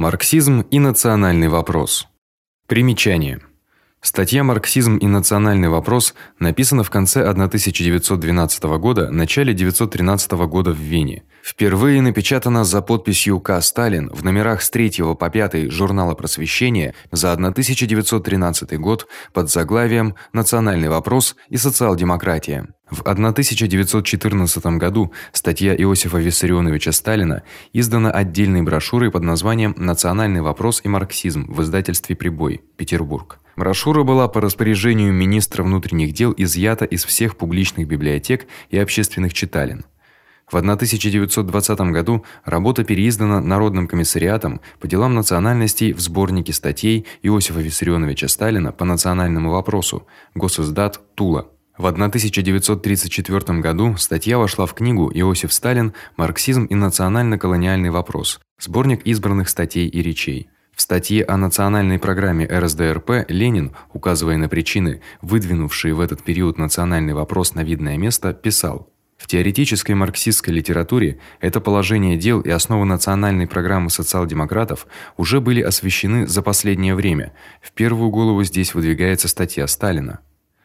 Марксизм и национальный вопрос. Примечание. Статья Марксизм и национальный вопрос написана в конце 1912 года, начале 913 года в Вене. Впервые напечатана за подписью К. Сталин в номерах с 3 по 5 журнала Просвещение за 1913 год под заглавием Национальный вопрос и социал-демократия. В 1914 году статья Иосифа Виссарионовича Сталина издана отдельной брошюрой под названием Национальный вопрос и марксизм в издательстве Прибой, Петербург. Брошюра была по распоряжению министра внутренних дел изъята из всех публичных библиотек и общественных читален. В 1920 году работа переиздана Народным комиссариатом по делам национальностей в сборнике статей Иосифа Виссарионовича Сталина по национальному вопросу. Госиздат Тула. В 1934 году статья вошла в книгу Иосиф Сталин. Марксизм и национально-колониальный вопрос. Сборник избранных статей и речей. В статье о национальной программе РСДРП Ленин, указывая на причины, выдвинувшие в этот период национальный вопрос на видное место, писал: в теоретической марксистской литературе это положение дел и основы национальной программы социал-демократов уже были освещены за последнее время. В первую голову здесь выдвигается статья Сталина.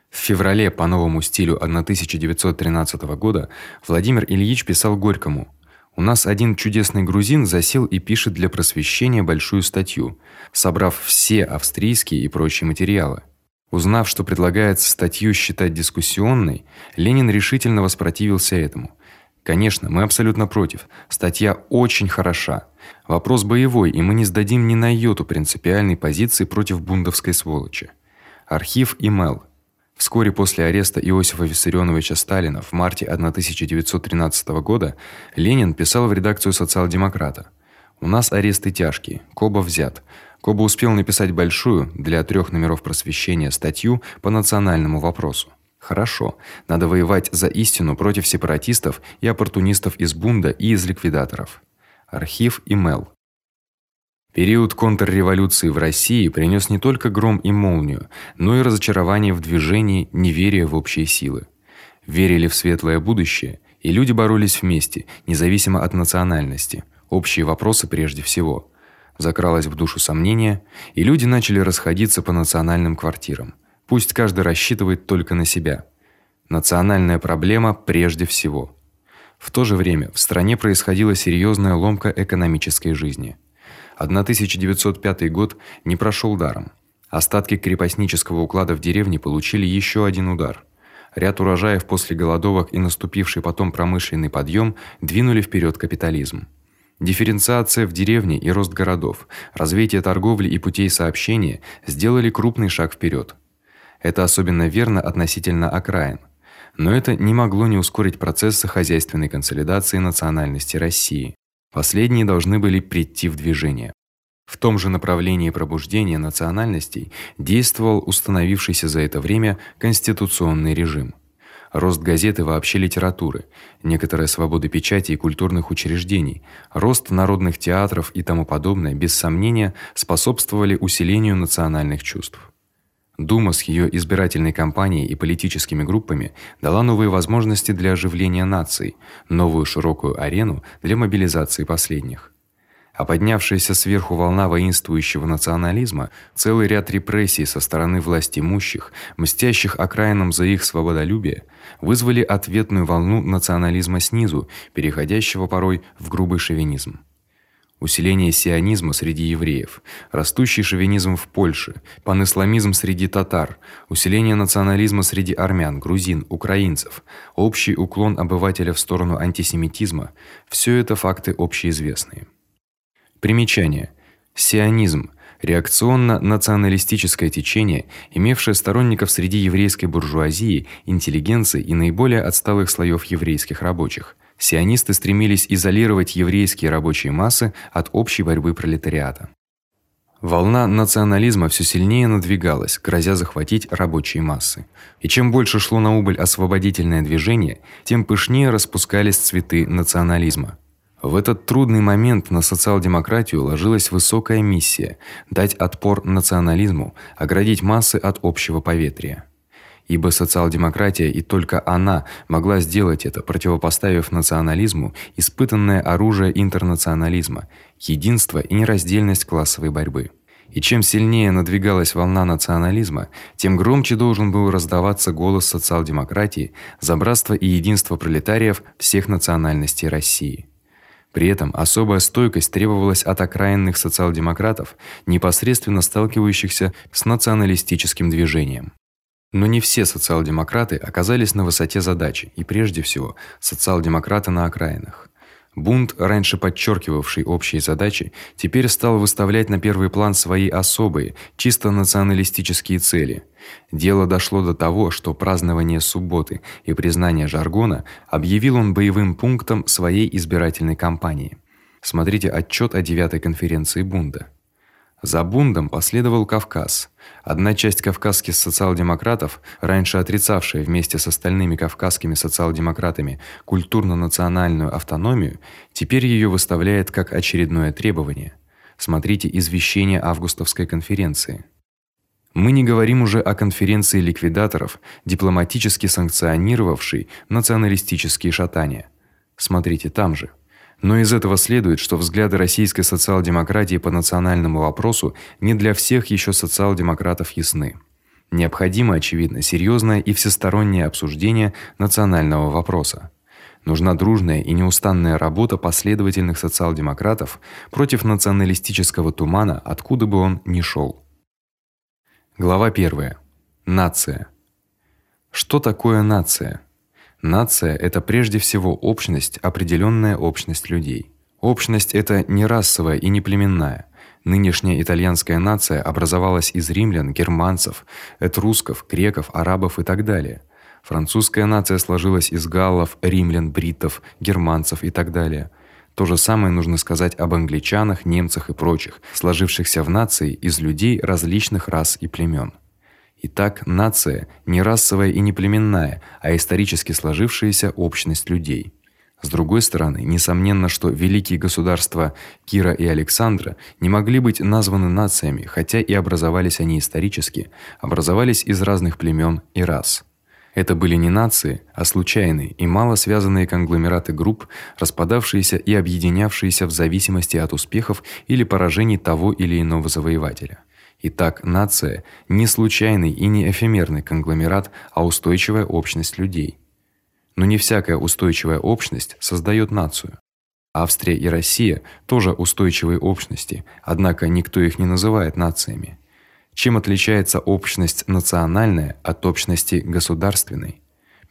В феврале по новому стилю 1913 года Владимир Ильич писал Горькому: у нас один чудесный грузин засел и пишет для просвещения большую статью, собрав все австрийские и прочие материалы. Узнав, что предлагается статью считать дискуссионной, Ленин решительно воспротивился этому. Конечно, мы абсолютно против. Статья очень хороша. Вопрос боевой, и мы не сдадим ни на йоту принципиальной позиции против бундовской сволочи. Архив Имел Вскоре после ареста Иосифа Виссарионовича Сталина в марте 1913 года Ленин писал в редакцию Социал-демократа: "У нас аресты тяжкие. Коба взят. Коба успел написать большую для трех номеров Просвещения статью по национальному вопросу. Хорошо. Надо воевать за истину против сепаратистов и оппортунистов из Бунда и из ликвидаторов". Архив Имел Период контрреволюции в России принес не только гром и молнию, но и разочарование в движении, неверие в общие силы. Верили в светлое будущее, и люди боролись вместе, независимо от национальности. Общие вопросы прежде всего. Закралось в душу сомнение, и люди начали расходиться по национальным квартирам. Пусть каждый рассчитывает только на себя. Национальная проблема прежде всего. В то же время в стране происходила серьезная ломка экономической жизни. 1905 год не прошел даром. Остатки крепостнического уклада в деревне получили еще один удар. Ряд урожаев после голодовок и наступивший потом промышленный подъем двинули вперед капитализм. Дифференциация в деревне и рост городов, развитие торговли и путей сообщения сделали крупный шаг вперед. Это особенно верно относительно окраин. Но это не могло не ускорить процессы хозяйственной консолидации национальности России. Последние должны были прийти в движение. В том же направлении пробуждения национальностей действовал установившийся за это время конституционный режим. Рост газет и вообще литературы, некоторая свобода печати и культурных учреждений, рост народных театров и тому подобное без сомнения способствовали усилению национальных чувств. Дума с ее избирательной кампанией и политическими группами дала новые возможности для оживления наций, новую широкую арену для мобилизации последних. А поднявшаяся сверху волна воинствующего национализма, целый ряд репрессий со стороны власти имущих, мстящих окраинам за их свободолюбие, вызвали ответную волну национализма снизу, переходящего порой в грубый шовинизм усиление сионизма среди евреев, растущий шовинизм в Польше, панисламизм среди татар, усиление национализма среди армян, грузин, украинцев, общий уклон обывателя в сторону антисемитизма все это факты общеизвестные. Примечание: сионизм реакционно-националистическое течение, имевшее сторонников среди еврейской буржуазии, интеллигенции и наиболее отсталых слоев еврейских рабочих сионисты стремились изолировать еврейские рабочие массы от общей борьбы пролетариата. Волна национализма все сильнее надвигалась, грозя захватить рабочие массы. И чем больше шло на убыль освободительное движение, тем пышнее распускались цветы национализма. В этот трудный момент на социал-демократию ложилась высокая миссия дать отпор национализму, оградить массы от общего поветрия. Ибо социал-демократия и только она могла сделать это, противопоставив национализму испытанное оружие интернационализма единство и нераздельность классовой борьбы. И чем сильнее надвигалась волна национализма, тем громче должен был раздаваться голос социал-демократии за братство и единство пролетариев всех национальностей России. При этом особая стойкость требовалась от окраинных социал-демократов, непосредственно сталкивающихся с националистическим движением. Но не все социал-демократы оказались на высоте задачи, и прежде всего, социал-демократы на окраинах. Бунт, раньше подчеркивавший общие задачи, теперь стал выставлять на первый план свои особые, чисто националистические цели. Дело дошло до того, что празднование субботы и признание жаргона объявил он боевым пунктом своей избирательной кампании. Смотрите отчёт о девятой конференции Бунда. За Бундом последовал Кавказ. Одна часть кавказских социал-демократов, раньше отрицавшая вместе с остальными кавказскими социал-демократами культурно-национальную автономию, теперь её выставляет как очередное требование. Смотрите извещение августовской конференции. Мы не говорим уже о конференции ликвидаторов, дипломатически санкционировавшей националистические шатания. Смотрите там же. Но из этого следует, что взгляды российской социал-демократии по национальному вопросу не для всех ещё социал-демократов ясны. Необходимо, очевидно, серьёзное и всестороннее обсуждение национального вопроса. Нужна дружная и неустанная работа последовательных социал-демократов против националистического тумана, откуда бы он ни шёл. Глава 1. Нация. Что такое нация? Нация это прежде всего общность, определённая общность людей. Общность это не расовая и не племенная. Нынешняя итальянская нация образовалась из римлян, германцев, этрусков, греков, арабов и так далее. Французская нация сложилась из галлов, римлян, бриттов, германцев и так далее. То же самое нужно сказать об англичанах, немцах и прочих, сложившихся в нации из людей различных рас и племён. Итак, нация не расовая и не племенная, а исторически сложившаяся общность людей. С другой стороны, несомненно, что великие государства Кира и Александра не могли быть названы нациями, хотя и образовались они исторически, образовались из разных племён и рас. Это были не нации, а случайные и мало связанные конгломераты групп, распадавшиеся и объединявшиеся в зависимости от успехов или поражений того или иного завоевателя. Итак, нация не случайный и не эфемерный конгломерат, а устойчивая общность людей. Но не всякая устойчивая общность создаёт нацию. Австрия и Россия тоже устойчивые общности, однако никто их не называет нациями. Чем отличается общность национальная от общности государственной?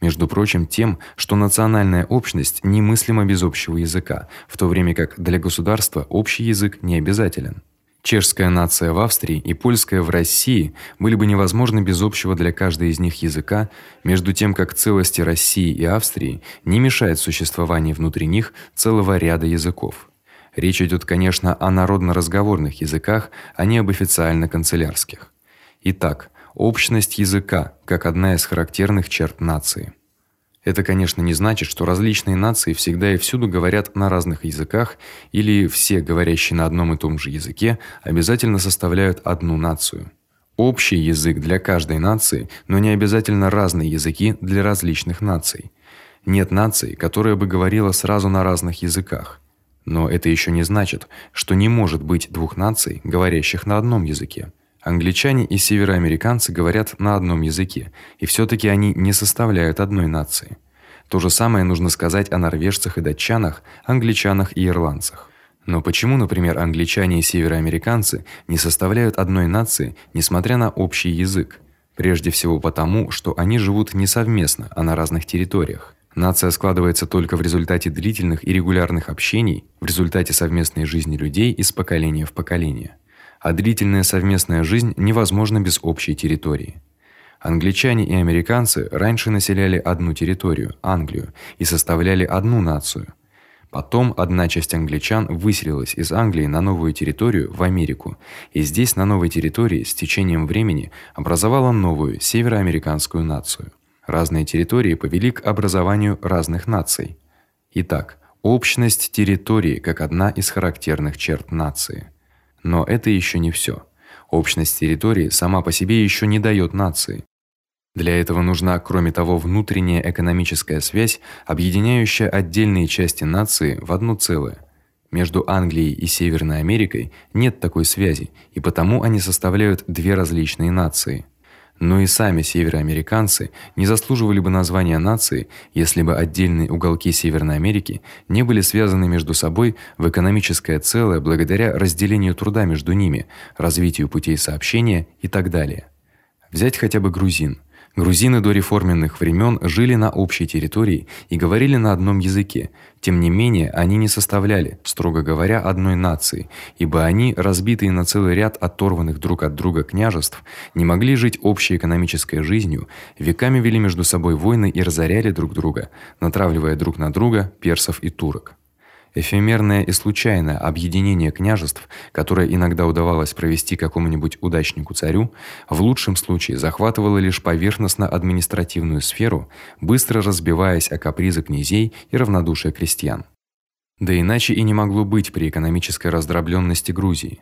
Между прочим, тем, что национальная общность немыслима без общего языка, в то время как для государства общий язык не обязателен. Чешская нация в Австрии и польская в России были бы невозможны без общего для каждой из них языка, между тем как целости России и Австрии не мешает существование внутри них целого ряда языков. Речь идёт, конечно, о народно-разговорных языках, а не об официально-канцелярских. Итак, общность языка как одна из характерных черт нации. Это, конечно, не значит, что различные нации всегда и всюду говорят на разных языках или все говорящие на одном и том же языке обязательно составляют одну нацию. Общий язык для каждой нации, но не обязательно разные языки для различных наций. Нет нации, которая бы говорила сразу на разных языках. Но это ещё не значит, что не может быть двух наций, говорящих на одном языке. Англичане и североамериканцы говорят на одном языке, и всё-таки они не составляют одной нации. То же самое нужно сказать о норвежцах и датчанах, англичанах и ирландцах. Но почему, например, англичане и североамериканцы не составляют одной нации, несмотря на общий язык? Прежде всего потому, что они живут не совместно, а на разных территориях. Нация складывается только в результате длительных и регулярных общений, в результате совместной жизни людей из поколения в поколение а длительная совместная жизнь невозможна без общей территории. Англичане и американцы раньше населяли одну территорию Англию и составляли одну нацию. Потом одна часть англичан выселилась из Англии на новую территорию в Америку, и здесь на новой территории с течением времени образовала новую североамериканскую нацию. Разные территории повели к образованию разных наций. Итак, общность территории как одна из характерных черт нации. Но это ещё не всё. Общность территории сама по себе ещё не даёт нации. Для этого нужна, кроме того, внутренняя экономическая связь, объединяющая отдельные части нации в одно целое. Между Англией и Северной Америкой нет такой связи, и потому они составляют две различные нации. Но и сами североамериканцы не заслуживали бы названия нации, если бы отдельные уголки Северной Америки не были связаны между собой в экономическое целое благодаря разделению труда между ними, развитию путей сообщения и так далее. Взять хотя бы грузин. Грузины до реформенных времен жили на общей территории и говорили на одном языке. Тем не менее, они не составляли, строго говоря, одной нации, ибо они, разбитые на целый ряд оторванных друг от друга княжеств, не могли жить общей экономической жизнью, веками вели между собой войны и разоряли друг друга, натравливая друг на друга персов и турок. Эфемерное и случайное объединение княжеств, которое иногда удавалось провести какому-нибудь удачнику-царю, в лучшем случае захватывало лишь поверхностно-административную сферу, быстро разбиваясь о капризы князей и равнодушие крестьян. Да иначе и не могло быть при экономической раздроблённости Грузии.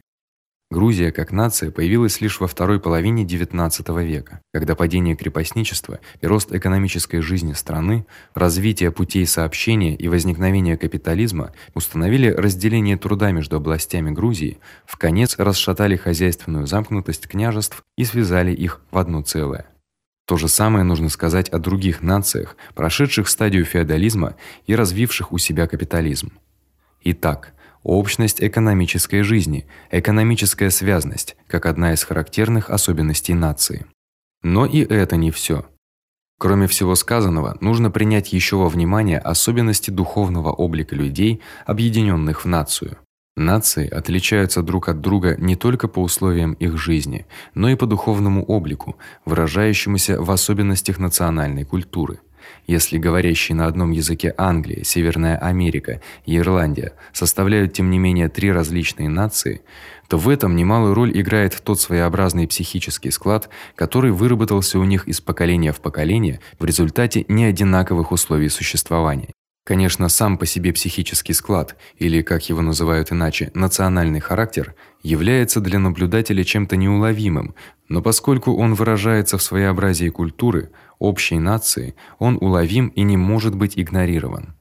Грузия как нация появилась лишь во второй половине XIX века, когда падение крепостничества и рост экономической жизни страны, развитие путей сообщения и возникновение капитализма установили разделение труда между областями Грузии, в конец расшатали хозяйственную замкнутость княжеств и связали их в одно целое. То же самое нужно сказать о других нациях, прошедших стадию феодализма и развивших у себя капитализм. Итак, общность экономической жизни, экономическая связность как одна из характерных особенностей нации. Но и это не всё. Кроме всего сказанного, нужно принять ещё во внимание особенности духовного облика людей, объединённых в нацию. Нации отличаются друг от друга не только по условиям их жизни, но и по духовному облику, выражающемуся в особенностях национальной культуры. Если говорящие на одном языке Англия, Северная Америка и Ирландия составляют тем не менее три различные нации, то в этом немалую роль играет тот своеобразный психический склад, который выработался у них из поколения в поколение в результате неодинаковых условий существования. Конечно, сам по себе психический склад, или как его называют иначе, национальный характер, является для наблюдателя чем-то неуловимым, но поскольку он выражается в своеобразии культуры общей нации, он уловим и не может быть игнорирован.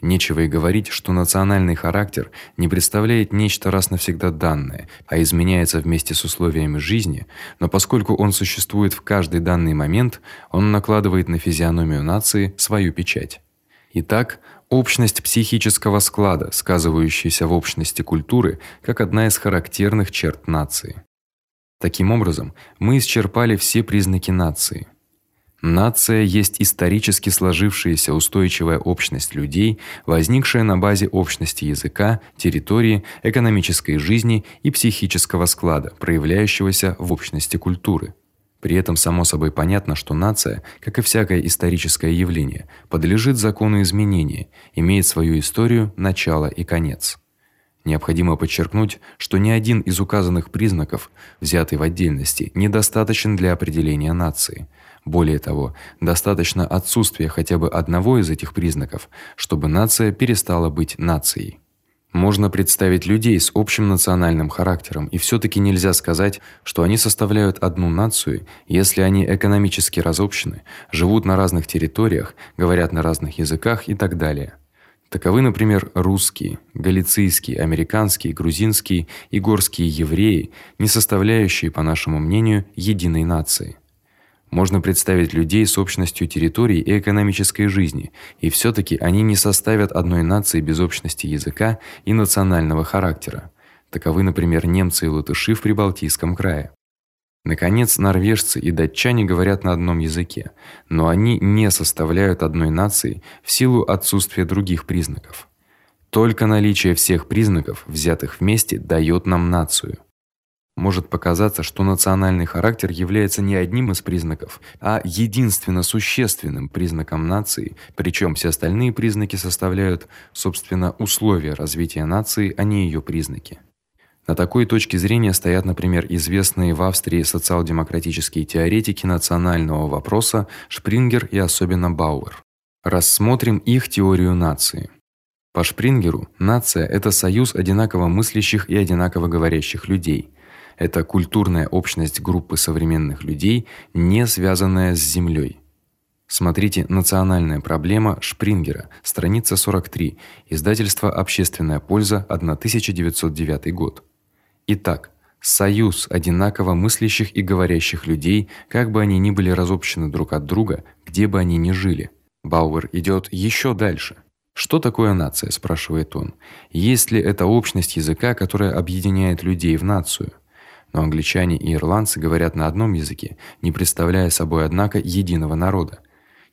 Нечего и говорить, что национальный характер не представляет нечто раз навсегда данное, а изменяется вместе с условиями жизни, но поскольку он существует в каждый данный момент, он накладывает на физиономию нации свою печать. Итак, общность психического склада, сказывающаяся в общности культуры, как одна из характерных черт нации. Таким образом, мы исчерпали все признаки нации. Нация есть исторически сложившаяся устойчивая общность людей, возникшая на базе общности языка, территории, экономической жизни и психического склада, проявляющегося в общности культуры. При этом само собой понятно, что нация, как и всякое историческое явление, подлежит закону изменения, имеет свою историю, начало и конец. Необходимо подчеркнуть, что ни один из указанных признаков, взятый в отдельности, недостаточен для определения нации. Более того, достаточно отсутствия хотя бы одного из этих признаков, чтобы нация перестала быть нацией. Можно представить людей с общим национальным характером, и все таки нельзя сказать, что они составляют одну нацию, если они экономически разобщены, живут на разных территориях, говорят на разных языках и так далее. Таковы, например, русские, галицийские, американские, грузинские и горские евреи, не составляющие, по нашему мнению, единой нации. Можно представить людей с общностью территорий и экономической жизни, и все таки они не составят одной нации без общности языка и национального характера. Таковы, например, немцы и латыши в Прибалтийском крае. Наконец, норвежцы и датчане говорят на одном языке, но они не составляют одной нации в силу отсутствия других признаков. Только наличие всех признаков, взятых вместе, даёт нам нацию. Может показаться, что национальный характер является не одним из признаков, а единственно существенным признаком нации, причём все остальные признаки составляют, собственно, условия развития нации, а не её признаки. На такой точке зрения стоят, например, известные в Австрии социал-демократические теоретики национального вопроса Шпрингер и особенно Бауэр. Рассмотрим их теорию нации. По Шпрингеру нация это союз одинаково мыслящих и одинаково говорящих людей. Это культурная общность группы современных людей, не связанная с землей. Смотрите Национальная проблема Шпрингера, страница 43, издательство Общественная польза, 1909 год. Итак, союз одинаково мыслящих и говорящих людей, как бы они ни были разобщены друг от друга, где бы они ни жили. Бауэр идет еще дальше. Что такое нация, спрашивает он. Есть ли это общность языка, которая объединяет людей в нацию? Но англичане и ирландцы говорят на одном языке, не представляя собой однако единого народа.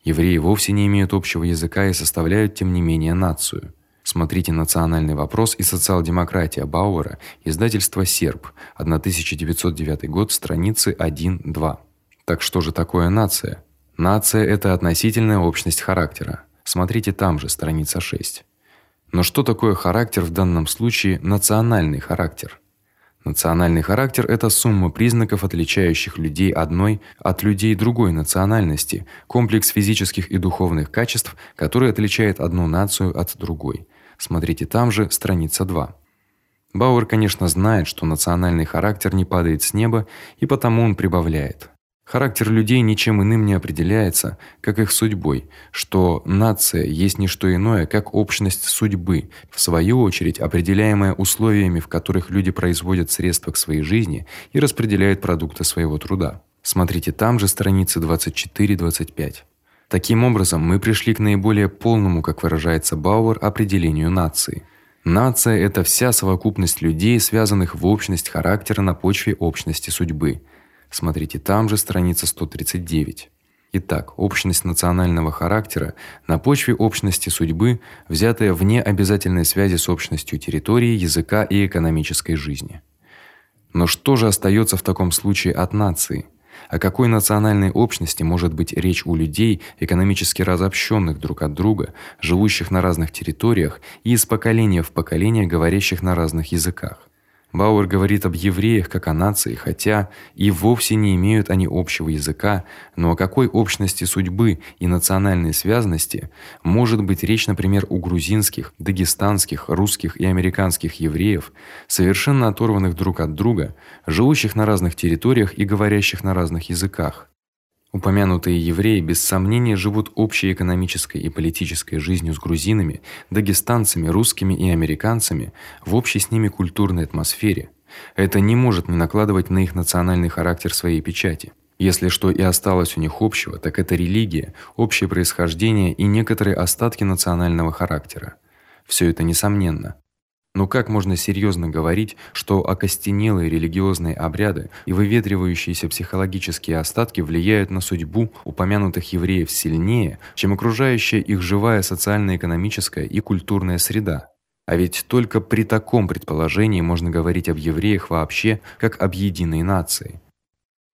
Евреи вовсе не имеют общего языка и составляют тем не менее нацию. Смотрите Национальный вопрос и социал-демократия Бауэра, издательство Серб, 1909 год, страницы 1-2. Так что же такое нация? Нация это относительная общность характера. Смотрите там же, страница 6. Но что такое характер в данном случае национальный характер? Национальный характер это сумма признаков, отличающих людей одной от людей другой национальности, комплекс физических и духовных качеств, который отличает одну нацию от другой. Смотрите там же, страница 2. Бауэр, конечно, знает, что национальный характер не падает с неба, и потому он прибавляет: Характер людей ничем иным не определяется, как их судьбой, что нация есть не что иное, как общность судьбы, в свою очередь определяемая условиями, в которых люди производят средства к своей жизни и распределяют продукты своего труда. Смотрите там же страницы 24-25. Таким образом, мы пришли к наиболее полному, как выражается Бауэр, определению нации. Нация это вся совокупность людей, связанных в общность характера на почве общности судьбы. Смотрите там же страница 139. Итак, общность национального характера на почве общности судьбы, взятая вне обязательной связи с общностью территории, языка и экономической жизни. Но что же остается в таком случае от нации? О какой национальной общности может быть речь у людей, экономически разобщенных друг от друга, живущих на разных территориях и из поколения в поколение говорящих на разных языках? Бауэр говорит об евреях как о нации, хотя и вовсе не имеют они общего языка, но о какой общности судьбы и национальной связности может быть речь, например, у грузинских, дагестанских, русских и американских евреев, совершенно оторванных друг от друга, живущих на разных территориях и говорящих на разных языках? Упомянутые евреи без сомнения живут общей экономической и политической жизнью с грузинами, дагестанцами, русскими и американцами в общей с ними культурной атмосфере. Это не может не накладывать на их национальный характер своей печати. Если что и осталось у них общего, так это религия, общее происхождение и некоторые остатки национального характера. Всё это несомненно. Но как можно серьезно говорить, что окостенелые религиозные обряды и выветривающиеся психологические остатки влияют на судьбу упомянутых евреев сильнее, чем окружающая их живая социально-экономическая и культурная среда? А ведь только при таком предположении можно говорить об евреях вообще как об единой нации.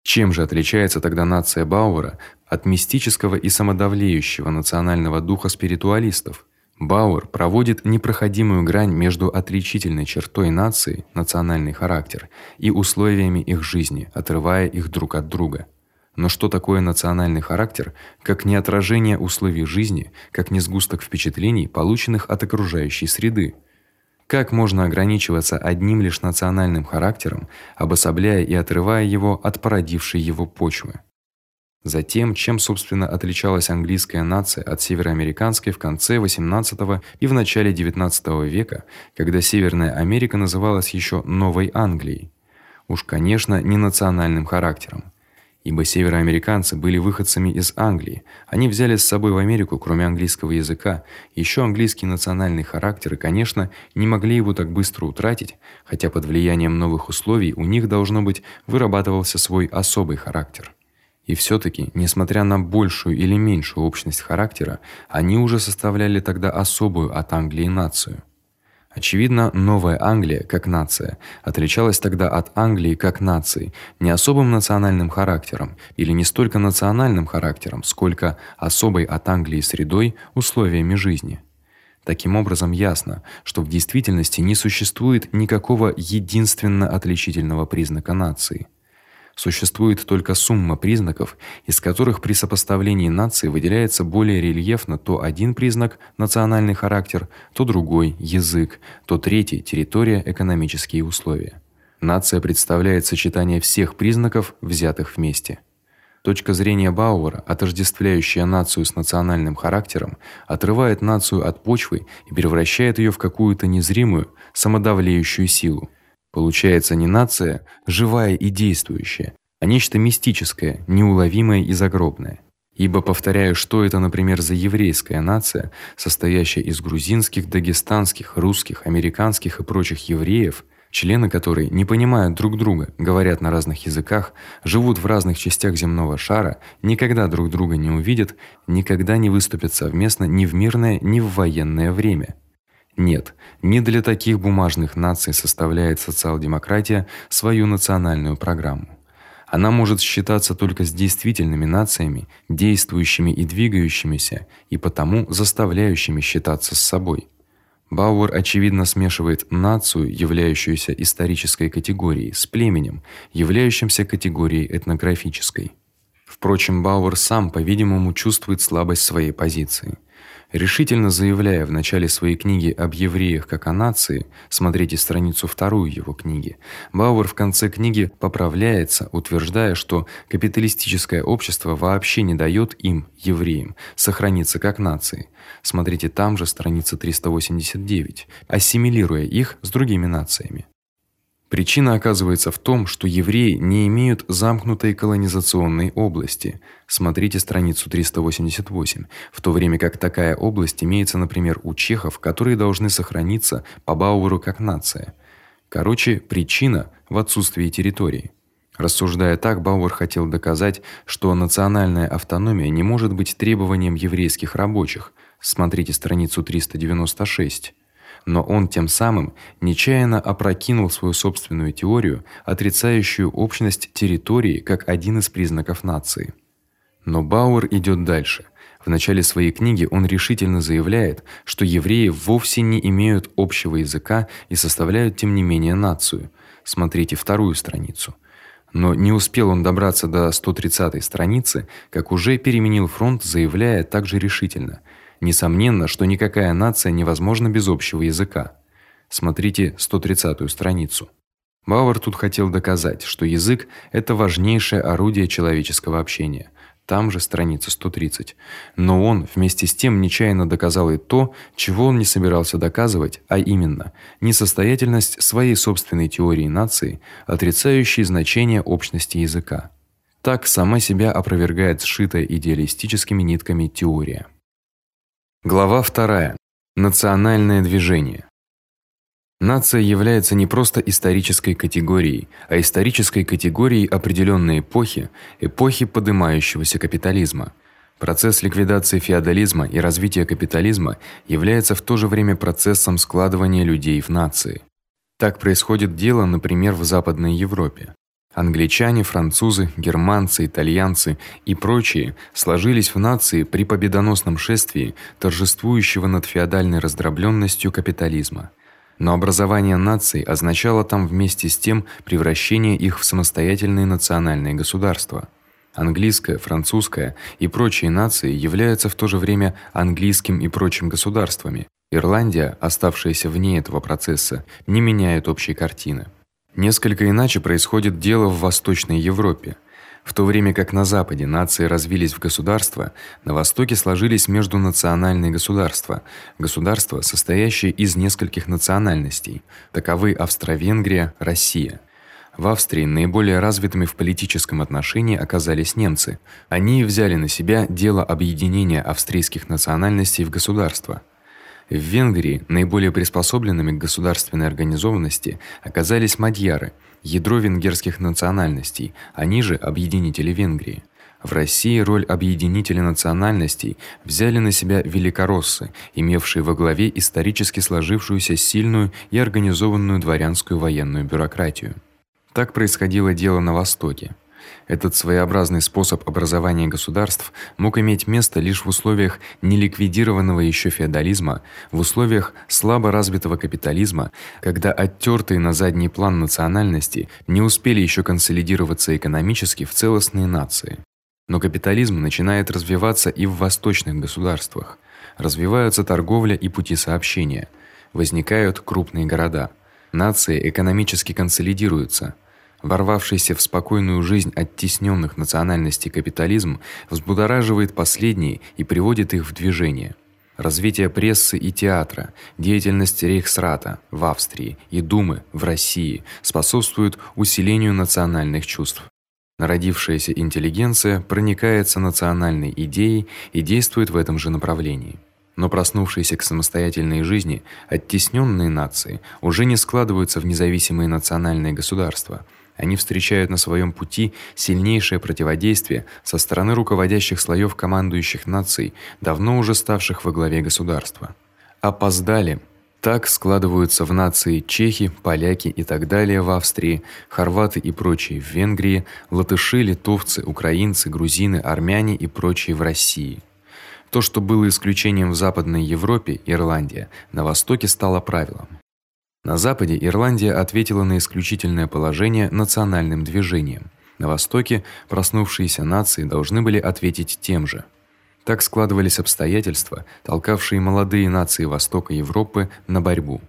Чем же отличается тогда нация Бауэра от мистического и самодавлеющего национального духа спиритуалистов? Бауэр проводит непроходимую грань между отличительной чертой нации, национальный характер, и условиями их жизни, отрывая их друг от друга. Но что такое национальный характер, как не отражение условий жизни, как не сгусток впечатлений, полученных от окружающей среды? Как можно ограничиваться одним лишь национальным характером, обособляя и отрывая его от породившей его почвы? Затем, чем собственно отличалась английская нация от североамериканской в конце XVIII и в начале XIX века, когда Северная Америка называлась еще Новой Англией. Уж, конечно, не национальным характером, ибо североамериканцы были выходцами из Англии. Они взяли с собой в Америку, кроме английского языка, еще английский национальный характер и, конечно, не могли его так быстро утратить, хотя под влиянием новых условий у них должно быть вырабатывался свой особый характер. И все таки несмотря на большую или меньшую общность характера, они уже составляли тогда особую от Англии нацию. Очевидно, Новая Англия как нация отличалась тогда от Англии как нации не особым национальным характером или не столько национальным характером, сколько особой от Англии средой, условиями жизни. Таким образом, ясно, что в действительности не существует никакого единственно отличительного признака нации. Существует только сумма признаков, из которых при сопоставлении наций выделяется более рельефно то один признак национальный характер, то другой язык, то третий территория, экономические условия. Нация представляет сочетание всех признаков, взятых вместе. Точка зрения Бауэра, отождествляющая нацию с национальным характером, отрывает нацию от почвы и превращает её в какую-то незримую, самодавлеющую силу. Получается не нация, живая и действующая, а нечто мистическое, неуловимое и загробное. Ибо повторяю, что это, например, за еврейская нация, состоящая из грузинских, дагестанских, русских, американских и прочих евреев, члены которой не понимают друг друга, говорят на разных языках, живут в разных частях земного шара, никогда друг друга не увидят, никогда не выступят совместно ни в мирное, ни в военное время. Нет, не для таких бумажных наций составляет социал-демократия свою национальную программу. Она может считаться только с действительными нациями, действующими и двигающимися, и потому заставляющими считаться с собой. Бауэр очевидно смешивает нацию, являющуюся исторической категорией, с племенем, являющимся категорией этнографической. Впрочем, Бауэр сам, по-видимому, чувствует слабость своей позиции. Решительно заявляя в начале своей книги об евреях как о нации, смотрите страницу вторую его книги. Бауэр в конце книги поправляется, утверждая, что капиталистическое общество вообще не даёт им, евреям, сохраниться как нации. Смотрите там же страница 389, ассимилируя их с другими нациями. Причина оказывается в том, что евреи не имеют замкнутой колонизационной области. Смотрите страницу 388. В то время как такая область имеется, например, у чехов, которые должны сохраниться по Бауэру как нация. Короче, причина в отсутствии территории. Рассуждая так, Бауэр хотел доказать, что национальная автономия не может быть требованием еврейских рабочих. Смотрите страницу 396 но он тем самым нечаянно опрокинул свою собственную теорию, отрицающую общность территории как один из признаков нации. Но Бауэр идёт дальше. В начале своей книги он решительно заявляет, что евреи вовсе не имеют общего языка и составляют тем не менее нацию. Смотрите вторую страницу. Но не успел он добраться до 130-й страницы, как уже переменил фронт, заявляя также решительно: Несомненно, что никакая нация невозможна без общего языка. Смотрите 130-ю страницу. Бауэр тут хотел доказать, что язык это важнейшее орудие человеческого общения. Там же страница 130. Но он вместе с тем нечаянно доказал и то, чего он не собирался доказывать, а именно несостоятельность своей собственной теории нации, отрицающей значение общности языка. Так сама себя опровергает сшитая идеалистическими нитками теория. Глава 2. Национальное движение. Нация является не просто исторической категорией, а исторической категорией определённой эпохи, эпохи поднимающегося капитализма. Процесс ликвидации феодализма и развития капитализма является в то же время процессом складывания людей в нации. Так происходит дело, например, в Западной Европе. Англичане, французы, германцы, итальянцы и прочие сложились в нации при победоносном шествии, торжествующего над феодальной раздроблённостью капитализма. Но образование наций означало там вместе с тем превращение их в самостоятельные национальные государства. Английская, французская и прочие нации являются в то же время английским и прочим государствами. Ирландия, оставшаяся вне этого процесса, не меняет общей картины. Несколько иначе происходит дело в Восточной Европе. В то время как на западе нации развились в государства, на востоке сложились междунациональные государства, государства, состоящие из нескольких национальностей. Таковы Австро-Венгрия, Россия. В Австрии наиболее развитыми в политическом отношении оказались немцы. Они взяли на себя дело объединения австрийских национальностей в государство. В Венгрии наиболее приспособленными к государственной организованности оказались мадьяры, ядро венгерских национальностей, они же объединители Венгрии. В России роль объединителя национальностей взяли на себя великороссы, имевшие во главе исторически сложившуюся сильную и организованную дворянскую военную бюрократию. Так происходило дело на востоке. Этот своеобразный способ образования государств мог иметь место лишь в условиях неликвидированного ещё феодализма, в условиях слабо развитого капитализма, когда оттёртые на задний план национальности не успели ещё консолидироваться экономически в целостные нации. Но капитализм начинает развиваться и в восточных государствах. Развиваются торговля и пути сообщения. Возникают крупные города. Нации экономически консолидируются. Ворвавшийся в спокойную жизнь оттеснённых национальностей капитализм взбудораживает последние и приводит их в движение. Развитие прессы и театра, деятельность Рейхсрата в Австрии и Думы в России способствуют усилению национальных чувств. Народившаяся интеллигенция проникается национальной идеей и действует в этом же направлении. Но проснувшиеся к самостоятельной жизни оттеснённые нации уже не складываются в независимые национальные государства. Они встречают на своём пути сильнейшее противодействие со стороны руководящих слоёв командующих наций, давно уже ставших во главе государства. Опоздали так складываются в нации чехи, поляки и так далее в Австрии, хорваты и прочие в Венгрии, латыши, литовцы, украинцы, грузины, армяне и прочие в России. То, что было исключением в Западной Европе, Ирландия, на востоке стало правилом. На западе Ирландия ответила на исключительное положение национальным движением. На востоке проснувшиеся нации должны были ответить тем же. Так складывались обстоятельства, толкавшие молодые нации Востока Европы на борьбу.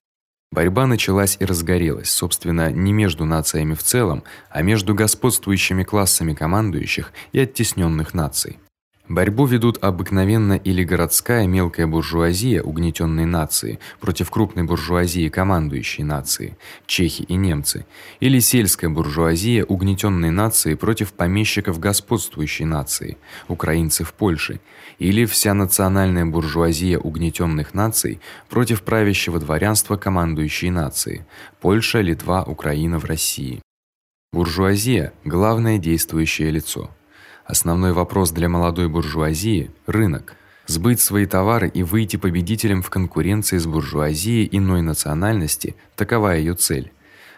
Борьба началась и разгорелась, собственно, не между нациями в целом, а между господствующими классами командующих и оттеснённых наций. Борьбу ведут обыкновенно или городская мелкая буржуазия угнетённой нации против крупной буржуазии командующей нации, чехи и немцы, или сельская буржуазия угнетённой нации против помещиков господствующей нации, украинцы в Польше, или вся национальная буржуазия угнетённых наций против правящего дворянства командующей нации, Польша, Литва, Украина в России. Буржуазия главное действующее лицо. Основной вопрос для молодой буржуазии рынок. Сбыть свои товары и выйти победителем в конкуренции с буржуазией иной национальности такова её цель.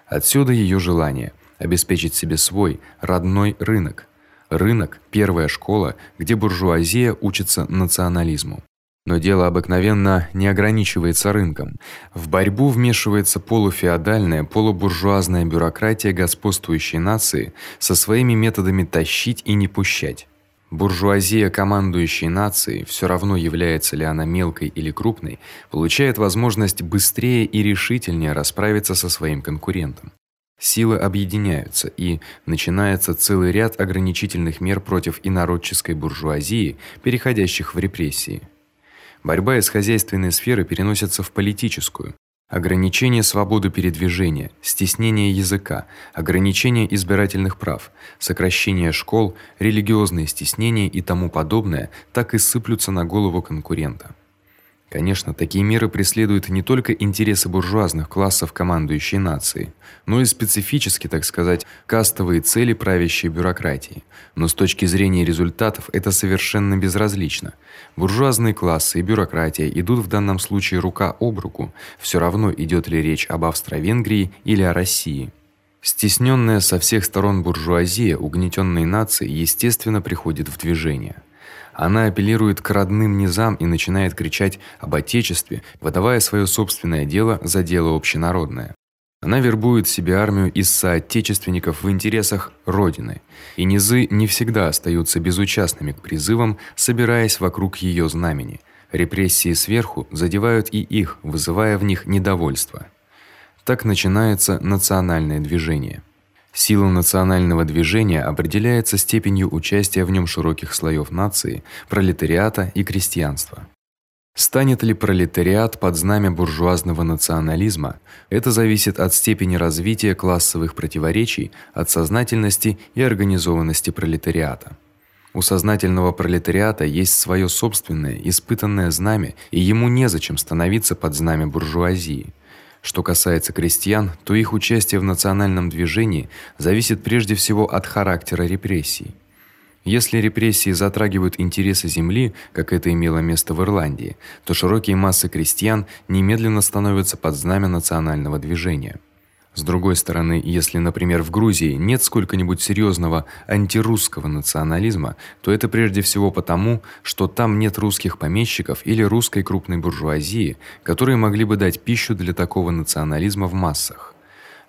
Отсюда её желание обеспечить себе свой родной рынок. Рынок первая школа, где буржуазия учится национализму. Но дело обыкновенно не ограничивается рынком. В борьбу вмешивается полуфеодальная, полубуржуазная бюрократия господствующей нации со своими методами тащить и не пущать. Буржуазия командующей нации, всё равно является ли она мелкой или крупной, получает возможность быстрее и решительнее расправиться со своим конкурентом. Силы объединяются, и начинается целый ряд ограничительных мер против инородческой буржуазии, переходящих в репрессии. Борьба из хозяйственной сферы переносится в политическую. Ограничение свободы передвижения, стеснение языка, ограничение избирательных прав, сокращение школ, религиозные стеснения и тому подобное так и сыплются на голову конкурента. Конечно, такие меры преследуют не только интересы буржуазных классов командующей нации, но и специфически, так сказать, кастовые цели правящей бюрократии. Но с точки зрения результатов это совершенно безразлично. Буржуазные классы и бюрократия идут в данном случае рука об руку, всё равно идёт ли речь об Австро-Венгрии или о России. Стеснённая со всех сторон буржуазия угнетённой нации естественно приходит в движение. Она апеллирует к родным низам и начинает кричать об отечестве, выдавая своё собственное дело за дело общенародное. Она вербует себе армию из соотечественников в интересах родины, и низы не всегда остаются безучастными к призывам, собираясь вокруг её знамени. Репрессии сверху задевают и их, вызывая в них недовольство. Так начинается национальное движение. Сила национального движения определяется степенью участия в нём широких слоёв нации, пролетариата и крестьянства. Станет ли пролетариат под знамя буржуазного национализма? Это зависит от степени развития классовых противоречий, от сознательности и организованности пролетариата. У сознательного пролетариата есть своё собственное, испытанное знамя, и ему незачем становиться под знамя буржуазии. Что касается крестьян, то их участие в национальном движении зависит прежде всего от характера репрессий. Если репрессии затрагивают интересы земли, как это имело место в Ирландии, то широкие массы крестьян немедленно становятся под знамя национального движения. С другой стороны, если, например, в Грузии нет сколько-нибудь серьёзного антирусского национализма, то это прежде всего потому, что там нет русских помещиков или русской крупной буржуазии, которые могли бы дать пищу для такого национализма в массах.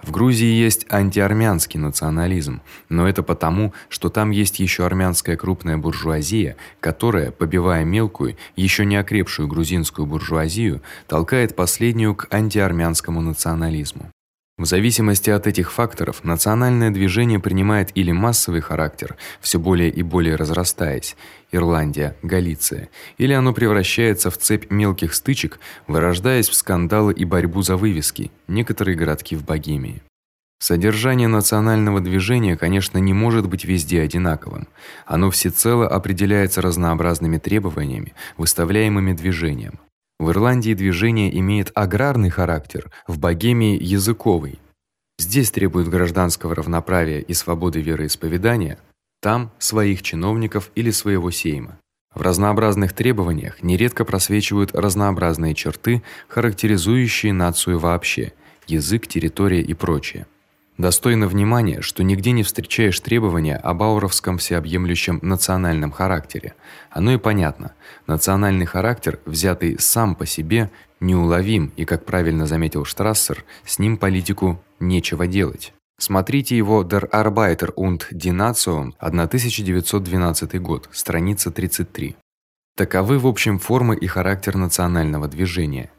В Грузии есть антиармянский национализм, но это потому, что там есть ещё армянская крупная буржуазия, которая, побивая мелкую, ещё не окрепшую грузинскую буржуазию, толкает последнюю к антиармянскому национализму. В зависимости от этих факторов национальное движение принимает или массовый характер, всё более и более разрастаясь, Ирландия, Галиция, или оно превращается в цепь мелких стычек, вырождаясь в скандалы и борьбу за вывески, некоторые городки в Богемии. Содержание национального движения, конечно, не может быть везде одинаковым. Оно всецело определяется разнообразными требованиями, выставляемыми движением. В Ирландии движение имеет аграрный характер, в Богемии языковый. Здесь требуют гражданского равноправия и свободы вероисповедания, там своих чиновников или своего сейма. В разнообразных требованиях нередко просвечивают разнообразные черты, характеризующие нацию вообще: язык, территория и прочее. Достойно внимания, что нигде не встречаешь требования о бауровском всеобъемлющем национальном характере. Оно и понятно. Национальный характер, взятый сам по себе, неуловим, и, как правильно заметил Штрассер, с ним политику нечего делать. Смотрите его Der Arbeiter und die Nation, 1912 год, страница 33. Таковы в общем формы и характер национального движения.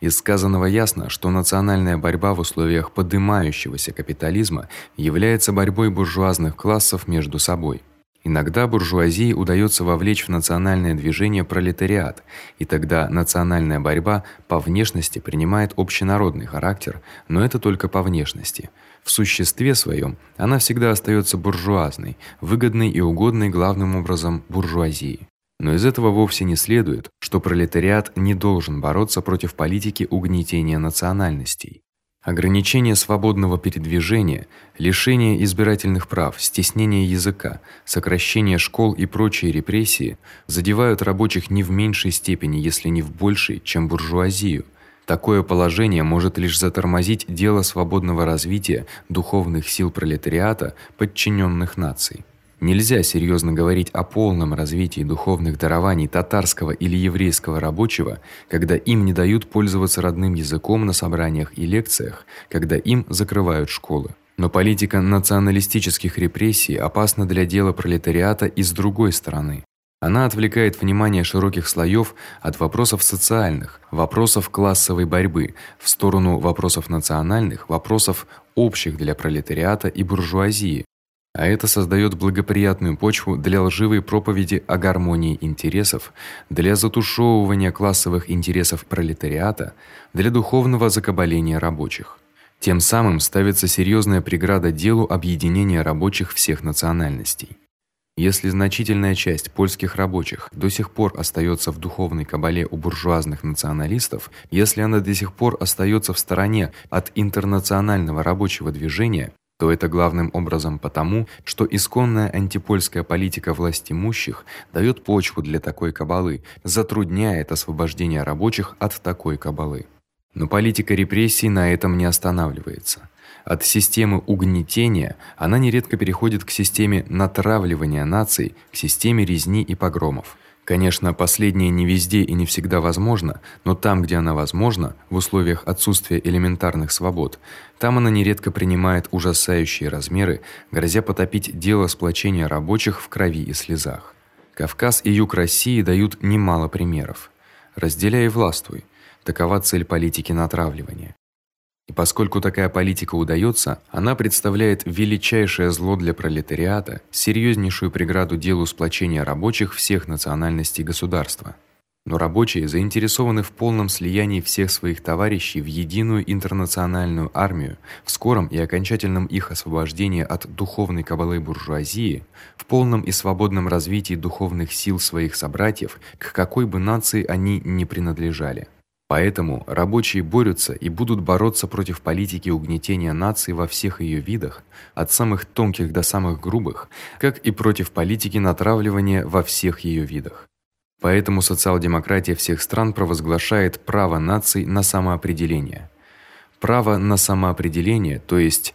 Из сказанного ясно, что национальная борьба в условиях поднимающегося капитализма является борьбой буржуазных классов между собой. Иногда буржуазии удаётся вовлечь в национальное движение пролетариат, и тогда национальная борьба по внешности принимает общенародный характер, но это только по внешности. В существе своём она всегда остаётся буржуазной, выгодной и угодной главным образом буржуазии. Но из этого вовсе не следует, что пролетариат не должен бороться против политики угнетения национальностей. Ограничение свободного передвижения, лишение избирательных прав, стеснение языка, сокращение школ и прочие репрессии задевают рабочих не в меньшей степени, если не в большей, чем буржуазию. Такое положение может лишь затормозить дело свободного развития духовных сил пролетариата, подчинённых наций. Нельзя серьёзно говорить о полном развитии духовных дарований татарского или еврейского рабочего, когда им не дают пользоваться родным языком на собраниях и лекциях, когда им закрывают школы. Но политика националистических репрессий опасна для дела пролетариата и с другой стороны. Она отвлекает внимание широких слоёв от вопросов социальных, вопросов классовой борьбы в сторону вопросов национальных, вопросов общих для пролетариата и буржуазии, а это создаёт благоприятную почву для лживой проповеди о гармонии интересов, для затушевывания классовых интересов пролетариата, для духовного закабаления рабочих. Тем самым ставится серьёзная преграда делу объединения рабочих всех национальностей. Если значительная часть польских рабочих до сих пор остаётся в духовной кабале у буржуазных националистов, если она до сих пор остаётся в стороне от интернационального рабочего движения, то это главным образом потому, что исконная антипольская политика властимущих даёт почву для такой кабалы, затрудняет освобождение рабочих от такой кабалы. Но политика репрессий на этом не останавливается. От системы угнетения она нередко переходит к системе натравливания наций, к системе резни и погромов. Конечно, последнее не везде и не всегда возможно, но там, где она возможна, в условиях отсутствия элементарных свобод, там она нередко принимает ужасающие размеры, грозя потопить дело сплочения рабочих в крови и слезах. Кавказ и юг России дают немало примеров. Разделяй и властвуй. Такова цель политики натравливания. И поскольку такая политика удаётся, она представляет величайшее зло для пролетариата, серьёзнейшую преграду делу сплочения рабочих всех национальностей государства. Но рабочие заинтересованы в полном слиянии всех своих товарищей в единую интернациональную армию, в скором и окончательном их освобождении от духовной кабалы буржуазии, в полном и свободном развитии духовных сил своих собратьев, к какой бы нации они ни принадлежали. Поэтому рабочие борются и будут бороться против политики угнетения нации во всех её видах, от самых тонких до самых грубых, как и против политики натравливания во всех её видах. Поэтому социал-демократия всех стран провозглашает право наций на самоопределение. Право на самоопределение, то есть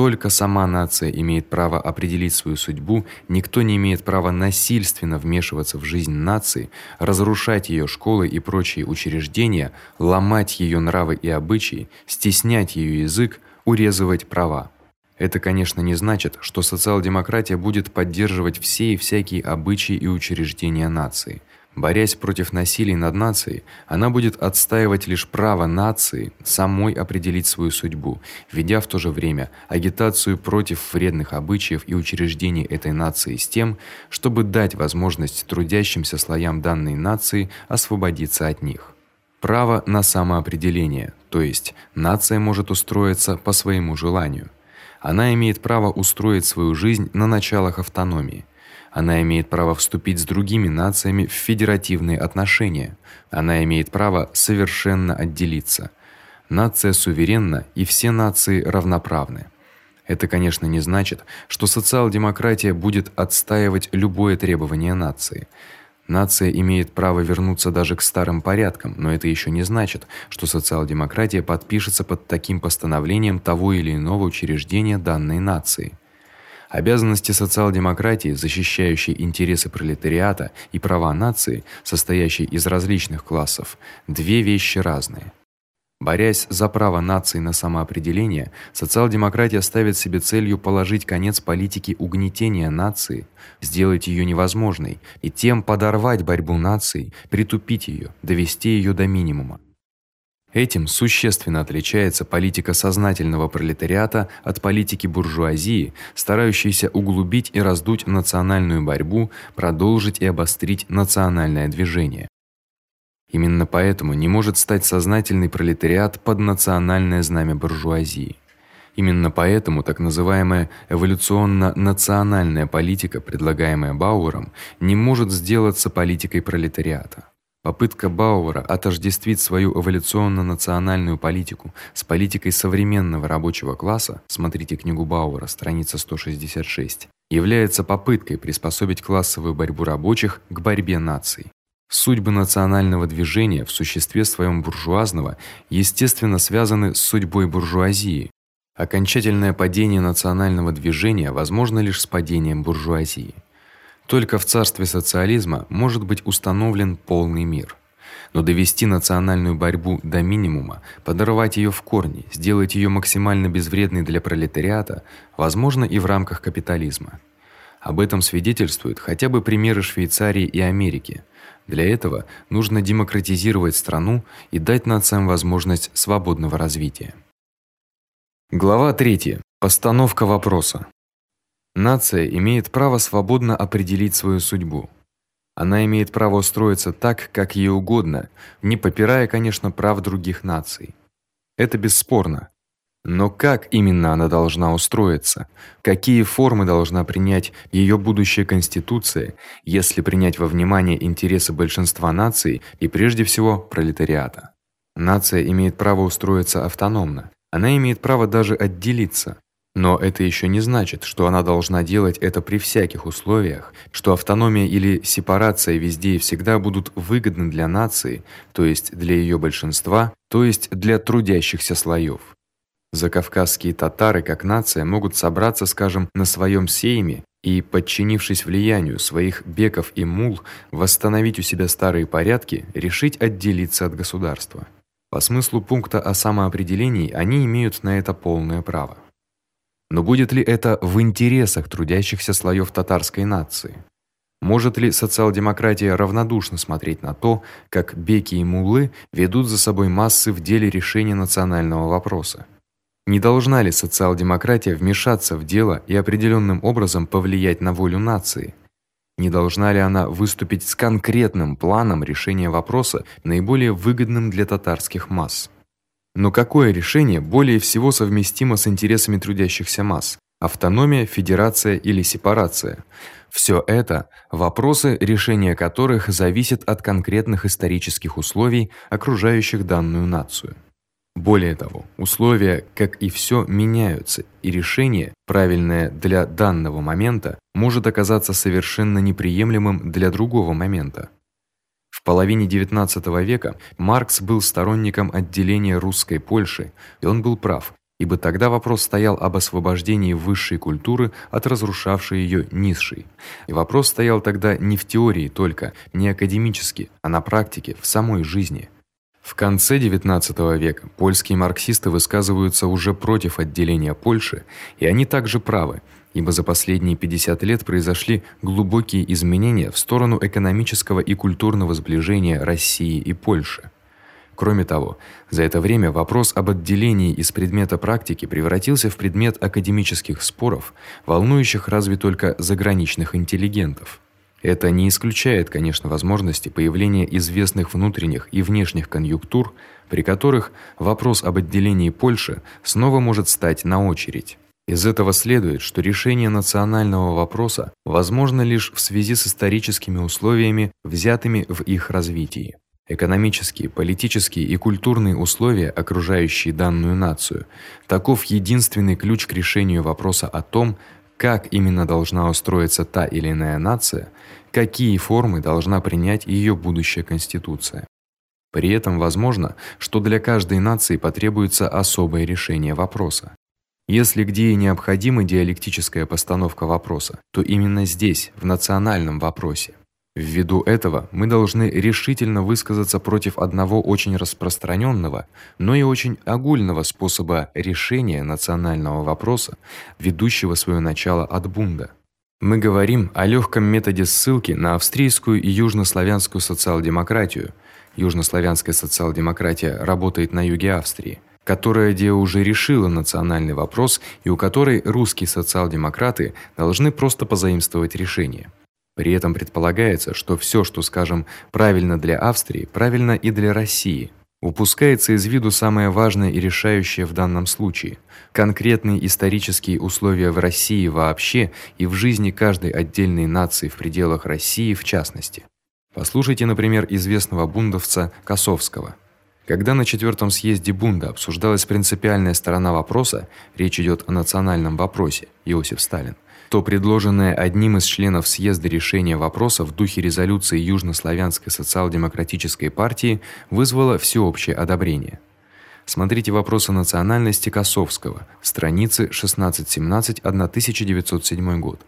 только сама нация имеет право определить свою судьбу, никто не имеет права насильственно вмешиваться в жизнь нации, разрушать её школы и прочие учреждения, ломать её нравы и обычаи, стеснять её язык, урезывать права. Это, конечно, не значит, что социал-демократия будет поддерживать все и всякие обычаи и учреждения нации. Борясь против насилия над нацией, она будет отстаивать лишь право нации самой определить свою судьбу, ведя в то же время агитацию против вредных обычаев и учреждений этой нации с тем, чтобы дать возможность трудящимся слоям данной нации освободиться от них. Право на самоопределение, то есть нация может устроиться по своему желанию. Она имеет право устроить свою жизнь на началах автономии. Она имеет право вступить с другими нациями в федеративные отношения. Она имеет право совершенно отделиться. Нация суверенна, и все нации равноправны. Это, конечно, не значит, что социал-демократия будет отстаивать любое требование нации. Нация имеет право вернуться даже к старым порядкам, но это ещё не значит, что социал-демократия подпишется под таким постановлением того или иного учреждения данной нации. Обязанности социал-демократии, защищающей интересы пролетариата, и права нации, состоящей из различных классов, две вещи разные. Борясь за право нации на самоопределение, социал-демократия ставит себе целью положить конец политике угнетения нации, сделать её невозможной и тем подорвать борьбу наций, притупить её, довести её до минимума. Этим существенно отличается политика сознательного пролетариата от политики буржуазии, старающейся углубить и раздуть национальную борьбу, продолжить и обострить национальное движение. Именно поэтому не может стать сознательный пролетариат под национальное знамя буржуазии. Именно поэтому так называемая эволюционно-национальная политика, предлагаемая Бауэром, не может сделаться политикой пролетариата. Попытка Бауэра отождествить свою эволюционно-национальную политику с политикой современного рабочего класса, смотрите книгу Бауэра, страница 166, является попыткой приспособить классовую борьбу рабочих к борьбе наций. Судьбы национального движения в существе своем буржуазного естественно связаны с судьбой буржуазии. Окончательное падение национального движения возможно лишь с падением буржуазии. Только в царстве социализма может быть установлен полный мир. Но довести национальную борьбу до минимума, подорвать её в корне, сделать её максимально безвредной для пролетариата, возможно и в рамках капитализма. Об этом свидетельствуют хотя бы примеры Швейцарии и Америки. Для этого нужно демократизировать страну и дать нациям возможность свободного развития. Глава 3. Постановка вопроса. Нация имеет право свободно определить свою судьбу. Она имеет право устроиться так, как ей угодно, не попирая, конечно, прав других наций. Это бесспорно. Но как именно она должна устроиться? Какие формы должна принять её будущая конституция, если принять во внимание интересы большинства наций и прежде всего пролетариата? Нация имеет право устроиться автономно. Она имеет право даже отделиться. Но это ещё не значит, что она должна делать это при всяких условиях, что автономия или сепарация везде и всегда будут выгодны для нации, то есть для её большинства, то есть для трудящихся слоёв. Закавказские татары как нация могут собраться, скажем, на своём сейме и, подчинившись влиянию своих беков и мул, восстановить у себя старые порядки, решить отделиться от государства. По смыслу пункта о самоопределении они имеют на это полное право. Но будет ли это в интересах трудящихся слоёв татарской нации? Может ли социал-демократия равнодушно смотреть на то, как беки и муллы ведут за собой массы в деле решения национального вопроса? Не должна ли социал-демократия вмешаться в дело и определённым образом повлиять на волю нации? Не должна ли она выступить с конкретным планом решения вопроса, наиболее выгодным для татарских масс? Но какое решение более всего совместимо с интересами трудящихся масс? Автономия, федерация или сепарация? Всё это вопросы, решение которых зависит от конкретных исторических условий, окружающих данную нацию. Более того, условия, как и всё, меняются, и решение, правильное для данного момента, может оказаться совершенно неприемлемым для другого момента. В половине XIX века Маркс был сторонником отделения русской Польши, и он был прав, ибо тогда вопрос стоял об освобождении высшей культуры от разрушавшей её низшей. И вопрос стоял тогда не в теории только, не академически, а на практике, в самой жизни. В конце XIX века польские марксисты высказываются уже против отделения Польши, и они также правы, ибо за последние 50 лет произошли глубокие изменения в сторону экономического и культурного сближения России и Польши. Кроме того, за это время вопрос об отделении из предмета практики превратился в предмет академических споров, волнующих разве только заграничных интеллигентов. Это не исключает, конечно, возможности появления известных внутренних и внешних конъюнктур, при которых вопрос об отделении Польши снова может стать на очередь. Из этого следует, что решение национального вопроса возможно лишь в связи с историческими условиями, взятыми в их развитии. Экономические, политические и культурные условия, окружающие данную нацию, таков единственный ключ к решению вопроса о том, как именно должна устроиться та или иная нация, какие формы должна принять её будущая конституция. При этом возможно, что для каждой нации потребуется особое решение вопроса. Если где и необходима диалектическая постановка вопроса, то именно здесь, в национальном вопросе. Ввиду этого мы должны решительно высказаться против одного очень распространённого, но и очень огульного способа решения национального вопроса, ведущего своё начало от бунда. Мы говорим о лёгком методе ссылки на австрийскую и южнославянскую социал-демократию. Южнославянская социал-демократия работает на юге Австрии, которая где уже решила национальный вопрос и у которой русские социал-демократы должны просто позаимствовать решение. При этом предполагается, что всё, что, скажем, правильно для Австрии, правильно и для России. Упускается из виду самое важное и решающее в данном случае конкретные исторические условия в России вообще и в жизни каждой отдельной нации в пределах России в частности. Послушайте, например, известного бундовца Косовского. Когда на четвёртом съезде Бунда обсуждалась принципиальная сторона вопроса, речь идёт о национальном вопросе, Иосиф Сталин то предложенное одним из членов съезда решение вопроса в духе резолюции Южнославянской социал-демократической партии вызвало всеобщее одобрение. Смотрите вопросы национальности Косовского, страницы 16-17, 1907 год.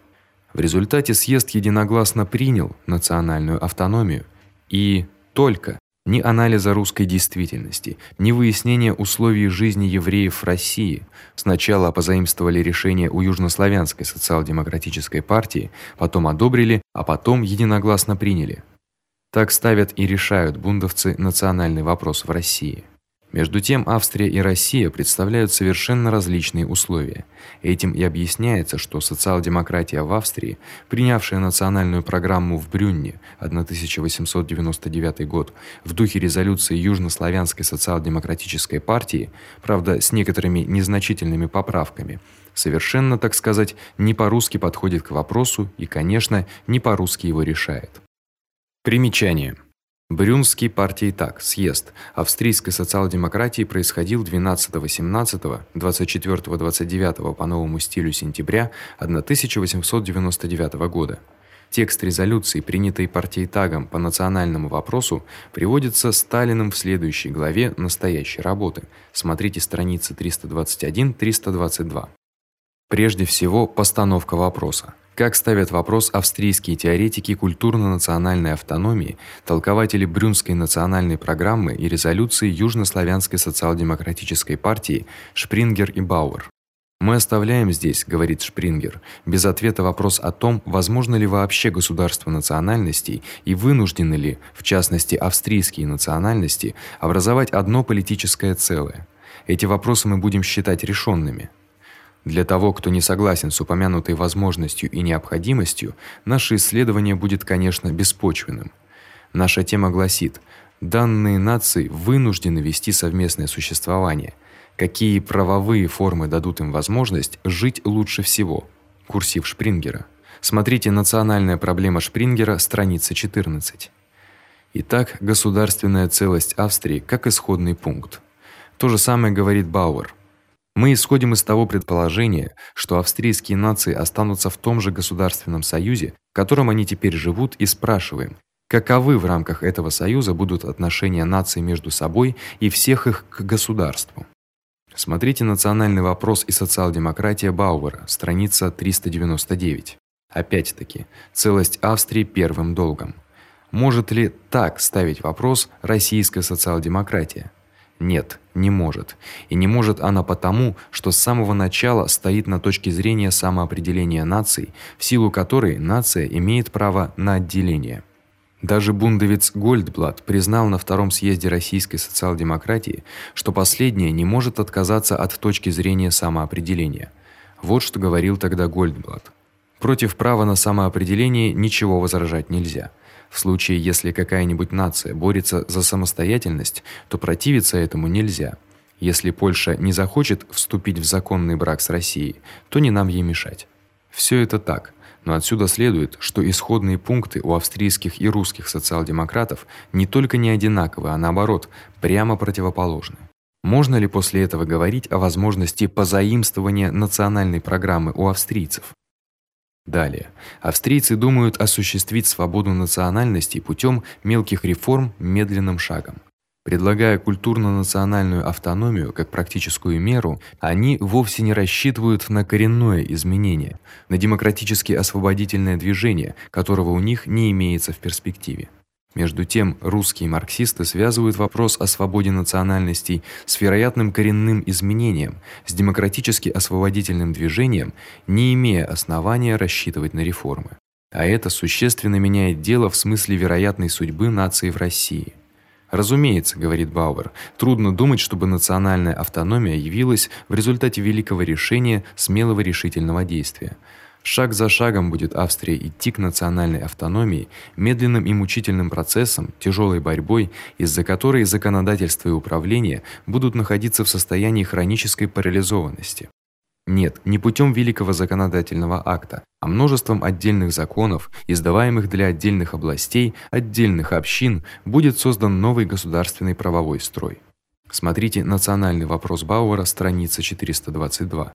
В результате съезд единогласно принял национальную автономию и только ни анализа русской действительности, ни выяснения условий жизни евреев в России. Сначала позаимствовали решение у Южнославянской социал-демократической партии, потом одобрили, а потом единогласно приняли. Так ставят и решают бундовцы национальный вопрос в России. Между тем Австрия и Россия представляют совершенно различные условия. Этим и объясняется, что социал-демократия в Австрии, принявшая национальную программу в Брюнне 1899 год в духе резолюции Южнославянской социал-демократической партии, правда, с некоторыми незначительными поправками, совершенно, так сказать, не по-русски подходит к вопросу и, конечно, не по-русски его решает. Примечание: Брюнский партии так съезд австрийской социал-демократии происходил 12-18, 24-29 по новому стилю сентября 1899 года. Текст резолюции, принятой партией Тагом по национальному вопросу, приводится Сталиным в следующей главе настоящей работы. Смотрите страницы 321-322. Прежде всего, постановка вопроса. Как ставят вопрос австрийские теоретики культурно-национальной автономии, толкователи Брюнской национальной программы и резолюции Южнославянской социал-демократической партии Шпрингер и Бауэр. Мы оставляем здесь, говорит Шпрингер, без ответа вопрос о том, возможно ли вообще государство национальностей и вынуждены ли, в частности, австрийские национальности, образовать одно политическое целое. Эти вопросы мы будем считать решёнными. Для того, кто не согласен с упомянутой возможностью и необходимостью, наше исследование будет, конечно, беспочвенным. Наша тема гласит: данные нации вынуждены вести совместное существование. Какие правовые формы дадут им возможность жить лучше всего? Курсив Шпрингера. Смотрите Национальная проблема Шпрингера, страница 14. Итак, государственная целость Австрии как исходный пункт. То же самое говорит Бауэр. Мы исходим из того предположения, что австрийские нации останутся в том же государственном союзе, в котором они теперь живут, и спрашиваем: каковы в рамках этого союза будут отношения наций между собой и всех их к государству? Смотрите Национальный вопрос и социал-демократия Бауэра, страница 399. Опять-таки, целость Австрии первым долгом. Может ли так ставить вопрос российская социал-демократия? Нет, не может. И не может она потому, что с самого начала стоит на точке зрения самоопределения наций, в силу которой нация имеет право на отделение. Даже бундовец Гольдблат признал на втором съезде российской социал-демократии, что последняя не может отказаться от точки зрения самоопределения. Вот что говорил тогда Гольдблат. Против права на самоопределение ничего возражать нельзя. В случае, если какая-нибудь нация борется за самостоятельность, то противиться этому нельзя. Если Польша не захочет вступить в законный брак с Россией, то не нам ей мешать. Всё это так, но отсюда следует, что исходные пункты у австрийских и русских социал-демократов не только не одинаковы, а наоборот, прямо противоположны. Можно ли после этого говорить о возможности позаимствования национальной программы у австрийцев? Далее. Австрийцы думают осуществить свободу национальностей путём мелких реформ медленным шагом. Предлагая культурно-национальную автономию как практическую меру, они вовсе не рассчитывают на коренное изменение, на демократически освободительное движение, которого у них не имеется в перспективе. Между тем, русские марксисты связывают вопрос о свободе национальностей с вероятным коренным изменением, с демократически освободительным движением, не имея основания рассчитывать на реформы. А это существенно меняет дело в смысле вероятной судьбы нации в России. Разумеется, говорит Бауэр, трудно думать, чтобы национальная автономия явилась в результате великого решения смелого решительного действия. Шаг за шагом будет Австрия идти к национальной автономии, медленным и мучительным процессом, тяжелой борьбой, из-за которой законодательство и управление будут находиться в состоянии хронической парализованности. Нет, не путём великого законодательного акта, а множеством отдельных законов, издаваемых для отдельных областей, отдельных общин, будет создан новый государственный правовой строй. Смотрите Национальный вопрос Бауэра, страница 422.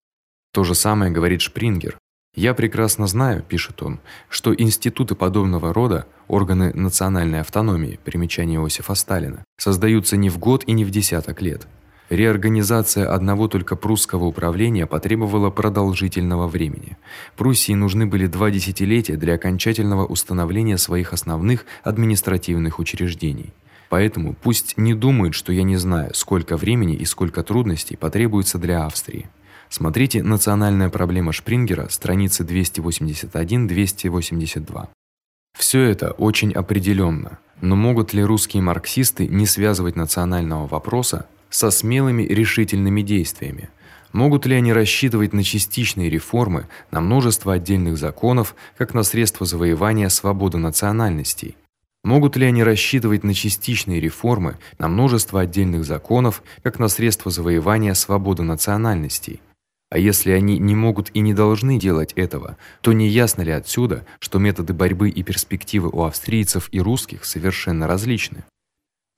То же самое говорит Шпрингер. Я прекрасно знаю, пишет он, что институты подобного рода, органы национальной автономии, примечание Иосифа Сталина, создаются не в год и не в десяток лет. Реорганизация одного только прусского управления потребовала продолжительного времени. Пруссии нужны были два десятилетия для окончательного установления своих основных административных учреждений. Поэтому пусть не думают, что я не знаю, сколько времени и сколько трудностей потребуется для Австрии. Смотрите Национальная проблема Шпрингера, страницы 281-282. Всё это очень определённо, но могут ли русские марксисты не связывать национального вопроса со смелыми решительными действиями? Могут ли они рассчитывать на частичные реформы, на множество отдельных законов, как на средство завоевания свободы национальностей? Могут ли они рассчитывать на частичные реформы, на множество отдельных законов, как на средство завоевания свободы национальностей? А если они не могут и не должны делать этого, то не ясно ли отсюда, что методы борьбы и перспективы у австрийцев и русских совершенно различны?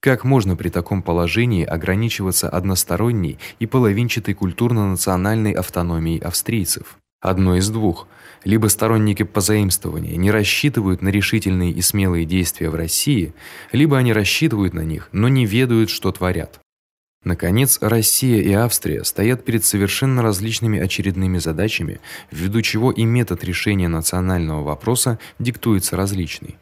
Как можно при таком положении ограничиваться односторонней и половинчатой культурно-национальной автономией австрийцев? Одно из двух: либо сторонники позаимствования не рассчитывают на решительные и смелые действия в России, либо они рассчитывают на них, но не ведают, что творят. Наконец, Россия и Австрия стоят перед совершенно различными очередными задачами, ввиду чего и метод решения национального вопроса диктуется различный.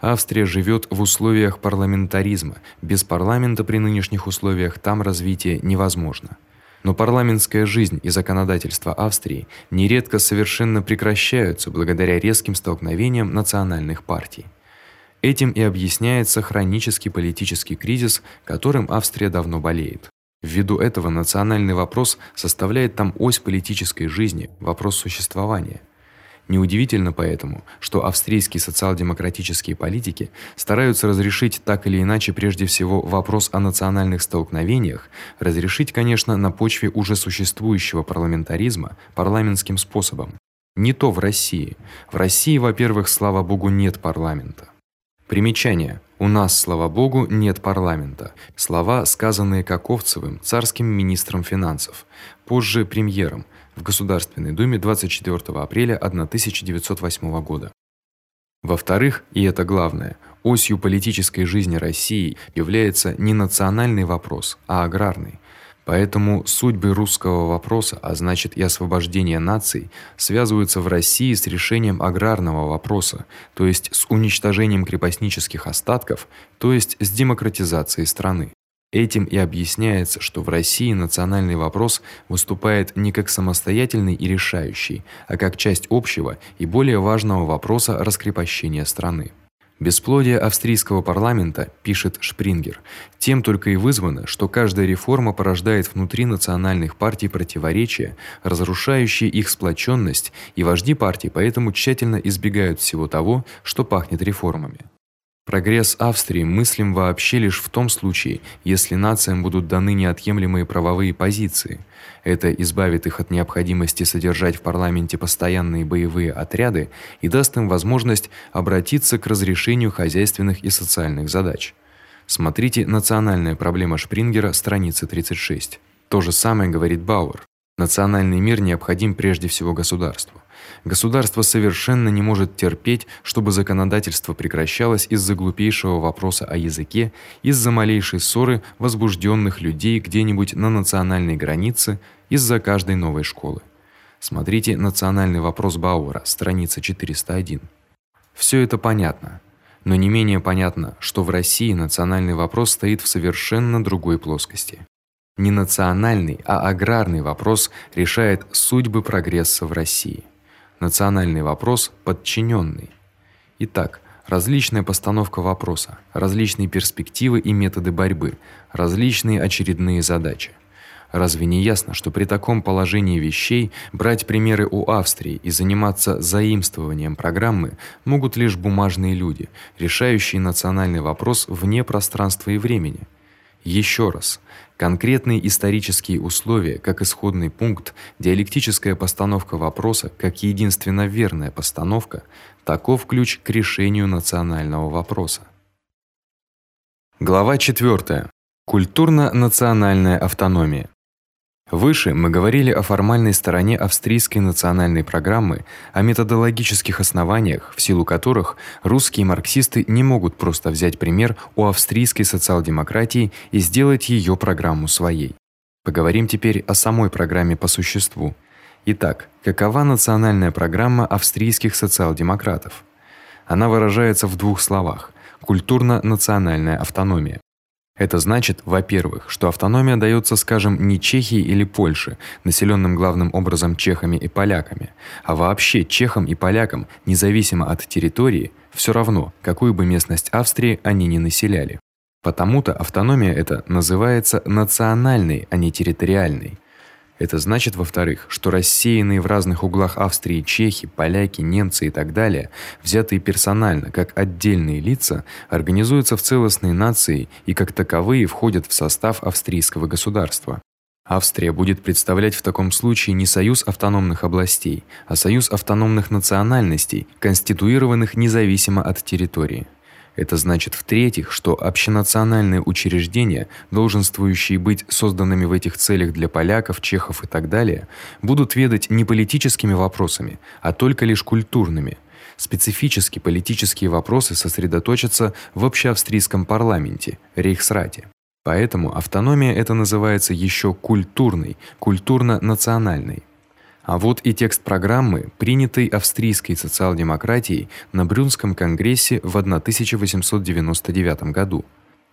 Австрия живет в условиях парламентаризма. Без парламента при нынешних условиях там развитие невозможно. Но парламентская жизнь и законодательство Австрии нередко совершенно прекращаются благодаря резким столкновениям национальных партий. Этим и объясняется хронический политический кризис, которым Австрия давно болеет. Ввиду этого национальный вопрос составляет там ось политической жизни, вопрос существования. Неудивительно поэтому, что австрийские социал-демократические политики стараются разрешить так или иначе прежде всего вопрос о национальных столкновениях, разрешить, конечно, на почве уже существующего парламентаризма, парламентским способом. Не то в России. В России, во-первых, слава богу, нет парламента. Примечание: у нас, слава богу, нет парламента. Слова, сказанные Каковцевым, царским министром финансов, позже премьером в Государственной Думе 24 апреля 1908 года. Во-вторых, и это главное, осью политической жизни России является не национальный вопрос, а аграрный. Поэтому судьбы русского вопроса, а значит и освобождение наций, связываются в России с решением аграрного вопроса, то есть с уничтожением крепостнических остатков, то есть с демократизацией страны. Этим и объясняется, что в России национальный вопрос выступает не как самостоятельный и решающий, а как часть общего и более важного вопроса раскрепощения страны. Бесплодие австрийского парламента, пишет Шпрингер, тем только и вызвано, что каждая реформа порождает внутри национальных партий противоречия, разрушающие их сплоченность, и вожди партий поэтому тщательно избегают всего того, что пахнет реформами. Прогресс Австрии мыслим вообще лишь в том случае, если нациям будут даны неотъемлемые правовые позиции. Это избавит их от необходимости содержать в парламенте постоянные боевые отряды и даст им возможность обратиться к разрешению хозяйственных и социальных задач. Смотрите Национальная проблема Шпрингера, страница 36. То же самое говорит Бауэр. Национальный мир необходим прежде всего государству. Государство совершенно не может терпеть, чтобы законодательство прекращалось из-за глупейшего вопроса о языке, из-за малейшей ссоры возбужденных людей где-нибудь на национальной границе, из-за каждой новой школы. Смотрите Национальный вопрос Бауэра, страница 401. Все это понятно, но не менее понятно, что в России национальный вопрос стоит в совершенно другой плоскости. Не национальный, а аграрный вопрос решает судьбы прогресса в России. Национальный вопрос подчиненный. Итак, различная постановка вопроса, различные перспективы и методы борьбы, различные очередные задачи. Разве не ясно, что при таком положении вещей брать примеры у Австрии и заниматься заимствованием программы могут лишь бумажные люди, решающие национальный вопрос вне пространства и времени? Еще раз, конкретные исторические условия как исходный пункт, диалектическая постановка вопроса как единственно верная постановка таков ключ к решению национального вопроса. Глава 4. Культурно-национальная автономия. Выше мы говорили о формальной стороне австрийской национальной программы, о методологических основаниях, в силу которых русские марксисты не могут просто взять пример у австрийской социал-демократии и сделать её программу своей. Поговорим теперь о самой программе по существу. Итак, какова национальная программа австрийских социал-демократов? Она выражается в двух словах: культурно-национальная автономия. Это значит, во-первых, что автономия даётся, скажем, не Чехии или Польше, населённым главным образом чехами и поляками, а вообще чехам и полякам, независимо от территории, всё равно, какую бы местность Австрии они ни населяли. Потому-то автономия эта называется национальной, а не территориальной. Это значит, во-вторых, что рассеянные в разных углах Австрии чехи, поляки, немцы и так далее, взятые персонально как отдельные лица, организуются в целостные нации и как таковые входят в состав австрийского государства. Австрия будет представлять в таком случае не союз автономных областей, а союз автономных национальностей, конституированных независимо от территории. Это значит в-третьих, что общенациональные учреждения, долженствующие быть созданными в этих целях для поляков, чехов и так далее, будут ведать не политическими вопросами, а только лишь культурными. Специфически политические вопросы сосредоточатся в общеавстрийском парламенте, Рейхсрате. Поэтому автономия это называется ещё культурной, культурно-национальной. А вот и текст программы, принятой австрийской социал-демократией на Брюнском конгрессе в 1899 году.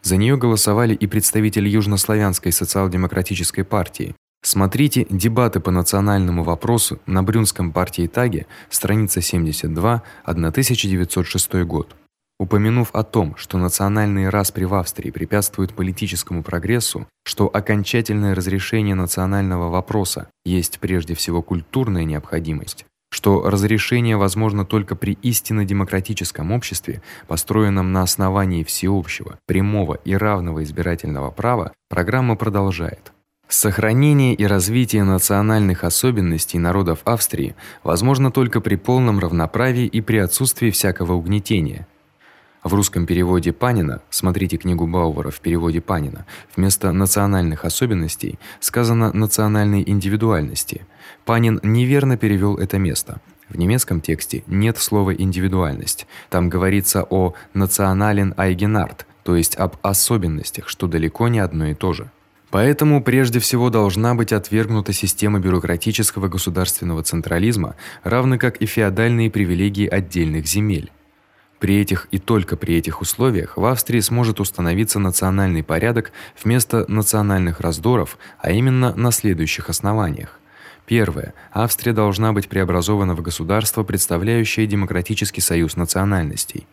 За неё голосовали и представители Южнославянской социал-демократической партии. Смотрите Дебаты по национальному вопросу на Брюнском партии Таге, страница 72, 1906 год. Упомянув о том, что национальные распри в Австрии препятствуют политическому прогрессу, что окончательное разрешение национального вопроса есть прежде всего культурная необходимость, что разрешение возможно только при истинно демократическом обществе, построенном на основании всеобщего, прямого и равного избирательного права, программа продолжает. Сохранение и развитие национальных особенностей народов Австрии возможно только при полном равноправии и при отсутствии всякого угнетения. В русском переводе Панина, смотрите книгу Бауэра в переводе Панина, вместо национальных особенностей сказано национальной индивидуальности. Панин неверно перевёл это место. В немецком тексте нет слова индивидуальность. Там говорится о национален Eigenart, то есть об особенностях, что далеко не одно и то же. Поэтому прежде всего должна быть отвергнута система бюрократического государственного централизма, равно как и феодальные привилегии отдельных земель. При этих и только при этих условиях в Австрии сможет установиться национальный порядок вместо национальных раздоров, а именно на следующих основаниях. Первое. Австрия должна быть преобразована в государство, представляющее демократический союз национальностей.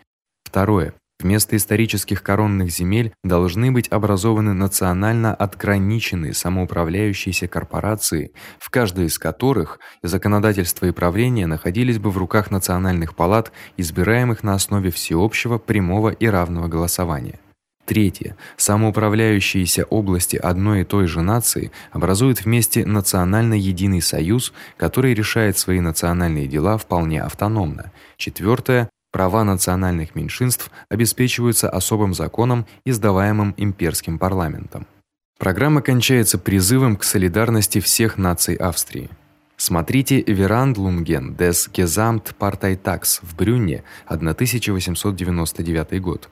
Второе. Вместо исторических коронных земель должны быть образованы национально отграниченные самоуправляющиеся корпорации, в каждой из которых законодательство и правление находились бы в руках национальных палат, избираемых на основе всеобщего, прямого и равного голосования. Третье. Самоуправляющиеся области одной и той же нации образуют вместе национально единый союз, который решает свои национальные дела вполне автономно. Четвертое. Права национальных меньшинств обеспечиваются особым законом, издаваемым имперским парламентом. Программа кончается призывом к солидарности всех наций Австрии. Смотрите Verhandlungen des Gesamtparteitags в Брюнне, 1899 год.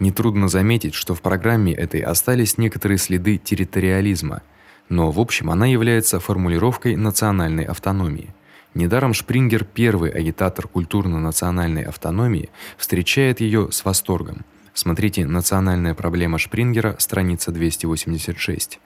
Нетрудно заметить, что в программе этой остались некоторые следы территориализма, но в общем она является формулировкой национальной автономии. Недаром Шпрингер, первый агитатор культурно-национальной автономии, встречает её с восторгом. Смотрите Национальная проблема Шпрингера, страница 286.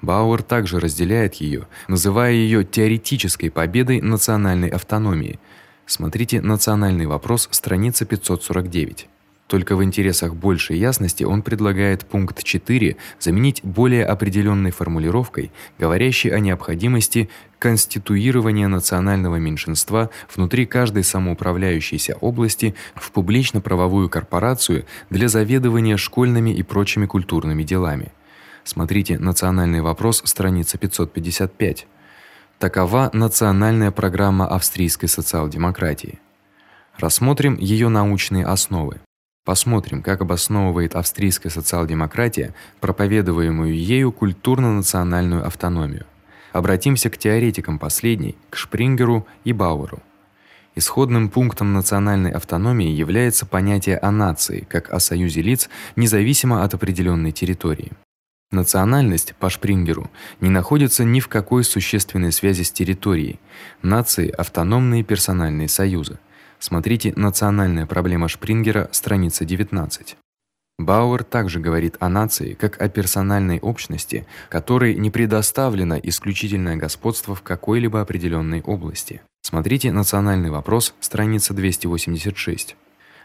Бауэр также разделяет её, называя её теоретической победой национальной автономии. Смотрите Национальный вопрос, страница 549. Только в интересах большей ясности он предлагает пункт 4 заменить более определённой формулировкой, говорящей о необходимости конституирования национального меньшинства внутри каждой самоуправляющейся области в публично-правовую корпорацию для заведования школьными и прочими культурными делами. Смотрите Национальный вопрос, страница 555. Такова национальная программа австрийской социал-демократии. Рассмотрим её научные основы. Посмотрим, как обосновывает австрийская социал-демократия проповедуемую ею культурно-национальную автономию. Обратимся к теоретикам последней, к Шпрингеру и Бауэру. Исходным пунктом национальной автономии является понятие о нации, как о союзе лиц, независимо от определённой территории. Национальность по Шпрингеру не находится ни в какой существенной связи с территорией. Нации автономные персональные союзы. Смотрите Национальная проблема Шпрингера, страница 19. Бауэр также говорит о нации как о персональной общности, которой не предоставлено исключительное господство в какой-либо определённой области. Смотрите Национальный вопрос, страница 286.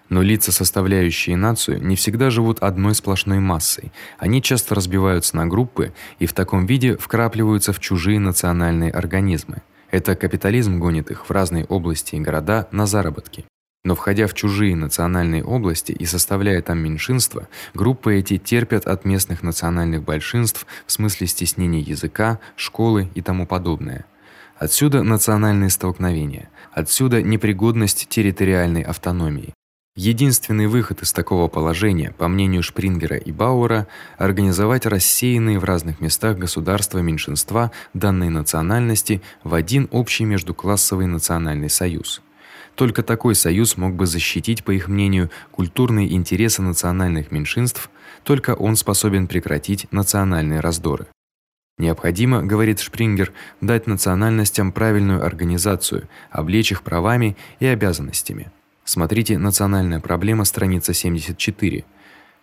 Но лица, составляющие нацию, не всегда живут одной сплошной массой. Они часто разбиваются на группы и в таком виде вкрапливаются в чужие национальные организмы. Это капитализм гонит их в разные области и города на заработки. Но входя в чужие национальные области и составляя там меньшинства, группы эти терпят от местных национальных большинств в смысле стеснения языка, школы и тому подобное. Отсюда национальные столкновения, отсюда непригодность территориальной автономии. Единственный выход из такого положения, по мнению Шпрингера и Бауэра, организовать рассеянные в разных местах государства меньшинства данной национальности в один общий междуклассовый национальный союз. Только такой союз мог бы защитить, по их мнению, культурные интересы национальных меньшинств, только он способен прекратить национальные раздоры. Необходимо, говорит Шпрингер, дать национальностям правильную организацию, облечь их правами и обязанностями. Смотрите Национальная проблема, страница 74.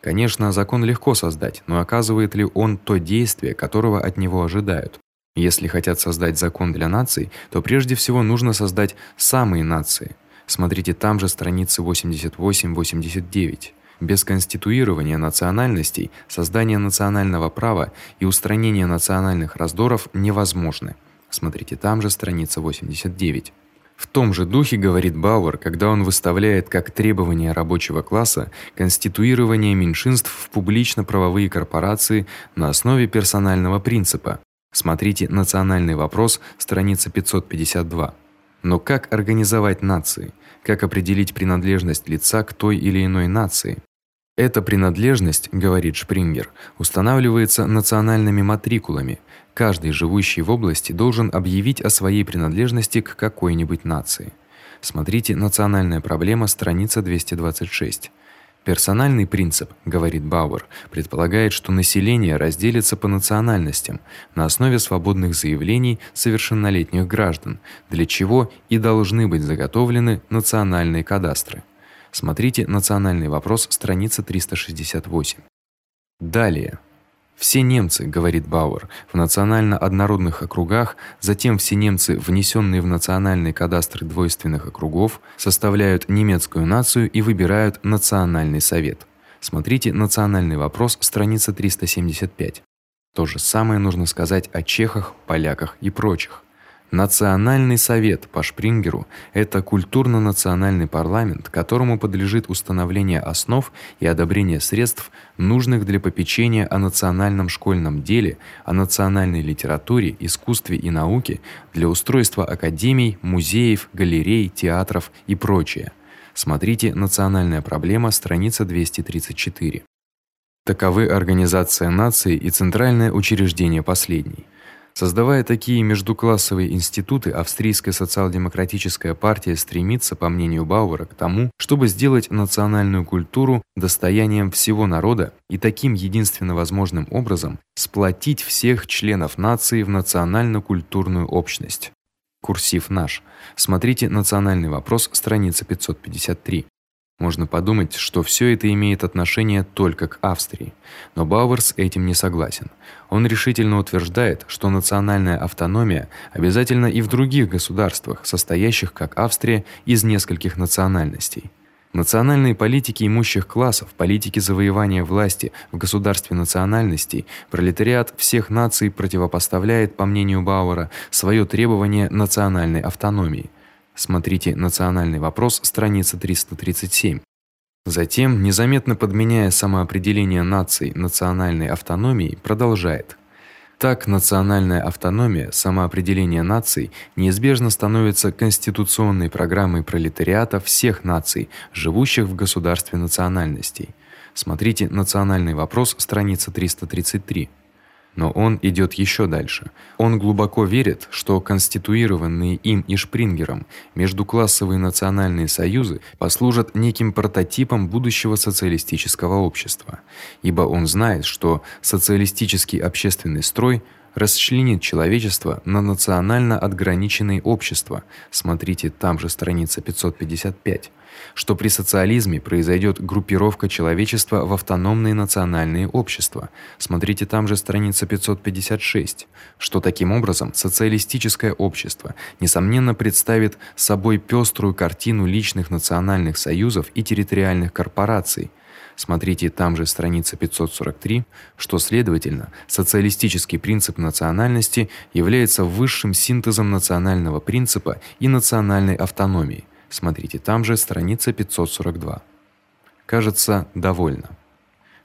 Конечно, закон легко создать, но оказывает ли он то действие, которого от него ожидают? Если хотят создать закон для наций, то прежде всего нужно создать самые нации. Смотрите там же страницы 88-89. Без конституирования национальностей создание национального права и устранение национальных раздоров невозможны. Смотрите там же страница 89. В том же духе говорит Бауэр, когда он выставляет как требование рабочего класса конституирование меньшинств в публично-правовые корпорации на основе персонального принципа. Смотрите Национальный вопрос, страница 552. Но как организовать нации? Как определить принадлежность лица к той или иной нации? Эта принадлежность, говорит Шпрингер, устанавливается национальными матрикулами. Каждый живущий в области должен объявить о своей принадлежности к какой-нибудь нации. Смотрите Национальная проблема, страница 226. Персональный принцип, говорит Бауэр, предполагает, что население разделится по национальностям на основе свободных заявлений совершеннолетних граждан, для чего и должны быть заготовлены национальные кадастры. Смотрите Национальный вопрос, страница 368. Далее все немцы, говорит Бауэр, в национально однородных округах, затем все немцы, внесенные в национальный кадастр двойственных округов, составляют немецкую нацию и выбирают национальный совет. Смотрите Национальный вопрос, страница 375. То же самое нужно сказать о чехах, поляках и прочих. Национальный совет по Шпрингеру это культурно-национальный парламент, которому подлежит установление основ и одобрение средств, нужных для попечения о национальном школьном деле, о национальной литературе, искусстве и науке, для устройства академий, музеев, галерей, театров и прочее. Смотрите Национальная проблема, страница 234. Таковы организация нации и центральное учреждение последней. Создавая такие междуклассовые институты, австрийская социал-демократическая партия стремится, по мнению Бауэра, к тому, чтобы сделать национальную культуру достоянием всего народа и таким единственно возможным образом сплотить всех членов нации в национально-культурную общность. Курсив наш. Смотрите Национальный вопрос, страница 553. Можно подумать, что всё это имеет отношение только к Австрии, но Бауэр с этим не согласен. Он решительно утверждает, что национальная автономия обязательна и в других государствах, состоящих, как Австрия, из нескольких национальностей. Национальные политики имущих классов, политики завоевания власти в государстве национальностей, пролетариат всех наций противопоставляет, по мнению Бауэра, своё требование национальной автономии. Смотрите Национальный вопрос, страница 337. Затем, незаметно подменяя самоопределение наций национальной автономией, продолжает: так национальная автономия, самоопределение наций неизбежно становится конституционной программой пролетариата всех наций, живущих в государстве национальностей. Смотрите Национальный вопрос, страница 333. Но он идёт ещё дальше. Он глубоко верит, что конституированные им и Шпрингером междуклассовые национальные союзы послужат неким прототипом будущего социалистического общества, ибо он знает, что социалистический общественный строй расчленит человечество на национально отграниченные общества. Смотрите, там же страница 555 что при социализме произойдет группировка человечества в автономные национальные общества. Смотрите там же страница 556, что таким образом социалистическое общество несомненно представит собой пеструю картину личных национальных союзов и территориальных корпораций. Смотрите там же страница 543, что следовательно, социалистический принцип национальности является высшим синтезом национального принципа и национальной автономии. Смотрите, там же страница 542. Кажется, довольно.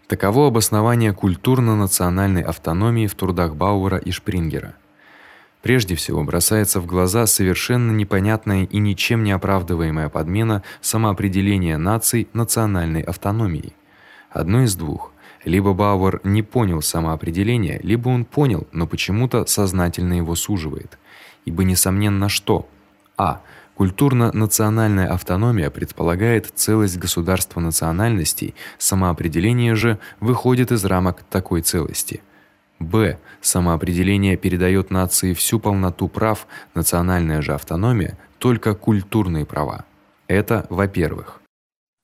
Таково обоснование культурно-национальной автономии в трудах Бауэра и Шпрингера. Прежде всего бросается в глаза совершенно непонятная и ничем не оправдываемая подмена самоопределения наций национальной автономией. Одно из двух: либо Бауэр не понял самоопределения, либо он понял, но почему-то сознательно его суживает. Ибо несомненно что: а Культурно-национальная автономия предполагает целость государства национальностей, самоопределение же выходит из рамок такой целости. Б. Самоопределение передаёт нации всю полноту прав, национальная же автономия только культурные права. Это, во-первых.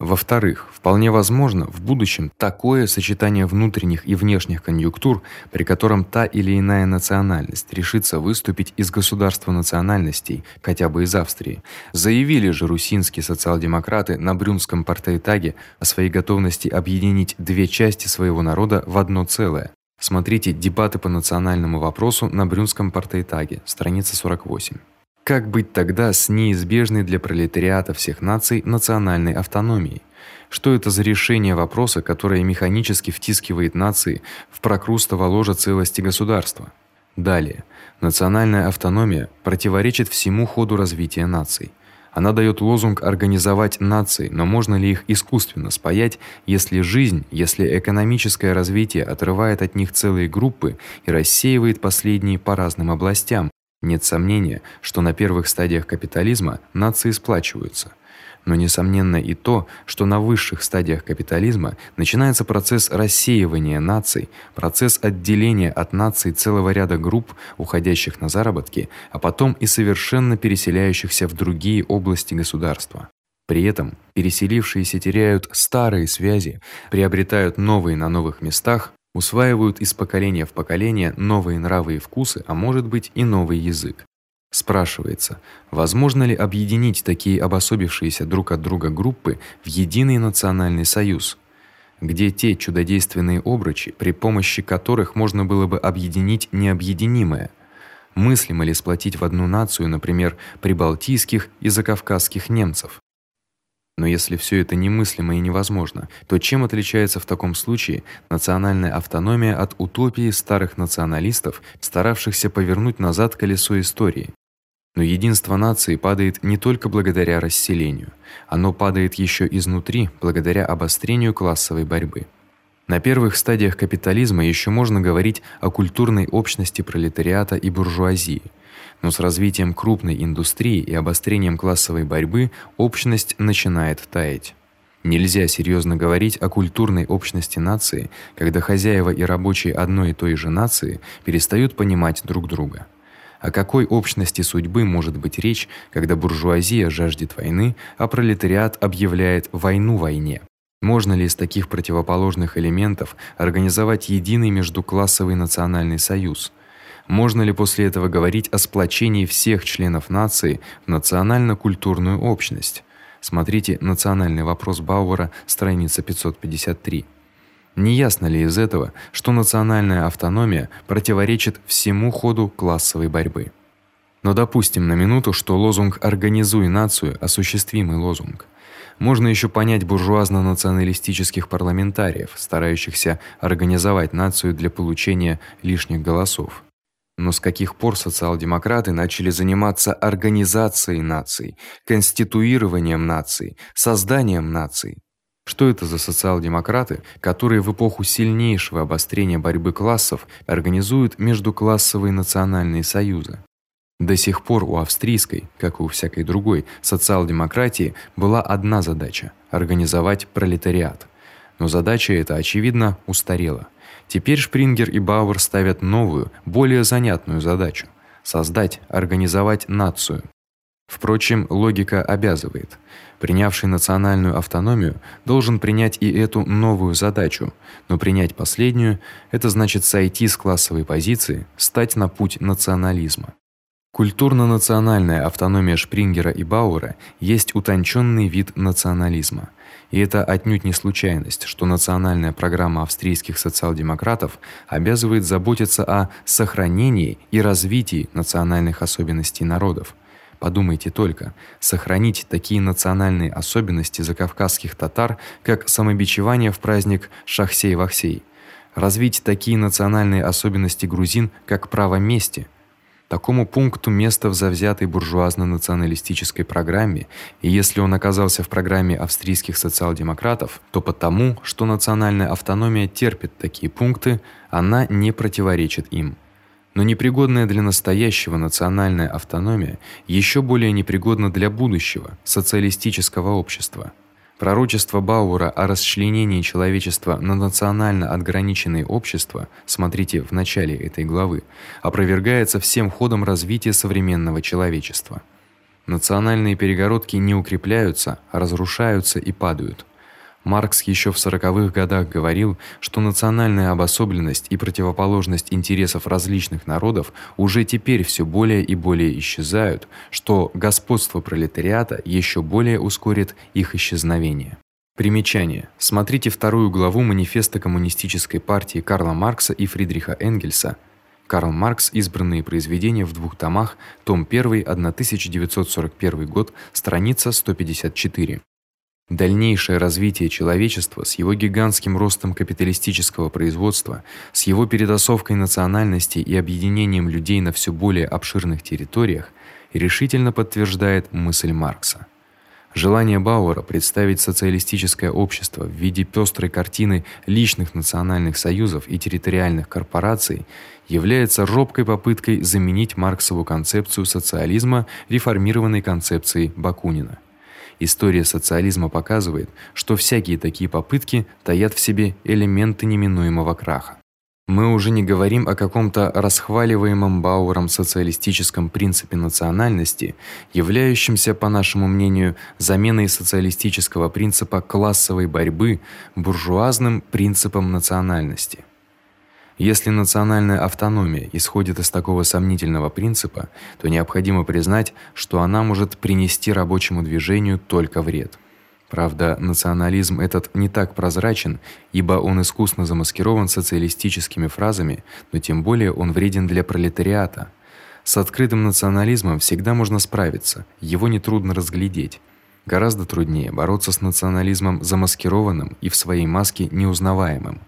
Во-вторых, вполне возможно в будущем такое сочетание внутренних и внешних конъюнктур, при котором та или иная национальность решится выступить из государства национальностей, хотя бы из Австрии. Заявили же русинские социал-демократы на Брюнском партеитаге о своей готовности объединить две части своего народа в одно целое. Смотрите дебаты по национальному вопросу на Брюнском партеитаге, страница 48. Как быть тогда с неизбежной для пролетариата всех наций национальной автономией? Что это за решение вопроса, которое механически втискивает нации в прокрустово ложе целости государства? Далее. Национальная автономия противоречит всему ходу развития наций. Она даёт лозунг организовать нации, но можно ли их искусственно спаять, если жизнь, если экономическое развитие отрывает от них целые группы и рассеивает последние по разным областям, Нет сомнения, что на первых стадиях капитализма нации сплачиваются. Но несомненно и то, что на высших стадиях капитализма начинается процесс рассеивания наций, процесс отделения от наций целого ряда групп, уходящих на заработки, а потом и совершенно переселяющихся в другие области государства. При этом переселившиеся теряют старые связи, приобретают новые на новых местах, усваивают из поколения в поколение новые нравы и вкусы, а может быть и новый язык. Спрашивается, возможно ли объединить такие обособившиеся друг от друга группы в единый национальный союз, где те чудодейственные обручи, при помощи которых можно было бы объединить необъединимое? Мыслимо ли сплотить в одну нацию, например, прибалтийских и закавказских немцев? Но если всё это немыслимо и невозможно, то чем отличается в таком случае национальная автономия от утопии старых националистов, старавшихся повернуть назад колесо истории? Но единство нации падает не только благодаря расселению, оно падает ещё изнутри благодаря обострению классовой борьбы. На первых стадиях капитализма ещё можно говорить о культурной общности пролетариата и буржуазии – но с развитием крупной индустрии и обострением классовой борьбы общность начинает таять. Нельзя серьёзно говорить о культурной общности нации, когда хозяева и рабочие одной и той же нации перестают понимать друг друга. О какой общности судьбы может быть речь, когда буржуазия жаждет войны, а пролетариат объявляет войну войне? Можно ли из таких противоположных элементов организовать единый междуклассовый национальный союз? Можно ли после этого говорить о сплочении всех членов нации в национально-культурную общность? Смотрите Национальный вопрос Бауэра, страница 553. Не ясно ли из этого, что национальная автономия противоречит всему ходу классовой борьбы? Но допустим на минуту, что лозунг организуй нацию осуществимый лозунг. Можно ещё понять буржуазно-националистических парламентариев, старающихся организовать нацию для получения лишних голосов. Но с каких пор социал-демократы начали заниматься организацией наций, конституированием наций, созданием наций? Что это за социал-демократы, которые в эпоху сильнейшего обострения борьбы классов организуют междуклассовые национальные союзы? До сих пор у австрийской, как и у всякой другой социал-демократии, была одна задача организовать пролетариат. Но задача эта очевидно устарела. Теперь Шпрингер и Бауэр ставят новую, более занятную задачу создать, организовать нацию. Впрочем, логика обязывает. Принявший национальную автономию должен принять и эту новую задачу, но принять последнюю это значит сойти с классовой позиции, стать на путь национализма. Культурно-национальная автономия Шпрингера и Бауэра есть утончённый вид национализма. И это отнюдь не случайность, что национальная программа австрийских социал-демократов обязывает заботиться о сохранении и развитии национальных особенностей народов. Подумайте только, сохранить такие национальные особенности закавказских татар, как самобичевание в праздник Шахсей-Вахсей, развить такие национальные особенности грузин, как право мести – Такому пункту место в завзятой буржуазно-националистической программе, и если он оказался в программе австрийских социал-демократов, то потому, что национальная автономия терпит такие пункты, она не противоречит им. Но непригодная для настоящего национальная автономия ещё более непригодна для будущего социалистического общества. Пророчество Бауэра о расчленении человечества на национально отграниченные общества, смотрите в начале этой главы, опровергается всем ходом развития современного человечества. Национальные перегородки не укрепляются, а разрушаются и падают. Маркс ещё в сороковых годах говорил, что национальная обособленность и противоположность интересов различных народов уже теперь всё более и более исчезают, что господство пролетариата ещё более ускорит их исчезновение. Примечание. Смотрите вторую главу манифеста коммунистической партии Карла Маркса и Фридриха Энгельса. Карл Маркс. Избранные произведения в двух томах. Том 1, 1941 год, страница 154. Дальнейшее развитие человечества с его гигантским ростом капиталистического производства, с его передосовкой национальностей и объединением людей на всё более обширных территориях решительно подтверждает мысль Маркса. Желание Бауэра представить социалистическое общество в виде пёстрой картины личных национальных союзов и территориальных корпораций является робкой попыткой заменить марксову концепцию социализма реформированной концепцией Бакунина. История социализма показывает, что всякие такие попытки таят в себе элементы неминуемого краха. Мы уже не говорим о каком-то расхваливаемом Бауэром социалистическом принципе национальности, являющемся, по нашему мнению, заменой социалистического принципа классовой борьбы буржуазным принципом национальности. Если национальная автономия исходит из такого сомнительного принципа, то необходимо признать, что она может принести рабочему движению только вред. Правда, национализм этот не так прозрачен, ибо он искусно замаскирован социалистическими фразами, но тем более он вреден для пролетариата. С открытым национализмом всегда можно справиться, его не трудно разглядеть. Гораздо труднее бороться с национализмом замаскированным и в своей маске неузнаваемым.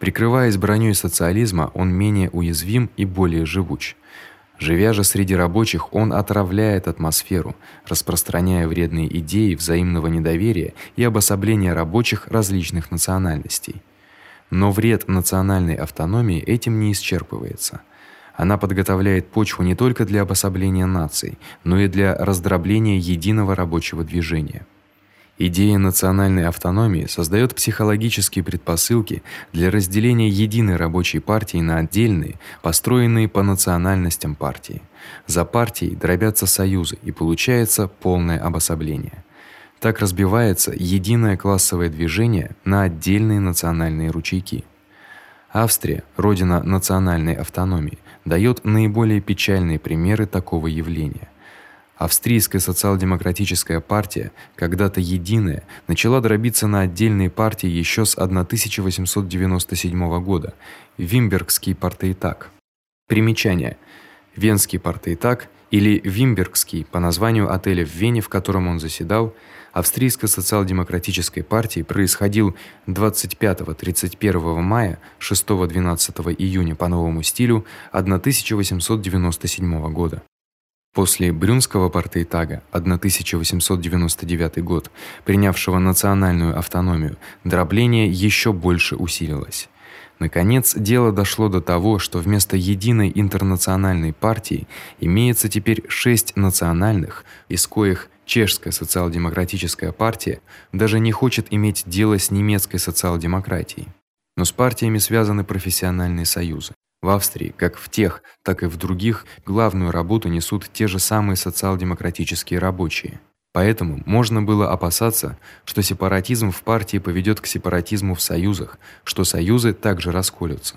Прикрываясь бронёй социализма, он менее уязвим и более живуч. Живя же среди рабочих, он отравляет атмосферу, распространяя вредные идеи взаимного недоверия и обособления рабочих различных национальностей. Но вред национальной автономии этим не исчерпывается. Она подготовляет почву не только для обособления наций, но и для раздробления единого рабочего движения. Идея национальной автономии создаёт психологические предпосылки для разделения единой рабочей партии на отдельные, построенные по национальностям партии. За партией дробятся союзы, и получается полное обособление. Так разбивается единое классовое движение на отдельные национальные ручейки. Австрия, родина национальной автономии, даёт наиболее печальные примеры такого явления. Австрийская социал-демократическая партия, когда-то единая, начала дробиться на отдельные партии ещё с 1897 года. Вимбергский партеитаг. Примечание: Венский партеитаг или Вимбергский по названию отеля в Вене, в котором он заседал, австрийской социал-демократической партии происходил 25-31 мая, 6-12 июня по новому стилю 1897 года. После Брюнского партеитага 1899 год, принявшего национальную автономию, дробление ещё больше усилилось. Наконец, дело дошло до того, что вместо единой интернациональной партии имеется теперь шесть национальных, из коих чешская социал-демократическая партия даже не хочет иметь дело с немецкой социал-демократией. Но с партиями связаны профессиональные союзы. В Австрии, как в тех, так и в других, главную работу несут те же самые социал-демократические рабочие. Поэтому можно было опасаться, что сепаратизм в партии поведёт к сепаратизму в союзах, что союзы также расколются.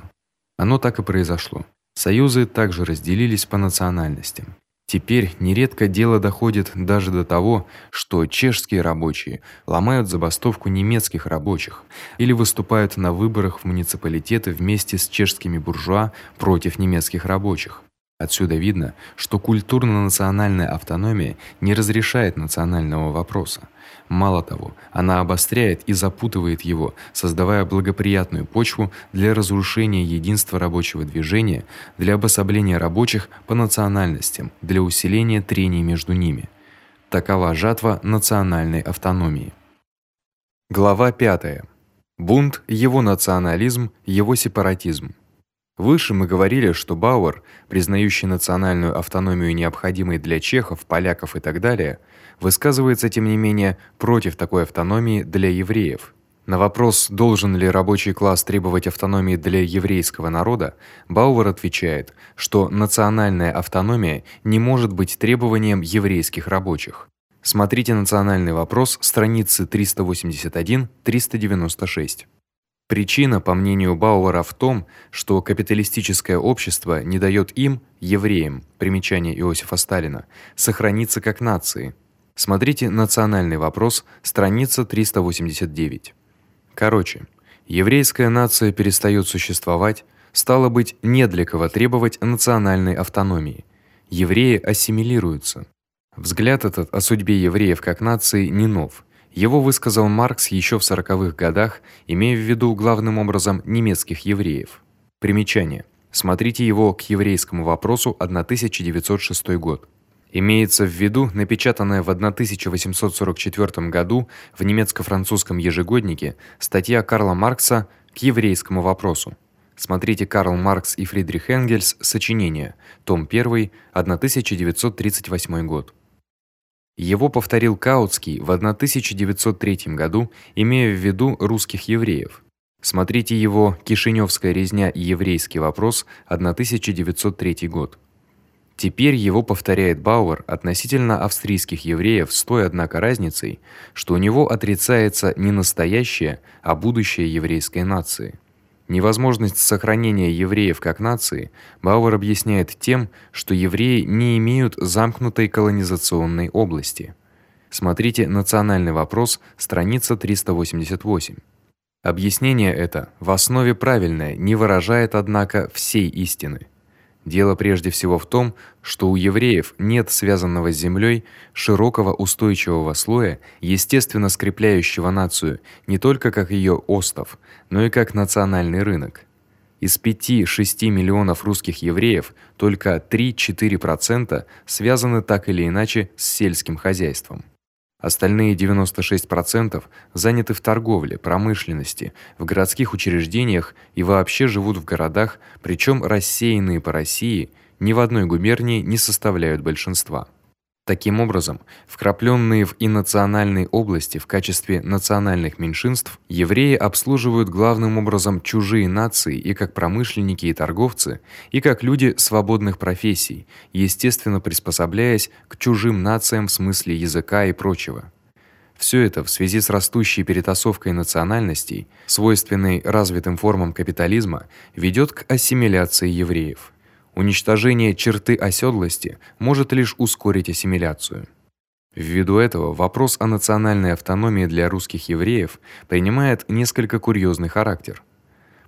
Оно так и произошло. Союзы также разделились по национальностям. Теперь нередко дело доходит даже до того, что чешские рабочие ломают забастовку немецких рабочих или выступают на выборах в муниципалитеты вместе с чешскими буржуа против немецких рабочих. Отсюда видно, что культурно-национальная автономия не разрешает национального вопроса. Мало того, она обостряет и запутывает его, создавая благоприятную почву для разрушения единства рабочего движения, для обособления рабочих по национальностям, для усиления трений между ними. Такова жатва национальной автономии. Глава 5. Бунт, его национализм, его сепаратизм. Выше мы говорили, что Бауэр, признающий национальную автономию необходимой для чехов, поляков и так далее, высказывается тем не менее против такой автономии для евреев. На вопрос, должен ли рабочий класс требовать автономии для еврейского народа, Бауэр отвечает, что национальная автономия не может быть требованием еврейских рабочих. Смотрите Национальный вопрос, страницы 381-396. Причина, по мнению Бауэра, в том, что капиталистическое общество не даёт им, евреям, примечание Иосифа Сталина, сохраниться как нации. Смотрите Национальный вопрос, страница 389. Короче, еврейская нация перестаёт существовать, стало быть, не для кого требовать национальной автономии. Евреи ассимилируются. Взгляд этот о судьбе евреев как нации не нов. Его высказал Маркс ещё в сороковых годах, имея в виду главным образом немецких евреев. Примечание: Смотрите его к еврейскому вопросу 1906 год. Имеется в виду напечатанная в 1844 году в немецко-французском ежегоднике статья Карла Маркса к еврейскому вопросу. Смотрите Карл Маркс и Фридрих Энгельс. Сочинение. Том 1, 1938 год. Его повторил Каутский в 1903 году, имея в виду русских евреев. Смотрите его Кишинёвская резня и еврейский вопрос, 1903 год. Теперь его повторяет Бауэр относительно австрийских евреев с той однако разницей, что у него отрицается не настоящее, а будущее еврейской нации. Невозможность сохранения евреев как нации Бауэр объясняет тем, что евреи не имеют замкнутой колонизационной области. Смотрите Национальный вопрос, страница 388. Объяснение это в основе правильное, не выражает однако всей истины. Дело прежде всего в том, что у евреев нет связанного с землей широкого устойчивого слоя, естественно скрепляющего нацию не только как ее остов, но и как национальный рынок. Из 5-6 миллионов русских евреев только 3-4% связаны так или иначе с сельским хозяйством. Остальные 96% заняты в торговле, промышленности, в городских учреждениях и вообще живут в городах, причём рассеянные по России, ни в одной губернии не составляют большинства. Таким образом, вкраплённые в инациональные области в качестве национальных меньшинств, евреи обслуживают главным образом чужие нации и как промышленники и торговцы, и как люди свободных профессий, естественно приспосабляясь к чужим нациям в смысле языка и прочего. Всё это в связи с растущей перетасовкой национальностей, свойственной развитым формам капитализма, ведёт к ассимиляции евреев. Уничтожение черты оседлости может лишь ускорить ассимиляцию. Ввиду этого вопрос о национальной автономии для русских евреев принимает несколько курьезный характер.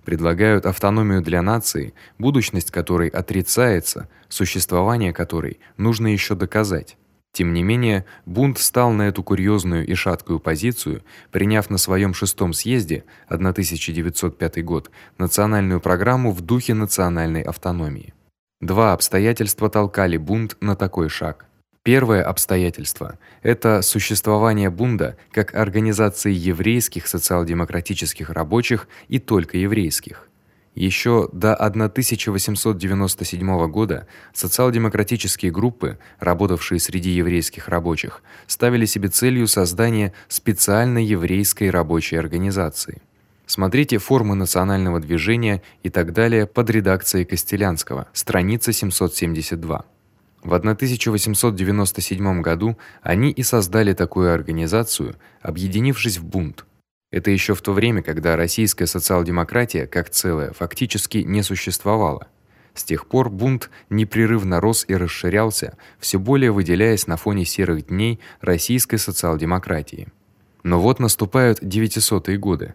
Предлагают автономию для нации, будущность которой отрицается, существование которой нужно ещё доказать. Тем не менее, бунт стал на эту курьезную и шаткую позицию, приняв на своём шестом съезде 1905 год национальную программу в духе национальной автономии. Два обстоятельства толкали бунт на такой шаг. Первое обстоятельство это существование бунда как организации еврейских социал-демократических рабочих и только еврейских. Ещё до 1897 года социал-демократические группы, работавшие среди еврейских рабочих, ставили себе целью создание специальной еврейской рабочей организации. Смотрите формы национального движения и так далее под редакцией Костелянского, страница 772. В 1897 году они и создали такую организацию, объединившись в бунт. Это ещё в то время, когда российская социал-демократия как целое фактически не существовала. С тех пор бунт непрерывно рос и расширялся, всё более выделяясь на фоне серых дней российской социал-демократии. Но вот наступают 900-е годы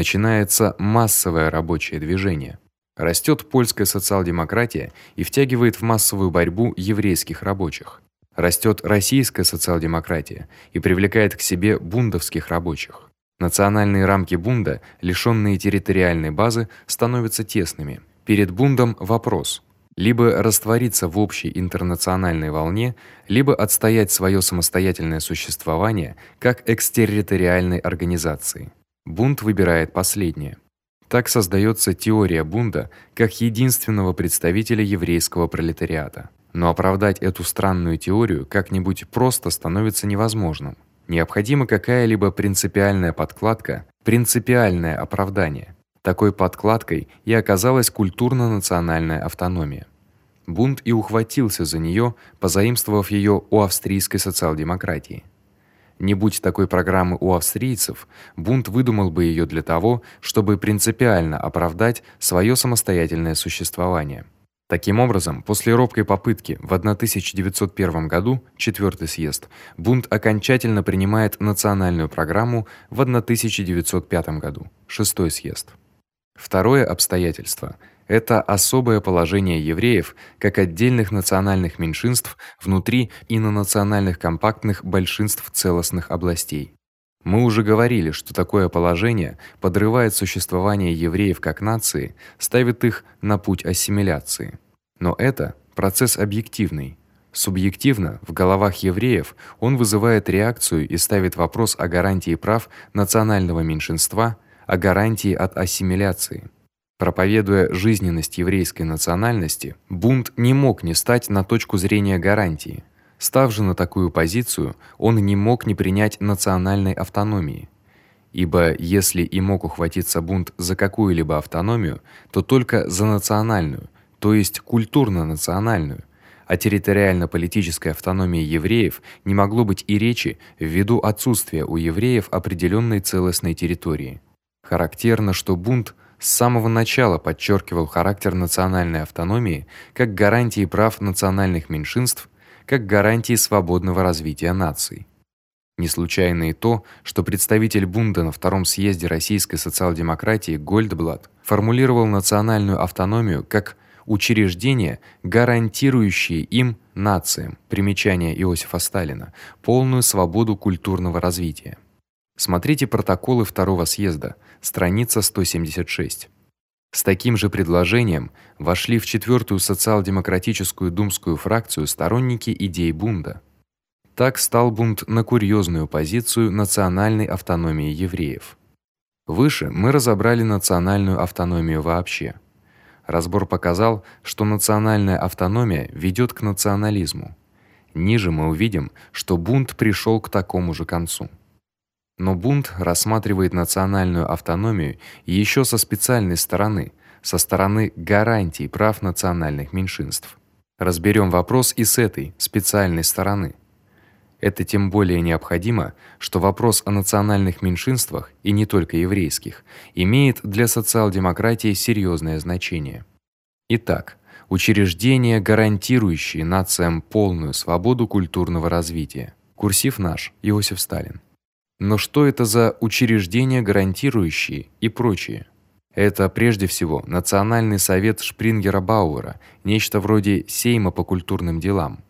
начинается массовое рабочее движение. Растёт польская социал-демократия и втягивает в массовую борьбу еврейских рабочих. Растёт российская социал-демократия и привлекает к себе бундовских рабочих. Национальные рамки бунда, лишённые территориальной базы, становятся тесными. Перед бундом вопрос: либо раствориться в общей интернациональной волне, либо отстоять своё самостоятельное существование как экстерриториальной организации. Бунт выбирает последнее. Так создаётся теория бунда как единственного представителя еврейского пролетариата. Но оправдать эту странную теорию как-нибудь просто становится невозможным. Необходима какая-либо принципиальная подкладка, принципиальное оправдание. Такой подкладкой и оказалась культурно-национальная автономия. Бунт и ухватился за неё, позаимствовав её у австрийской социал-демократии. Не будь такой программы у австрийцев, бунт выдумал бы её для того, чтобы принципиально оправдать своё самостоятельное существование. Таким образом, после робкой попытки в 1901 году, четвёртый съезд, бунт окончательно принимает национальную программу в 1905 году, шестой съезд. Второе обстоятельство это особое положение евреев как отдельных национальных меньшинств внутри инонациональных компактных большинств целостных областей. Мы уже говорили, что такое положение подрывает существование евреев как нации, ставит их на путь ассимиляции. Но это процесс объективный. Субъективно в головах евреев он вызывает реакцию и ставит вопрос о гарантии прав национального меньшинства, о гарантии от ассимиляции. Проповедуя жизненность еврейской национальности, бунт не мог не стать на точку зрения гарантии. Став же на такую позицию, он не мог не принять национальной автономии. Ибо если и мог ухватиться бунт за какую-либо автономию, то только за национальную, то есть культурно-национальную, о территориально-политической автономии евреев не могло быть и речи ввиду отсутствия у евреев определённой целостной территории. Характерно, что бунт с самого начала подчеркивал характер национальной автономии как гарантии прав национальных меньшинств, как гарантии свободного развития наций. Не случайно и то, что представитель бунта на втором съезде российской социал-демократии Гольдблат формулировал национальную автономию как учреждение, гарантирующее им нациям, примечание Иосифа Сталина, полную свободу культурного развития. Смотрите протоколы второго съезда, страница 176. С таким же предложением вошли в четвертую социал-демократическую думскую фракцию сторонники идей бунда. Так стал бунт на курьезную позицию национальной автономии евреев. Выше мы разобрали национальную автономию вообще. Разбор показал, что национальная автономия ведёт к национализму. Ниже мы увидим, что бунт пришёл к такому же концу. Но бунт рассматривает национальную автономию ещё со специальной стороны, со стороны гарантий прав национальных меньшинств. Разберём вопрос и с этой специальной стороны. Это тем более необходимо, что вопрос о национальных меньшинствах, и не только еврейских, имеет для социал-демократии серьёзное значение. Итак, учреждения, гарантирующие нациям полную свободу культурного развития. Курсив наш Иосиф Сталин. Но что это за учреждения, гарантирующие и прочее? Это прежде всего Национальный совет Шпрингера-Бауэра, нечто вроде сейма по культурным делам.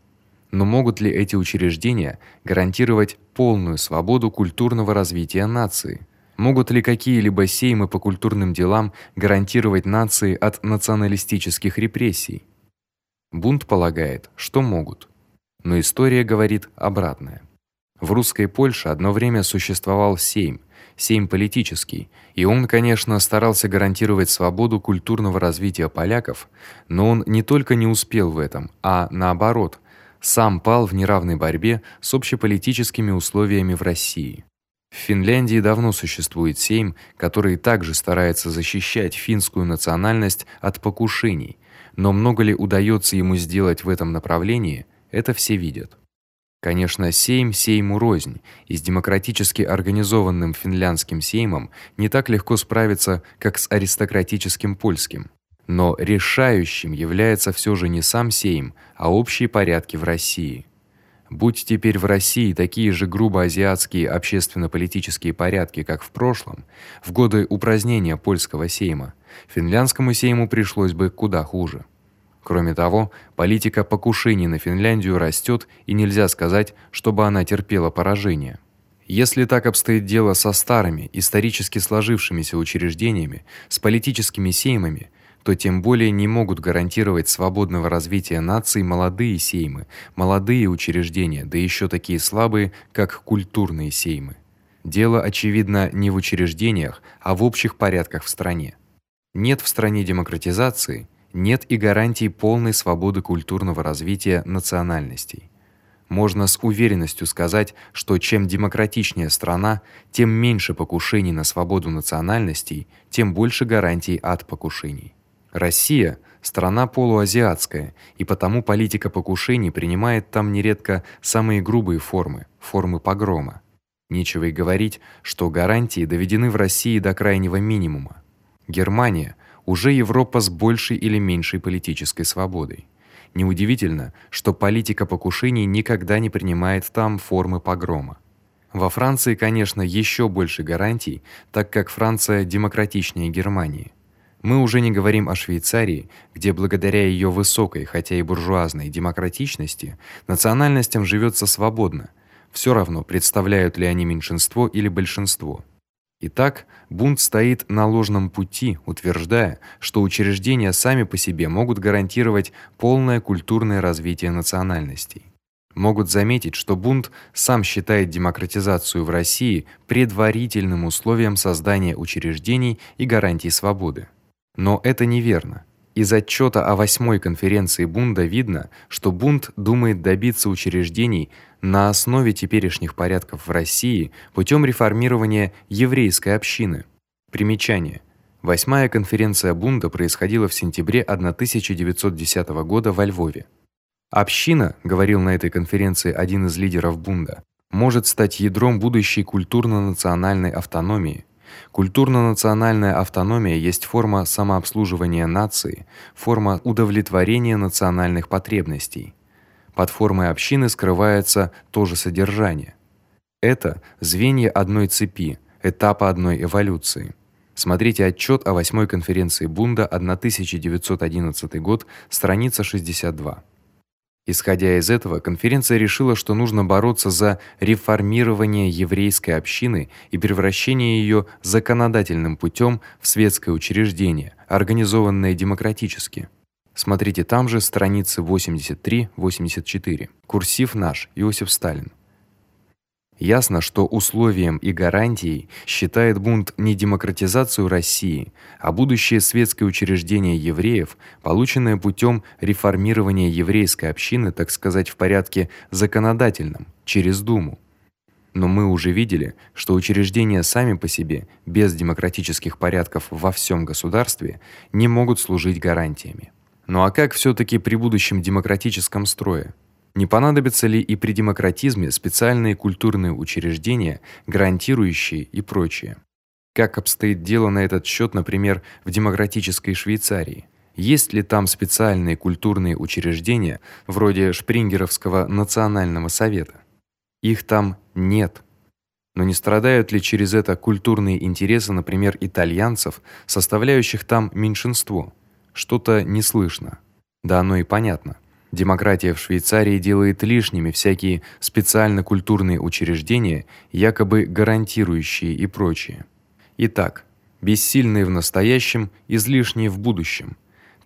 Но могут ли эти учреждения гарантировать полную свободу культурного развития нации? Могут ли какие-либо сеймы по культурным делам гарантировать нации от националистических репрессий? Бунт полагает, что могут. Но история говорит обратное. В русской Польше одно время существовал Сейм, Сейм политический, и он, конечно, старался гарантировать свободу культурного развития поляков, но он не только не успел в этом, а наоборот, сам пал в неравной борьбе с общеполитическими условиями в России. В Финляндии давно существует Сейм, который также старается защищать финскую национальность от покушений, но много ли удаётся ему сделать в этом направлении, это все видят. Конечно, Сейм Сейму рознь, и с демократически организованным финляндским Сеймом не так легко справиться, как с аристократическим польским. Но решающим является всё же не сам Сейм, а общие порядки в России. Будь теперь в России такие же грубо азиатские общественно-политические порядки, как в прошлом, в годы упразднения польского сейма, финляндскому сейму пришлось бы куда хуже. Кроме того, политика покушений на Финляндию растёт, и нельзя сказать, чтобы она терпела поражение. Если так обстоит дело со старыми, исторически сложившимися учреждениями, с политическими сеймами, то тем более не могут гарантировать свободного развития наций молодые сеймы, молодые учреждения, да ещё такие слабые, как культурные сеймы. Дело очевидно не в учреждениях, а в общих порядках в стране. Нет в стране демократизации, нет и гарантий полной свободы культурного развития национальностей. Можно с уверенностью сказать, что чем демократичнее страна, тем меньше покушений на свободу национальностей, тем больше гарантий от покушений. Россия страна полуазиатская, и потому политика покушений принимает там нередко самые грубые формы, формы погрома. Нечего и говорить, что гарантии доведены в России до крайнего минимума. Германия уже Европа с большей или меньшей политической свободой. Неудивительно, что политика покушений никогда не принимает там формы погрома. Во Франции, конечно, ещё больше гарантий, так как Франция демократичнее Германии. Мы уже не говорим о Швейцарии, где благодаря её высокой, хотя и буржуазной демократичности, национальностям живётся свободно. Всё равно, представляют ли они меньшинство или большинство. Итак, бунт стоит на ложном пути, утверждая, что учреждения сами по себе могут гарантировать полное культурное развитие национальностей. Могут заметить, что бунт сам считает демократизацию в России предварительным условием создания учреждений и гарантий свободы. Но это неверно. Из отчёта о восьмой конференции Бунда видно, что Бунд думает добиться учреждений на основе теперешних порядков в России путём реформирования еврейской общины. Примечание: Восьмая конференция Бунда происходила в сентябре 1910 года во Львове. Община, говорил на этой конференции один из лидеров Бунда, может стать ядром будущей культурно-национальной автономии. Культурно-национальная автономия есть форма самообслуживания нации, форма удовлетворения национальных потребностей. Под формой общины скрывается то же содержание. Это звенья одной цепи, этапа одной эволюции. Смотрите отчёт о восьмой конференции Бунда 1911 год, страница 62. Исходя из этого, конференция решила, что нужно бороться за реформирование еврейской общины и превращение её законодательным путём в светское учреждение, организованное демократически. Смотрите там же страницы 83-84. Курсив наш Иосиф Сталин. Ясно, что условием и гарантией считает бунт не демократизацию России, а будущее светское учреждение евреев, полученное путём реформирования еврейской общины, так сказать, в порядке законодательном, через Думу. Но мы уже видели, что учреждения сами по себе, без демократических порядков во всём государстве, не могут служить гарантиями. Ну а как всё-таки при будущем демократическом строе? Не понадобятся ли и при демократизме специальные культурные учреждения, гарантирующие и прочее? Как обстоит дело на этот счёт, например, в демократической Швейцарии? Есть ли там специальные культурные учреждения вроде Шпрингеровского национального совета? Их там нет. Но не страдают ли через это культурные интересы, например, итальянцев, составляющих там меньшинство? Что-то не слышно. Да оно и понятно. Демократия в Швейцарии делает лишними всякие специально культурные учреждения, якобы гарантирующие и прочее. Итак, бессильные в настоящем, излишние в будущем.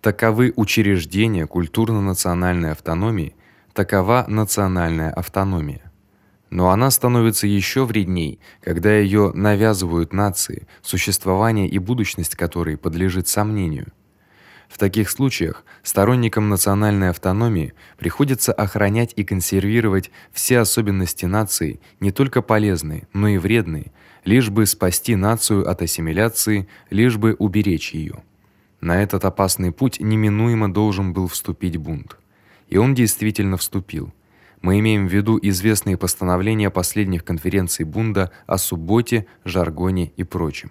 Таковы учреждения культурно-национальной автономии, такова национальная автономия. Но она становится ещё вредней, когда её навязывают нации, существование и будущность которой подлежит сомнению. В таких случаях сторонникам национальной автономии приходится охранять и консервировать все особенности нации, не только полезные, но и вредные, лишь бы спасти нацию от ассимиляции, лишь бы уберечь её. На этот опасный путь неминуемо должен был вступить бунт. И он действительно вступил. Мы имеем в виду известные постановления последних конференций Бунда о субботе, жаргоне и прочем.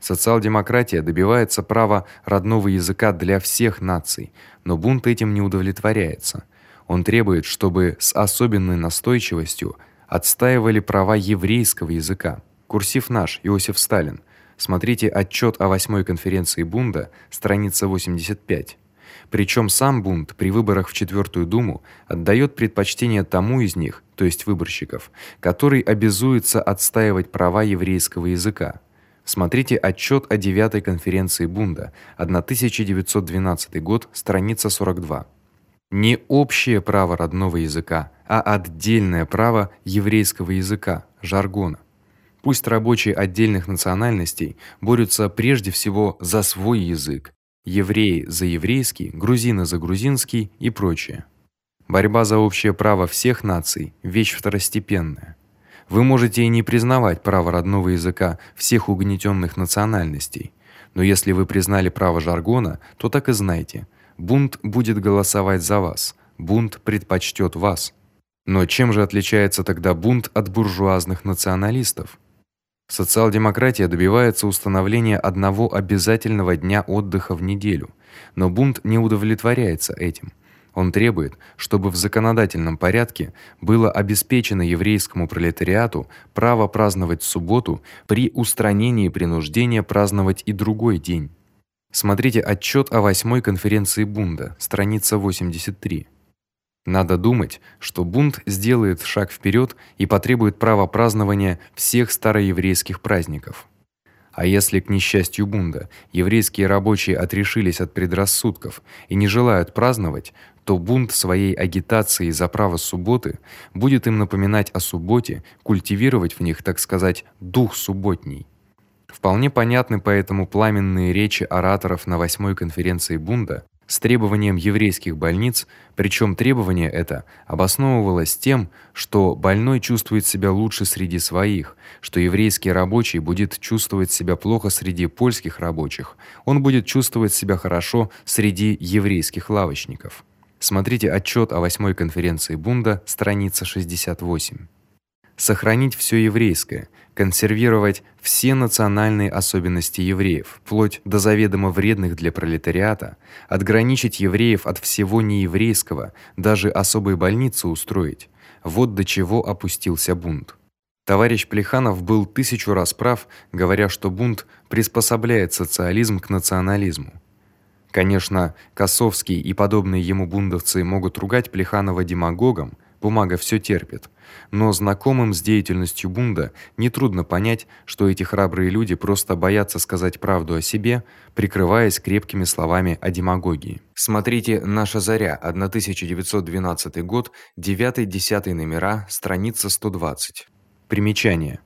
Социал-демократия добивается права родного языка для всех наций, но бунт этим не удовлетворяется. Он требует, чтобы с особенной настойчивостью отстаивали права еврейского языка. Курсив наш Иосиф Сталин. Смотрите отчёт о восьмой конференции Бунда, страница 85. Причём сам Бунд при выборах в четвёртую думу отдаёт предпочтение тому из них, то есть выборщиков, который обязуется отстаивать права еврейского языка. Смотрите отчёт о девятой конференции Бунда, 1912 год, страница 42. Не общее право родного языка, а отдельное право еврейского языка, жаргона. Пусть рабочие отдельных национальностей борются прежде всего за свой язык, евреи за еврейский, грузины за грузинский и прочее. Борьба за общее право всех наций вещь второстепенная. Вы можете и не признавать право родного языка всех угнетённых национальностей, но если вы признали право жаргона, то так и знайте, бунт будет голосовать за вас. Бунт предпочтёт вас. Но чем же отличается тогда бунт от буржуазных националистов? Социал-демократия добивается установления одного обязательного дня отдыха в неделю, но бунт не удовлетворяется этим. Он требует, чтобы в законодательном порядке было обеспечено еврейскому пролетариату право праздновать субботу при устранении принуждения праздновать и другой день. Смотрите отчёт о восьмой конференции Бунда, страница 83. Надо думать, что бунт сделает шаг вперёд и потребует права празднования всех староеврейских праздников. А если к несчастью бунда еврейские рабочие отрешились от предрассудков и не желают праздновать, то бунт своей агитацией за право субботы будет им напоминать о субботе, культивировать в них, так сказать, дух субботний. Вполне понятны поэтому пламенные речи ораторов на восьмой конференции Бунда с требованием еврейских больниц, причём требование это обосновывалось тем, что больной чувствует себя лучше среди своих, что еврейский рабочий будет чувствовать себя плохо среди польских рабочих, он будет чувствовать себя хорошо среди еврейских лавочников. Смотрите отчёт о восьмой конференции Бунда, страница 68 сохранить всё еврейское, консервировать все национальные особенности евреев, вплоть до заведомо вредных для пролетариата, отграничить евреев от всего нееврейского, даже особые больницы устроить. Вот до чего опустился бунт. Товарищ Плеханов был тысячу раз прав, говоря, что бунт приспособляет социализм к национализму. Конечно, Косовский и подобные ему бундовцы могут ругать Плеханова демагогом, бумага всё терпит. Но знакомым с деятельностью Бунда не трудно понять, что эти храбрые люди просто боятся сказать правду о себе, прикрываясь крепкими словами о демагогии. Смотрите Наша заря, 1912 год, 9-10 номера, страница 120. Примечание: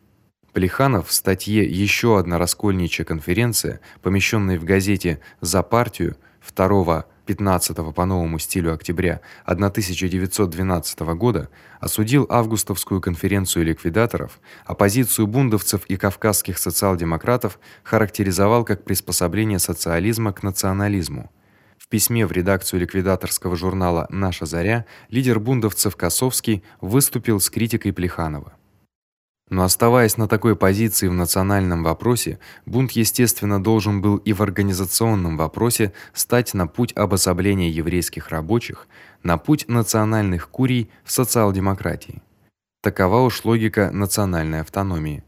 Плеханов в статье Ещё одна раскольничья конференция, помещённой в газете За партию 2 15 по новому стилю октября 1912 года осудил августовскую конференцию ликвидаторов, а позицию бундовцев и кавказских социал-демократов характеризовал как приспособление социализма к национализму. В письме в редакцию ликвидаторского журнала Наша заря лидер бундовцев Косовский выступил с критикой Плеханова. Но оставаясь на такой позиции в национальном вопросе, бунт естественно должен был и в организационном вопросе стать на путь обособления еврейских рабочих, на путь национальных курий в социал-демократии. Такова уж логика национальной автономии.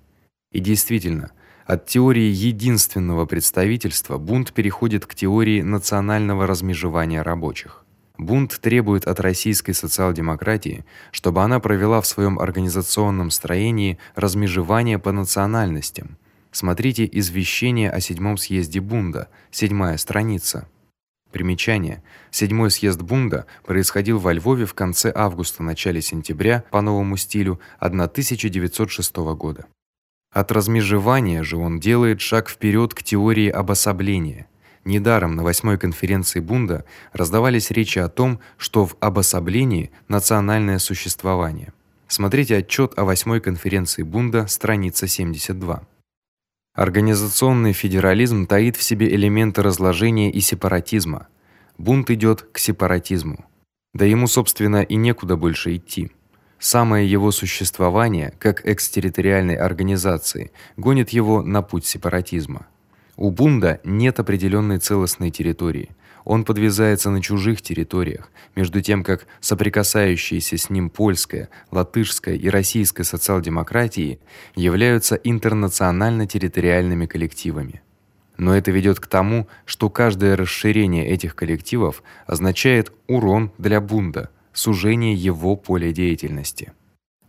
И действительно, от теории единственного представительства бунт переходит к теории национального размежевания рабочих. Бунт требует от российской социал-демократии, чтобы она провела в своём организационном строении размежевание по национальностям. Смотрите извещение о седьмом съезде Бунда, седьмая страница. Примечание: Седьмой съезд Бунда происходил во Львове в конце августа, начале сентября по новому стилю 1906 года. От размежевания же он делает шаг вперёд к теории обособления. Недаром на восьмой конференции Бунда раздавались речи о том, что в обособлении национальное существование. Смотрите отчёт о восьмой конференции Бунда, страница 72. Организационный федерализм таит в себе элементы разложения и сепаратизма. Бунт идёт к сепаратизму. Да ему, собственно, и некуда больше идти. Самое его существование, как экстерриториальной организации, гонит его на путь сепаратизма. У Бунда нет определённой целостной территории. Он подвязается на чужих территориях, между тем как соприкасающиеся с ним польская, латышская и российская социал-демократии являются интернационально-территориальными коллективами. Но это ведёт к тому, что каждое расширение этих коллективов означает урон для Бунда, сужение его поля деятельности.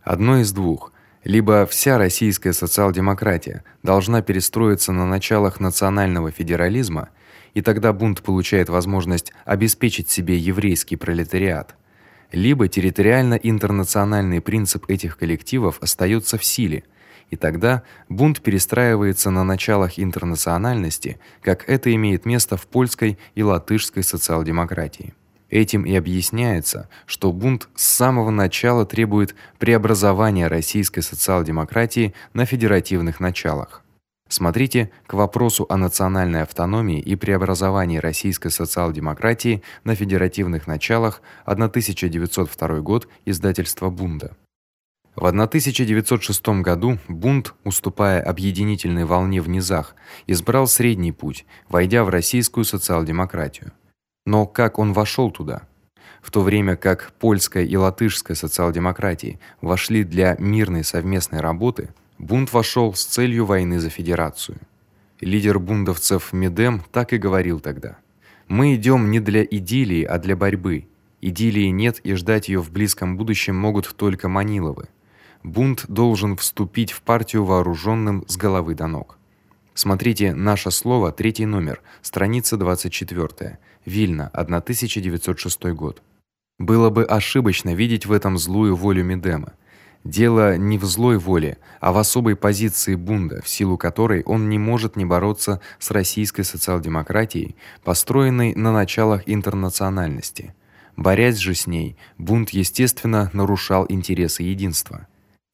Одно из двух: либо вся российская социал-демократия должна перестроиться на началах национального федерализма, и тогда бунт получает возможность обеспечить себе еврейский пролетариат, либо территориально-интернациональный принцип этих коллективов остаётся в силе, и тогда бунт перестраивается на началах интернациональности, как это имеет место в польской и латышской социал-демократии. Этим и объясняется, что бунт с самого начала требует преобразования российской социал-демократии на федеративных началах. Смотрите к вопросу о национальной автономии и преобразовании российской социал-демократии на федеративных началах 1902 год, издательство Бунда. В 1906 году Бунт, уступая объединительной волне в низах, избрал средний путь, войдя в российскую социал-демократию. Но как он вошёл туда? В то время как польская и латышская социал-демократии вошли для мирной совместной работы, бунт вошёл с целью войны за федерацию. Лидер бундовцев Медем так и говорил тогда: "Мы идём не для идиллии, а для борьбы. Идиллии нет, и ждать её в близком будущем могут только Маниловы. Бунт должен вступить в партию вооружённым с головы до ног". Смотрите наше слово, третий номер, страница 24. Вильна, 1906 год. Было бы ошибочно видеть в этом злую волю Медема. Дело не в злой воле, а в особой позиции бунда, в силу которой он не может не бороться с российской социал-демократией, построенной на началах интернациональности. Борясь же с ней, бунт естественно нарушал интересы единства.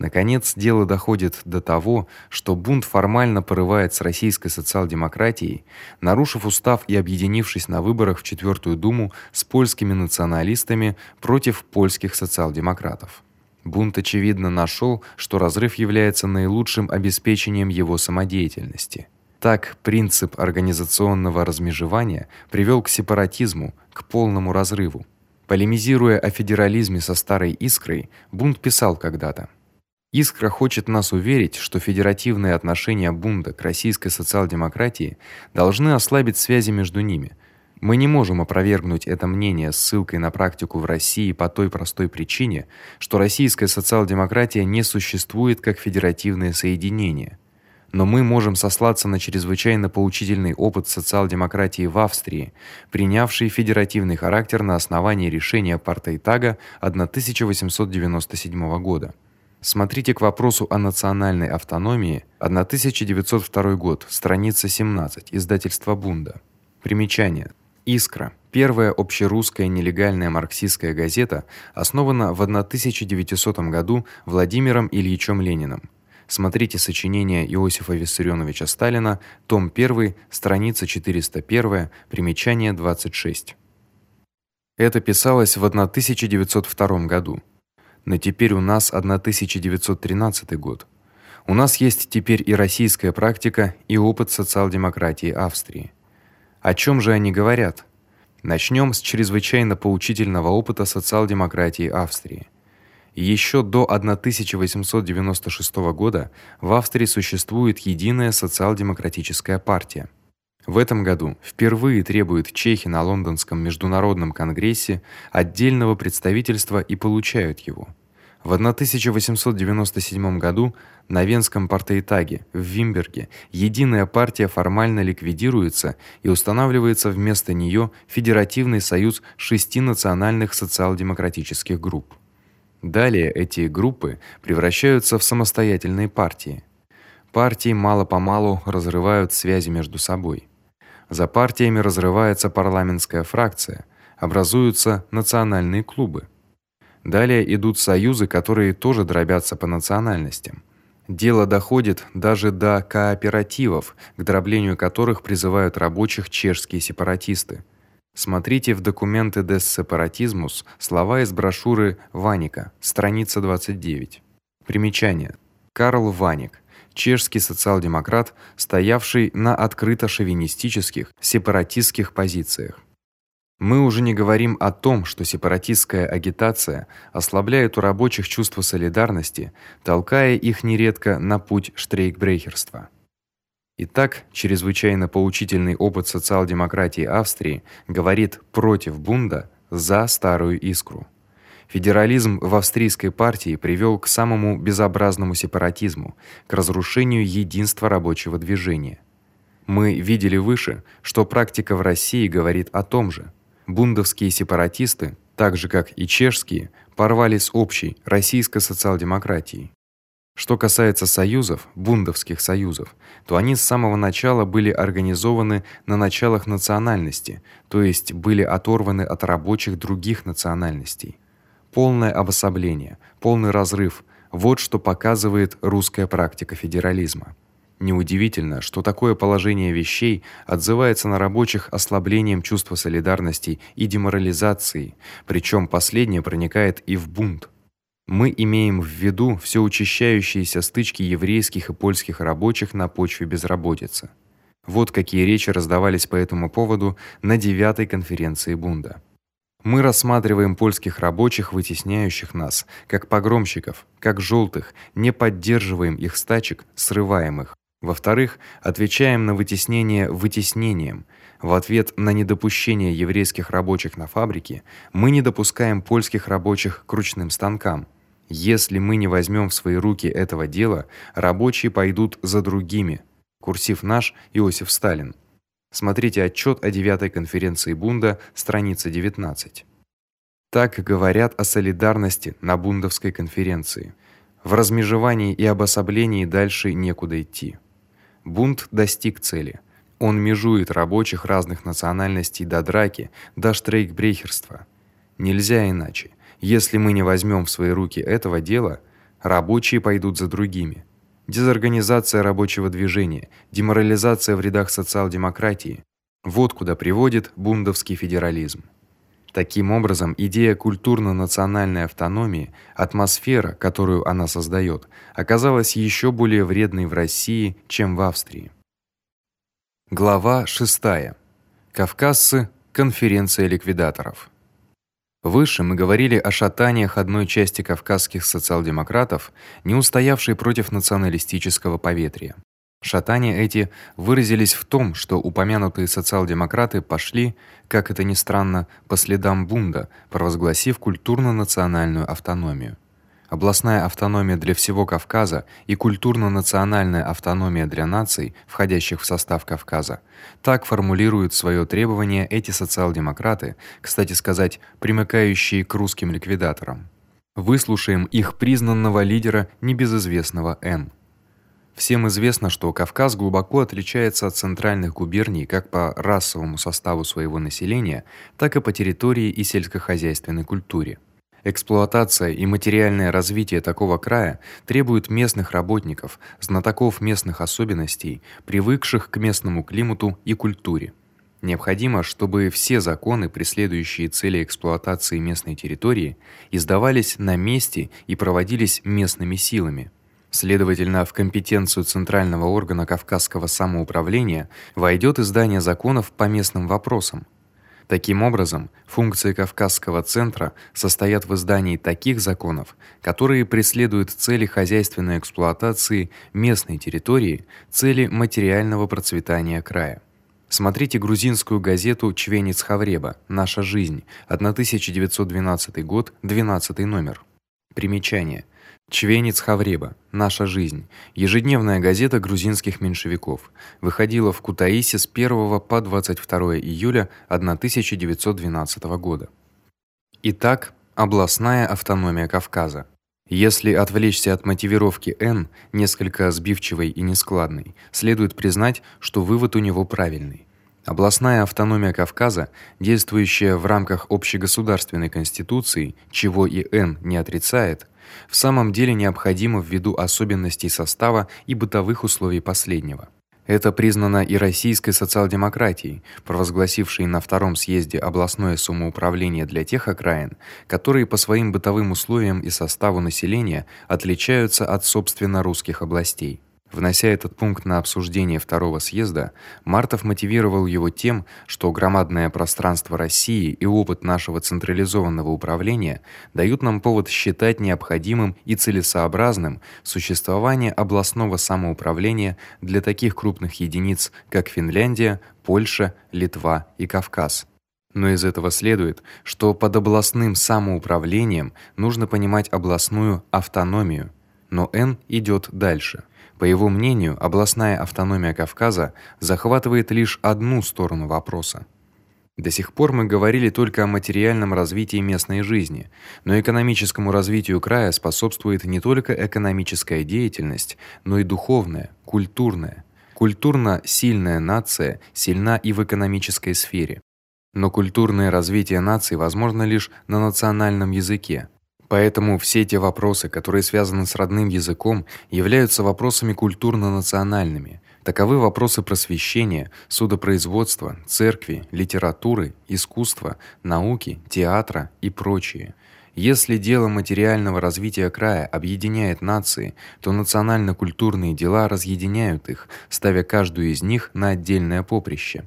Наконец, дело доходит до того, что бунт формально порывает с российской социал-демократией, нарушив устав и объединившись на выборах в Четвертую Думу с польскими националистами против польских социал-демократов. Бунт очевидно нашел, что разрыв является наилучшим обеспечением его самодеятельности. Так принцип организационного размежевания привел к сепаратизму, к полному разрыву. Полемизируя о федерализме со старой Искрой, Бунт писал когда-то: Искра хочет нас уверить, что федеративные отношения Бунда к российской социал-демократии должны ослабить связи между ними, мы не можем опровергнуть это мнение ссылкой на практику в России по той простой причине, что российская социал-демократия не существует как федеративное соединение. Но мы можем сослаться на чрезвычайно поучительный опыт социал-демократии в Австрии, принявшей федеративный характер на основании решения Партейтага 1897 года. Смотрите к вопросу о национальной автономии, 1902 год, страница 17, издательство Бунда. Примечание: Искра. Первая общерусская нелегальная марксистская газета, основана в 1900 году Владимиром Ильичем Лениным. Смотрите сочинение Иосифа Виссарионовича Сталина, том 1, страница 401, примечание 26. Это писалось в 1902 году. Но теперь у нас 1913 год. У нас есть теперь и российская практика, и опыт социал-демократии Австрии. О чем же они говорят? Начнем с чрезвычайно поучительного опыта социал-демократии Австрии. Еще до 1896 года в Австрии существует единая социал-демократическая партия. В этом году впервые требуют чехи на лондонском международном конгрессе отдельного представительства и получают его. В 1897 году на Венском партеитаге в Вимберге единая партия формально ликвидируется и устанавливается вместо неё Федеративный союз шести национальных социал-демократических групп. Далее эти группы превращаются в самостоятельные партии. Партии мало-помалу разрывают связи между собой. За партиями разрывается парламентская фракция, образуются национальные клубы. Далее идут союзы, которые тоже дробятся по национальностям. Дело доходит даже до кооперативов, к дроблению которых призывают рабочих чешские сепаратисты. Смотрите в документы des Separatismus слова из брошюры Ваника, страница 29. Примечание. Карл Ваник, чешский социал-демократ, стоявший на открыто шовинистических, сепаратистских позициях. Мы уже не говорим о том, что сепаратистская агитация ослабляет у рабочих чувство солидарности, толкая их нередко на путь штрейкбрехерства. Итак, чрезвычайно поучительный опыт социал-демократии Австрии говорит против бунда, за старую искру. Федерализм в австрийской партии привёл к самому безобразному сепаратизму, к разрушению единства рабочего движения. Мы видели выше, что практика в России говорит о том же. Бундовские сепаратисты, так же как и чешские, порвали с общей российской социал-демократией. Что касается союзов, бундовских союзов, то они с самого начала были организованы на началах национальности, то есть были оторваны от рабочих других национальностей. Полное обособление, полный разрыв вот что показывает русская практика федерализма. Неудивительно, что такое положение вещей отзывается на рабочих ослаблением чувства солидарности и деморализацией, причём последнее проникает и в бунт. Мы имеем в виду всё учащающиеся стычки еврейских и польских рабочих на почве безработицы. Вот какие речи раздавались по этому поводу на девятой конференции Бунда. Мы рассматриваем польских рабочих, вытесняющих нас, как погромщиков, как жёлтых, не поддерживаем их стачек, срываем их. Во-вторых, отвечаем на вытеснение вытеснением. В ответ на недопущение еврейских рабочих на фабрике мы не допускаем польских рабочих к ручным станкам. Если мы не возьмем в свои руки этого дела, рабочие пойдут за другими. Курсив наш Иосиф Сталин. Смотрите отчёт о девятой конференции Бунда, страница 19. Так говорят о солидарности на Бундовской конференции. В размежевании и обособлении дальше некуда идти. Бунт достиг цели. Он межует рабочих разных национальностей до драки, до штрейкбрехерства. Нельзя иначе. Если мы не возьмем в свои руки этого дела, рабочие пойдут за другими. Дезорганизация рабочего движения, деморализация в рядах социал-демократии вот куда приводит бундовский федерализм. Таким образом, идея культурно-национальной автономии, атмосфера, которую она создаёт, оказалась ещё более вредной в России, чем в Австрии. Глава 6. Кавказцы. Конференция ликвидаторов. Выше мы говорили о шатаниях одной части кавказских социал-демократов, не устоявшей против националистического поветрия. Шатания эти выразились в том, что упомянутые социал-демократы пошли, как это ни странно, по следам Бунда, провозгласив культурно-национальную автономию. Областная автономия для всего Кавказа и культурно-национальная автономия для наций, входящих в состав Кавказа. Так формулируют своё требование эти социал-демократы, кстати сказать, примыкающие к русским ликвидаторам. Выслушаем их признанного лидера небезызвестного Н. Всем известно, что Кавказ глубоко отличается от центральных губерний как по расовому составу своего населения, так и по территории и сельскохозяйственной культуре. Эксплуатация и материальное развитие такого края требуют местных работников, знатоков местных особенностей, привыкших к местному климату и культуре. Необходимо, чтобы все законы, преследующие цели эксплуатации местной территории, издавались на месте и проводились местными силами. Следовательно, в компетенцию центрального органа Кавказского самоуправления войдёт издание законов по местным вопросам. Таким образом, функции Кавказского центра состоят в издании таких законов, которые преследуют цели хозяйственной эксплуатации местной территории, цели материального процветания края. Смотрите грузинскую газету Чвенец Хавреба. Наша жизнь. 1912 год, 12 номер. Примечание: Чвенец Хавреба. Наша жизнь. Ежедневная газета грузинских меньшевиков. Выходила в Кутаиси с 1 по 22 июля 1912 года. Итак, областная автономия Кавказа. Если отвлечься от мотивировки Н, несколько сбивчивой и нескладной, следует признать, что вывод у него правильный. Областная автономия Кавказа, действующая в рамках общегосударственной конституции, чего и Н не отрицает, в самом деле необходимо ввиду особенностей состава и бытовых условий последнего. Это признано и российской социал-демократией, провозгласившей на втором съезде областное самоуправление для тех окраин, которые по своим бытовым условиям и составу населения отличаются от собственно русских областей. Внося этот пункт на обсуждение второго съезда, Мартов мотивировал его тем, что громадное пространство России и опыт нашего централизованного управления дают нам повод считать необходимым и целесообразным существование областного самоуправления для таких крупных единиц, как Финляндия, Польша, Литва и Кавказ. Но из этого следует, что под областным самоуправлением нужно понимать областную автономию. Но Н идёт дальше. По его мнению, областная автономия Кавказа захватывает лишь одну сторону вопроса. До сих пор мы говорили только о материальном развитии местной жизни, но экономическому развитию края способствует не только экономическая деятельность, но и духовная, культурная. Культурно сильная нация сильна и в экономической сфере. Но культурное развитие нации возможно лишь на национальном языке. Поэтому все те вопросы, которые связаны с родным языком, являются вопросами культурно-национальными. Таковы вопросы просвещения, судопроизводства, церкви, литературы, искусства, науки, театра и прочее. Если дело материального развития края объединяет нации, то национально-культурные дела разъединяют их, ставя каждую из них на отдельное поприще.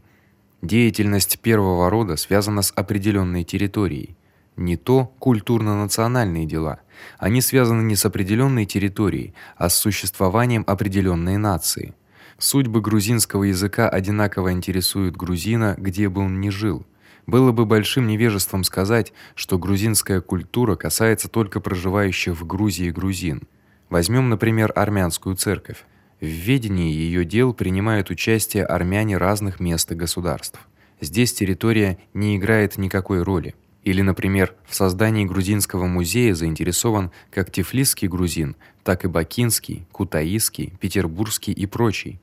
Деятельность первого рода связана с определённой территорией не то культурно-национальные дела. Они связаны не с определённой территорией, а с существованием определённой нации. Судьбы грузинского языка одинаково интересуют грузина, где бы он ни жил. Было бы большим невежеством сказать, что грузинская культура касается только проживающих в Грузии грузин. Возьмём, например, армянскую церковь. В ведении её дел принимают участие армяне разных мест и государств. Здесь территория не играет никакой роли. Или, например, в создании грузинского музея заинтересован как тифлисский грузин, так и бакинский, кутаисский, петербургский и прочий.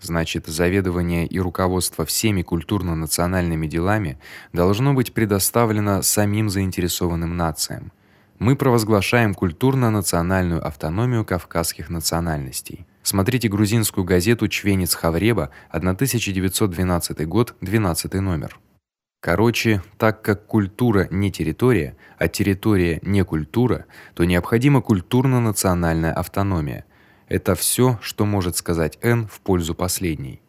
Значит, заведование и руководство всеми культурно-национальными делами должно быть предоставлено самим заинтересованным нациям. Мы провозглашаем культурно-национальную автономию кавказских национальностей. Смотрите грузинскую газету Чвенец Хавреба, 1912 год, 12 номер. Короче, так как культура не территория, а территория не культура, то необходима культурно-национальная автономия. Это всё, что может сказать Н в пользу последней.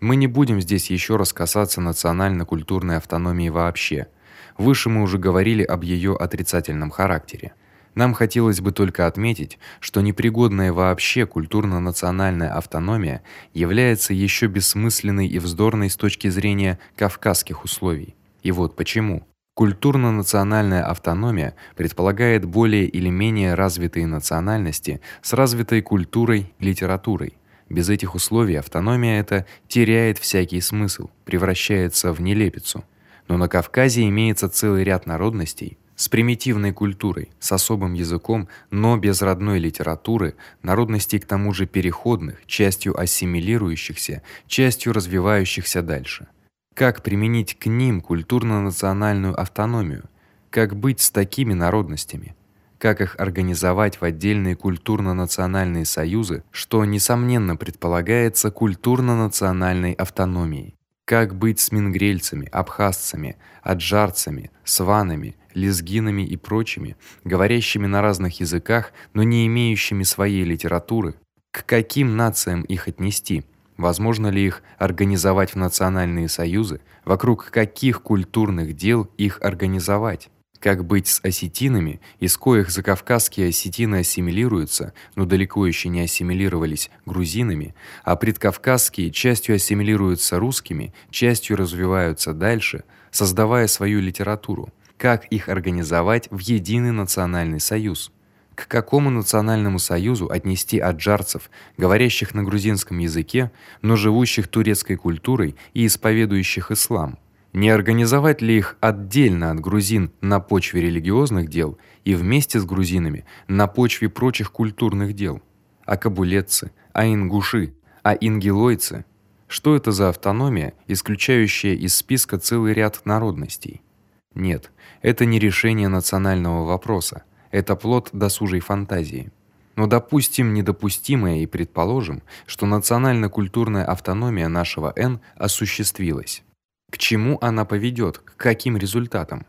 Мы не будем здесь ещё раз касаться национально-культурной автономии вообще. Выше мы уже говорили об её отрицательном характере. Нам хотелось бы только отметить, что непригодная вообще культурно-национальная автономия является ещё бессмысленной и вздорной с точки зрения кавказских условий. И вот почему. Культурно-национальная автономия предполагает более или менее развитые национальности с развитой культурой и литературой. Без этих условий автономия эта теряет всякий смысл, превращается в нелепицу. Но на Кавказе имеется целый ряд народностей с примитивной культурой, с особым языком, но без родной литературы, народностей к тому же переходных, частью ассимилирующихся, частью развивающихся дальше. Как применить к ним культурно-национальную автономию? Как быть с такими народностями? Как их организовать в отдельные культурно-национальные союзы, что несомненно предполагается культурно-национальной автономией? Как быть с мингрельцами, абхазцами, аджарцами, сванами, лезгинами и прочими, говорящими на разных языках, но не имеющими своей литературы? К каким нациям их отнести? Возможно ли их организовать в национальные союзы? Вокруг каких культурных дел их организовать? Как быть с осетинами, из коих закавказские осетины ассимилируются, но далеко ещё не ассимилировались грузинами, а предкавказские частью ассимилируются русскими, частью развиваются дальше, создавая свою литературу? Как их организовать в единый национальный союз? К какому национальному союзу отнести аджарцев, говорящих на грузинском языке, но живущих турецкой культурой и исповедующих ислам? Не организовать ли их отдельно от грузин на почве религиозных дел и вместе с грузинами на почве прочих культурных дел? А кабулетцы, а ингуши, а ингилойцы что это за автономия, исключающая из списка целый ряд народностей? Нет, это не решение национального вопроса это плод досужей фантазии. Но допустим недопустимое и предположим, что национально-культурная автономия нашего Н осуществилась. К чему она поведёт? К каким результатам?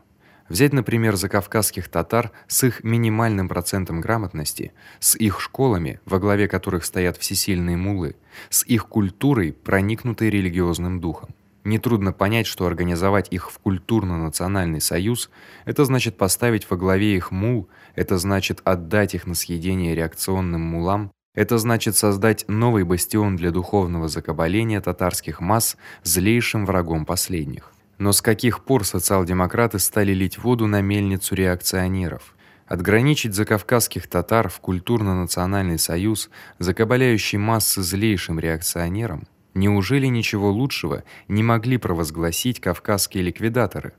Взять, например, закавказских татар с их минимальным процентом грамотности, с их школами, во главе которых стоят всесильные муллы, с их культурой, проникнутой религиозным духом. Нетрудно понять, что организовать их в культурно-национальный союз это значит поставить во главе их мул, это значит отдать их на съедение реакционным мулам, это значит создать новый бастион для духовного закабаления татарских масс злейшим врагом последних. Но с каких пор социал-демократы стали лить воду на мельницу реакционеров? Отграничить закавказских татар в культурно-национальный союз, закабаляющий массы злейшим реакционерам Неужели ничего лучшего не могли провозгласить кавказские ликвидаторы?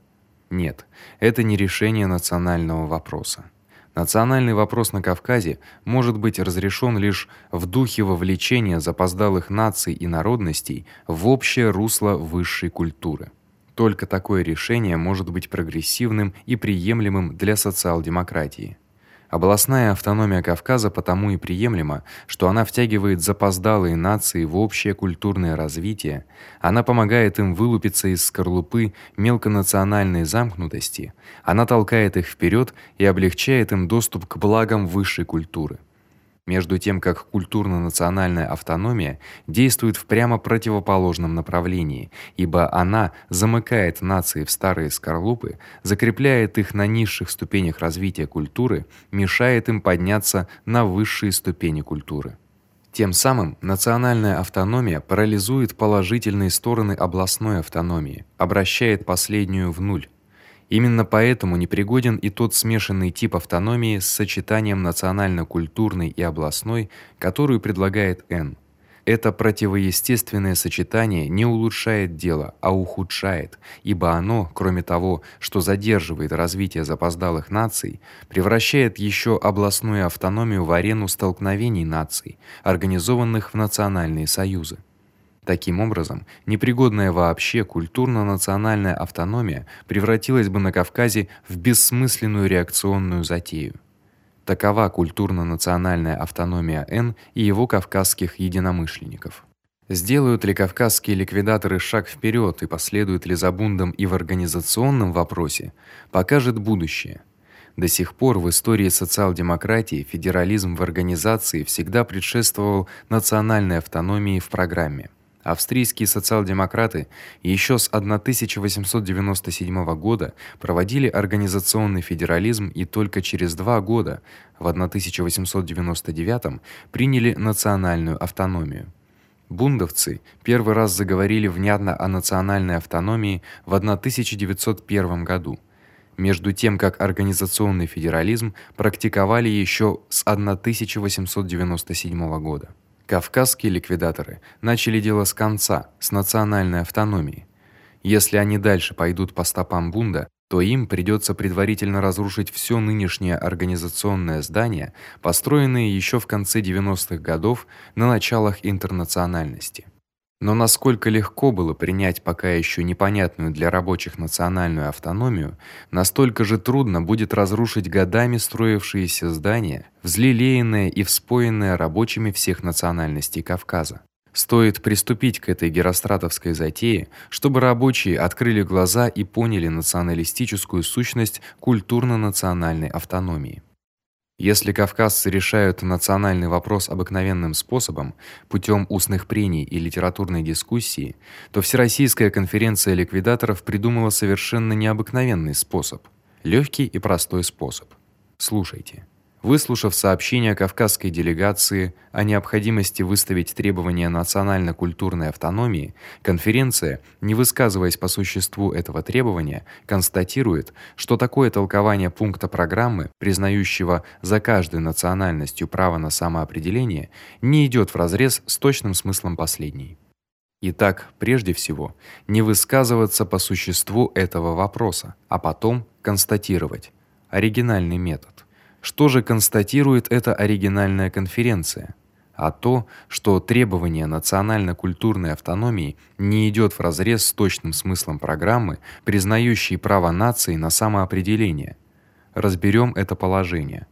Нет, это не решение национального вопроса. Национальный вопрос на Кавказе может быть разрешен лишь в духе вовлечения запоздалых наций и народностей в общее русло высшей культуры. Только такое решение может быть прогрессивным и приемлемым для социал-демократии. Областная автономия Кавказа потому и приемлема, что она втягивает запоздалые нации в общее культурное развитие, она помогает им вылупиться из скорлупы мелконациональной замкнутости, она толкает их вперед и облегчает им доступ к благам высшей культуры между тем как культурно-национальная автономия действует в прямо противоположном направлении, ибо она замыкает нации в старые скорлупы, закрепляет их на низших ступенях развития культуры, мешает им подняться на высшие ступени культуры. Тем самым национальная автономия парализует положительные стороны областной автономии, обращает последнюю в нуль. Именно поэтому непригоден и тот смешанный тип автономии с сочетанием национально-культурной и областной, которую предлагает Н. Это противоестественное сочетание не улучшает дело, а ухудшает, ибо оно, кроме того, что задерживает развитие запоздалых наций, превращает ещё областную автономию в арену столкновений наций, организованных в национальные союзы. Таким образом, непригодная вообще культурно-национальная автономия превратилась бы на Кавказе в бессмысленную реакционную затею. Такова культурно-национальная автономия Н и его кавказских единомышленников. Сделают ли кавказские ликвидаторы шаг вперёд и последуют ли за Бундом и в организационном вопросе, покажет будущее. До сих пор в истории социал-демократии федерализм в организации всегда предшествовал национальной автономии в программе. Австрийские социал-демократы ещё с 1897 года проводили организационный федерализм и только через два года, в 1899, приняли национальную автономию. Бундовцы первый раз заговорили внятно о национальной автономии в 1901 году. Между тем, как организационный федерализм практиковали ещё с 1897 года. Кавказские ликвидаторы начали дело с конца, с национальной автономии. Если они дальше пойдут по стопам Бунда, то им придётся предварительно разрушить всё нынешнее организационное здание, построенное ещё в конце 90-х годов на началах интернациональности. Но насколько легко было принять пока ещё непонятную для рабочих национальную автономию, настолько же трудно будет разрушить годами строившиеся здания, взлелеянные и вспоенные рабочими всех национальностей Кавказа. Стоит приступить к этой геростратовской затее, чтобы рабочие открыли глаза и поняли националистическую сущность культурно-национальной автономии. Если кавказцы решают национальный вопрос обыкновенным способом, путём устных прений и литературной дискуссии, то Всероссийская конференция ликвидаторов придумала совершенно необыкновенный способ, лёгкий и простой способ. Слушайте. Выслушав сообщение кавказской делегации о необходимости выставить требования национально-культурной автономии, конференция, не высказываясь по существу этого требования, констатирует, что такое толкование пункта программы, признающего за каждой национальностью право на самоопределение, не идёт вразрез с точным смыслом последней. Итак, прежде всего, не высказываться по существу этого вопроса, а потом констатировать оригинальный метод. Что же констатирует эта оригинальная конференция? А то, что требование национально-культурной автономии не идёт вразрез с точным смыслом программы, признающей право нации на самоопределение. Разберём это положение.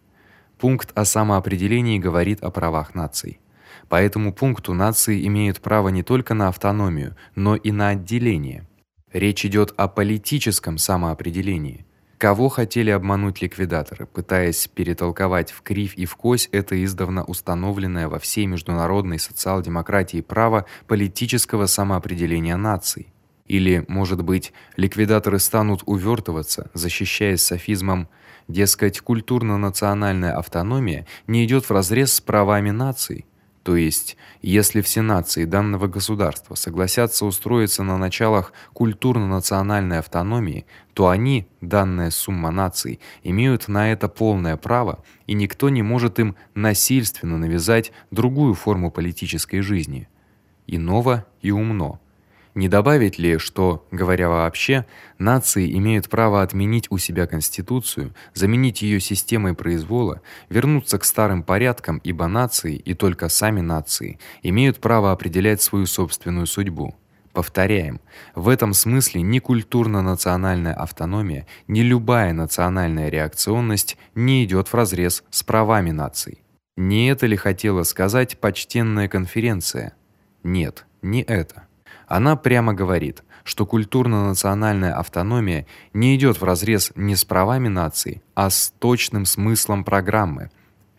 Пункт о самоопределении говорит о правах наций. По этому пункту нации имеют право не только на автономию, но и на отделение. Речь идёт о политическом самоопределении. Кого хотели обмануть ликвидаторы, пытаясь перетолковать в кривь и в кось это издавна установленное во всей международной социал-демократии право политического самоопределения наций? Или, может быть, ликвидаторы станут увёртываться, защищаясь софизмом, дескать, культурно-национальная автономия не идёт вразрез с правами наций? То есть, если все нации данного государства согласятся устроиться на началах культурно-национальной автономии, то они, данная сумма наций, имеют на это полное право, и никто не может им насильственно навязать другую форму политической жизни. Иного и умно. Не добавить ли, что, говоря вообще, нации имеют право отменить у себя конституцию, заменить её системой произвола, вернуться к старым порядкам, ибо нации и только сами нации имеют право определять свою собственную судьбу. Повторяем, в этом смысле ни культурно-национальная автономия, ни любая национальная реакционность не идёт вразрез с правами наций. Не это ли хотела сказать почтенная конференция? Нет, не это. Она прямо говорит, что культурно-национальная автономия не идёт вразрез не с правами нации, а с точным смыслом программы.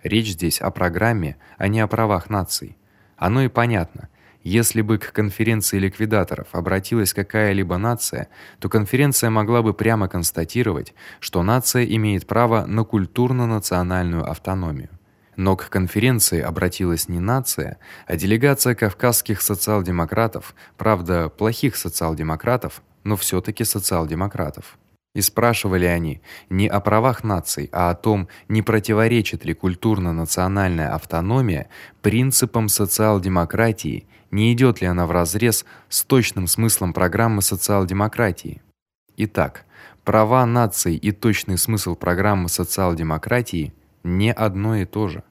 Речь здесь о программе, а не о правах наций. Оно и понятно. Если бы к конференции ликвидаторов обратилась какая-либо нация, то конференция могла бы прямо констатировать, что нация имеет право на культурно-национальную автономию. Но к конференции обратилась не нация, а делегация кавказских социал-демократов, правда, плохих социал-демократов, но всё-таки социал-демократов. И спрашивали они не о правах наций, а о том, не противоречит ли культурно-национальная автономия принципам социал-демократии, не идёт ли она вразрез с точным смыслом программы социал-демократии. Итак, права наций и точный смысл программы социал-демократии не одно и то же.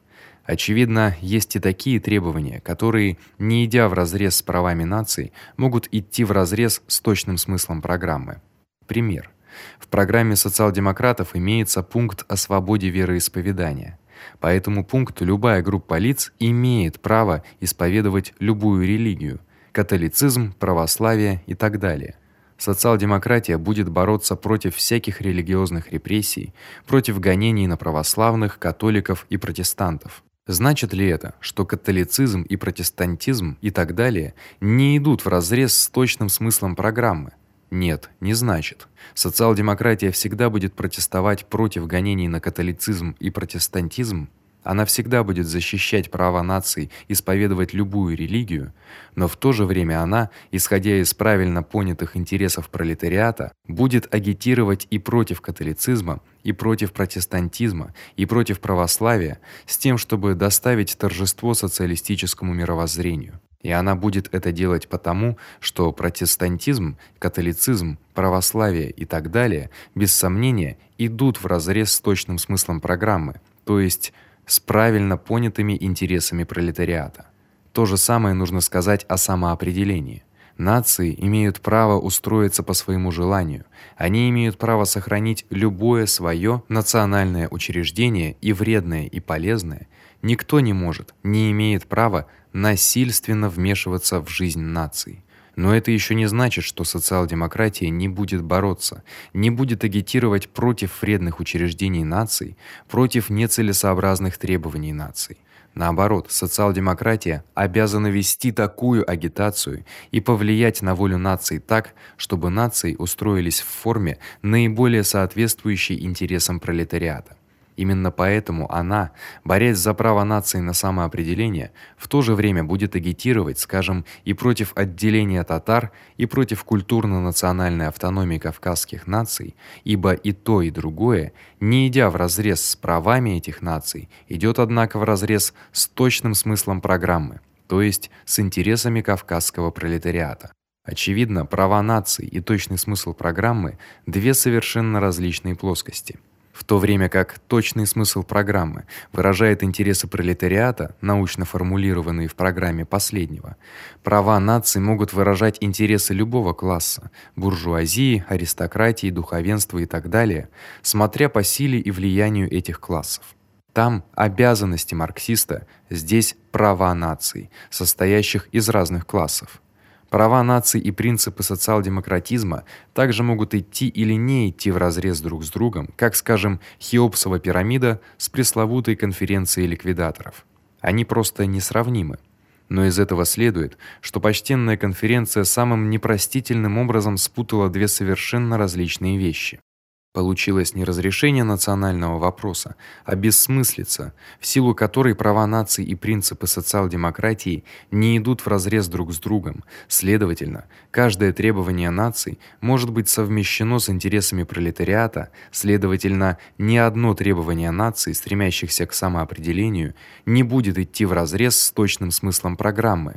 Очевидно, есть и такие требования, которые, не идя вразрез с правами наций, могут идти вразрез с точным смыслом программы. Пример. В программе социал-демократов имеется пункт о свободе вероисповедания. По этому пункту любая группа лиц имеет право исповедовать любую религию: католицизм, православие и так далее. Социал-демократия будет бороться против всяких религиозных репрессий, против гонений на православных, католиков и протестантов. Значит ли это, что католицизм и протестантизм и так далее не идут вразрез с точным смыслом программы? Нет, не значит. Социал-демократия всегда будет протестовать против гонений на католицизм и протестантизм. Она всегда будет защищать права наций исповедовать любую религию, но в то же время она, исходя из правильно понятых интересов пролетариата, будет агитировать и против католицизма, и против протестантизма, и против православия, с тем, чтобы доставить торжество социалистическому мировоззрению. И она будет это делать потому, что протестантизм, католицизм, православие и так далее, без сомнения, идут вразрез с точным смыслом программы, то есть с правильно понятыми интересами пролетариата. То же самое нужно сказать о самоопределении. Нации имеют право устроиться по своему желанию. Они имеют право сохранить любое своё национальное учреждение и вредное, и полезное. Никто не может, не имеет права насильственно вмешиваться в жизнь наций. Но это ещё не значит, что социал-демократия не будет бороться, не будет агитировать против вредных учреждений наций, против нецелесообразных требований наций. Наоборот, социал-демократия обязана вести такую агитацию и повлиять на волю наций так, чтобы нации устроились в форме наиболее соответствующей интересам пролетариата. Именно поэтому она, борясь за право нации на самоопределение, в то же время будет агитировать, скажем, и против отделения татар, и против культурно-национальной автономии кавказских наций, ибо и то, и другое, не идя вразрез с правами этих наций, идёт однако вразрез с точным смыслом программы, то есть с интересами кавказского пролетариата. Очевидно, права наций и точный смысл программы две совершенно различные плоскости в то время как точный смысл программы выражает интересы пролетариата, научно формулированные в программе последнего. Права наций могут выражать интересы любого класса: буржуазии, аристократии, духовенства и так далее, смотря по силе и влиянию этих классов. Там обязанности марксиста, здесь права наций, состоящих из разных классов. Права наций и принципы социал-демократизма также могут идти или не идти вразрез друг с другом, как, скажем, Хеопсова пирамида с пресловутой конференцией ликвидаторов. Они просто несравнимы. Но из этого следует, что почтенная конференция самым непростительным образом спутала две совершенно различные вещи. Получилось не разрешение национального вопроса, а бессмыслица, в силу которой права наций и принципы социал-демократии не идут вразрез друг с другом. Следовательно, каждое требование наций может быть совмещено с интересами пролетариата, следовательно, ни одно требование наций, стремящихся к самоопределению, не будет идти вразрез с точным смыслом программы.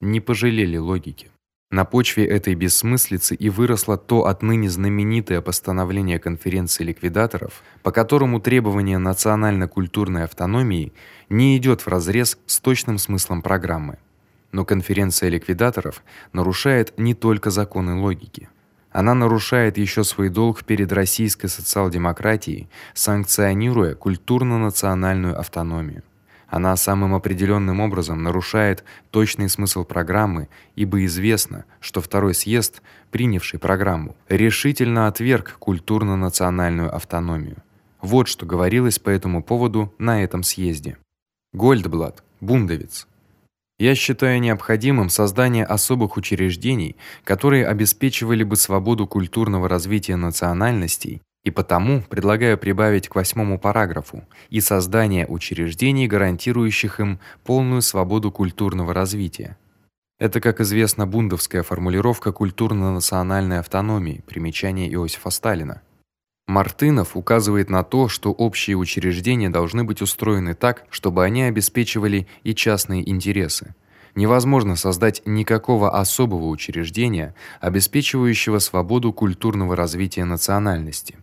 Не пожалели логики. На почве этой бессмыслицы и выросло то отныне знаменитое постановление конференции ликвидаторов, по которому требование национально-культурной автономии не идёт вразрез с точным смыслом программы. Но конференция ликвидаторов нарушает не только законы логики. Она нарушает ещё свой долг перед российской социал-демократией, санкционируя культурно-национальную автономию. Она самым определённым образом нарушает точный смысл программы, ибо известно, что второй съезд, принявший программу, решительно отверг культурно-национальную автономию. Вот что говорилось по этому поводу на этом съезде. Гольдблат, Бундовец. Я считаю необходимым создание особых учреждений, которые обеспечивали бы свободу культурного развития национальностей и потому предлагаю прибавить к восьмому параграфу и создание учреждений, гарантирующих им полную свободу культурного развития. Это, как известно, бундовская формулировка культурно-национальной автономии, примечание Иосифа Сталина. Мартынов указывает на то, что общие учреждения должны быть устроены так, чтобы они обеспечивали и частные интересы. Невозможно создать никакого особого учреждения, обеспечивающего свободу культурного развития национальности.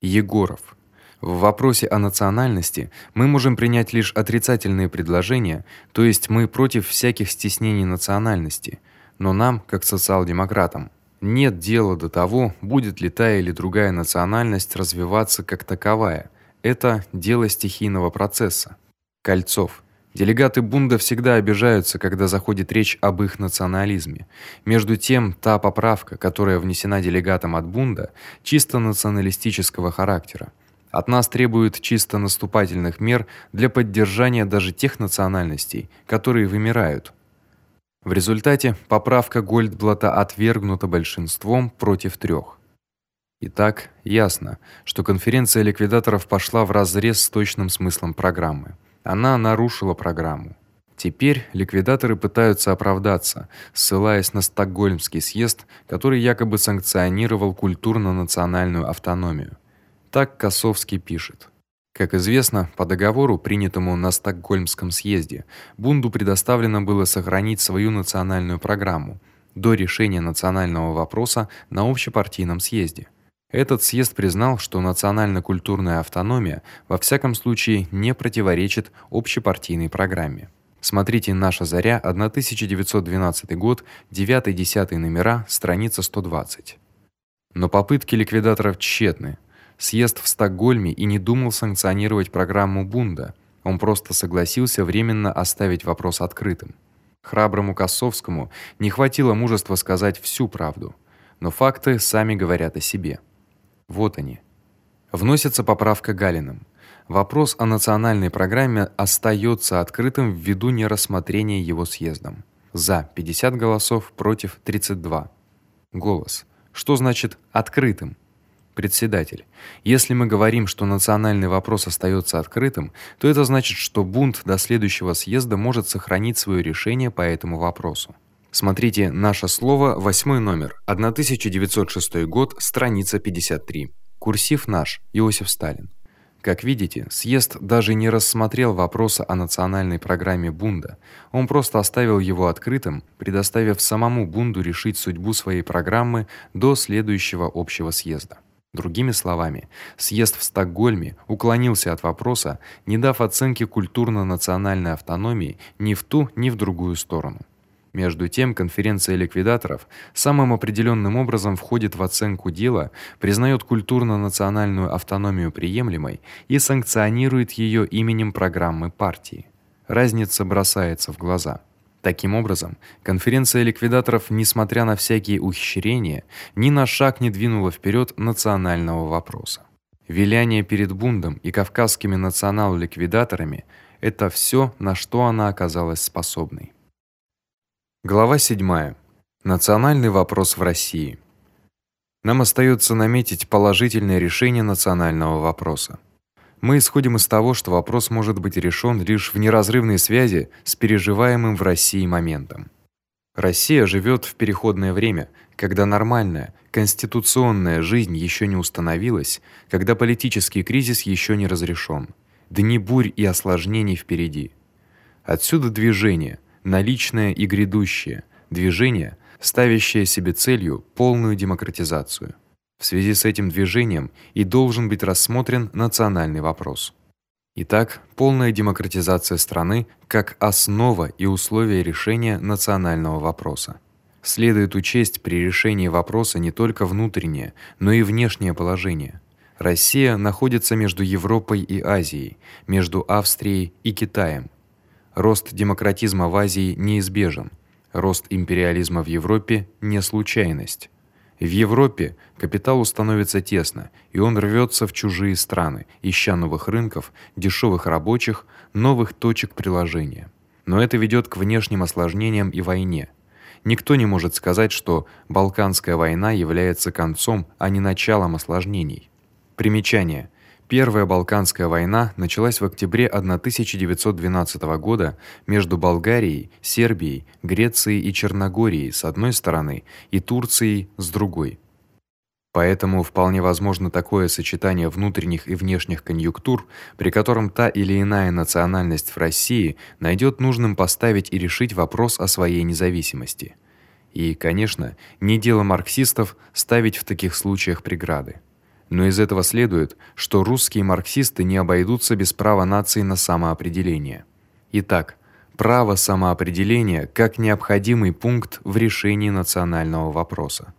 Егоров в вопросе о национальности мы можем принять лишь отрицательные предложения, то есть мы против всяких стеснений национальности. Но нам, как социал-демократам, нет дела до того, будет ли та или другая национальность развиваться как таковая. Это дело стихийного процесса. Кольцов Делегаты Бунда всегда обижаются, когда заходит речь об их национализме. Между тем, та поправка, которая внесена делегатом от Бунда, чисто националистического характера. От нас требуют чисто наступательных мер для поддержания даже тех национальностей, которые вымирают. В результате поправка Гольдблата отвергнута большинством против трех. Итак, ясно, что конференция ликвидаторов пошла вразрез с точным смыслом программы. Она нарушила программу. Теперь ликвидаторы пытаются оправдаться, ссылаясь на Стокгольмский съезд, который якобы санкционировал культурно-национальную автономию. Так Косовский пишет: как известно, по договору, принятому на Стокгольмском съезде, Бунду предоставлено было сохранить свою национальную программу до решения национального вопроса на общепартийном съезде. Этот съезд признал, что национально-культурная автономия во всяком случае не противоречит общепартийной программе. Смотрите Наша заря, 1912 год, 9-10 номера, страница 120. Но попытки ликвидаторов тщетны. Съезд в Стокгольме и не думал санкционировать программу Бунда. Он просто согласился временно оставить вопрос открытым. Храброму Косовскому не хватило мужества сказать всю правду, но факты сами говорят о себе. Вот они. Вносится поправка Галиным. Вопрос о национальной программе остаётся открытым ввиду нерассмотрения его съездом. За 50 голосов, против 32. Голос. Что значит открытым? Председатель. Если мы говорим, что национальный вопрос остаётся открытым, то это значит, что бунт до следующего съезда может сохранить своё решение по этому вопросу. Смотрите наше слово, восьмой номер, 1906 год, страница 53. Курсив наш, Иосиф Сталин. Как видите, съезд даже не рассмотрел вопроса о национальной программе Бунда. Он просто оставил его открытым, предоставив самому Бунду решить судьбу своей программы до следующего общего съезда. Другими словами, съезд в Стокгольме уклонился от вопроса, не дав оценки культурно-национальной автономии ни в ту, ни в другую сторону. Между тем, конференция ликвидаторов самым определённым образом входит в оценку дела, признаёт культурно-национальную автономию приемлемой и санкционирует её именем программы партии. Разница бросается в глаза. Таким образом, конференция ликвидаторов, несмотря на всякие ухищрения, ни на шаг не двинула вперед национального вопроса. Виляние перед Бундом и кавказскими национал-ликвидаторами это всё, на что она оказалась способной. Глава 7. Национальный вопрос в России. Нам остаётся наметить положительное решение национального вопроса мы исходим из того, что вопрос может быть решен лишь в неразрывной связи с переживаемым в России моментом. Россия живет в переходное время, когда нормальная конституционная жизнь еще не установилась, когда политический кризис еще не разрешен. Дни бурь и осложнений впереди. Отсюда движение, наличное и грядущее, движение, ставящее себе целью полную демократизацию. В связи с этим движением и должен быть рассмотрен национальный вопрос. Итак, полная демократизация страны как основа и условие решения национального вопроса. Следует учесть при решении вопроса не только внутреннее, но и внешнее положение. Россия находится между Европой и Азией, между Австрией и Китаем. Рост демократизма в Азии неизбежен. Рост империализма в Европе не случайность. В Европе капиталу становится тесно, и он рвётся в чужие страны, ища новых рынков, дешёвых рабочих, новых точек приложения. Но это ведёт к внешним осложнениям и войне. Никто не может сказать, что Балканская война является концом, а не началом осложнений. Примечание: Первая Балканская война началась в октябре 1912 года между Болгарией, Сербией, Грецией и Черногорией с одной стороны и Турцией с другой. Поэтому вполне возможно такое сочетание внутренних и внешних конъюнктур, при котором та или иная национальность в России найдёт нужным поставить и решить вопрос о своей независимости. И, конечно, не дело марксистов ставить в таких случаях преграды. Но из этого следует, что русские марксисты не обойдутся без права нации на самоопределение. Итак, право самоопределения как необходимый пункт в решении национального вопроса.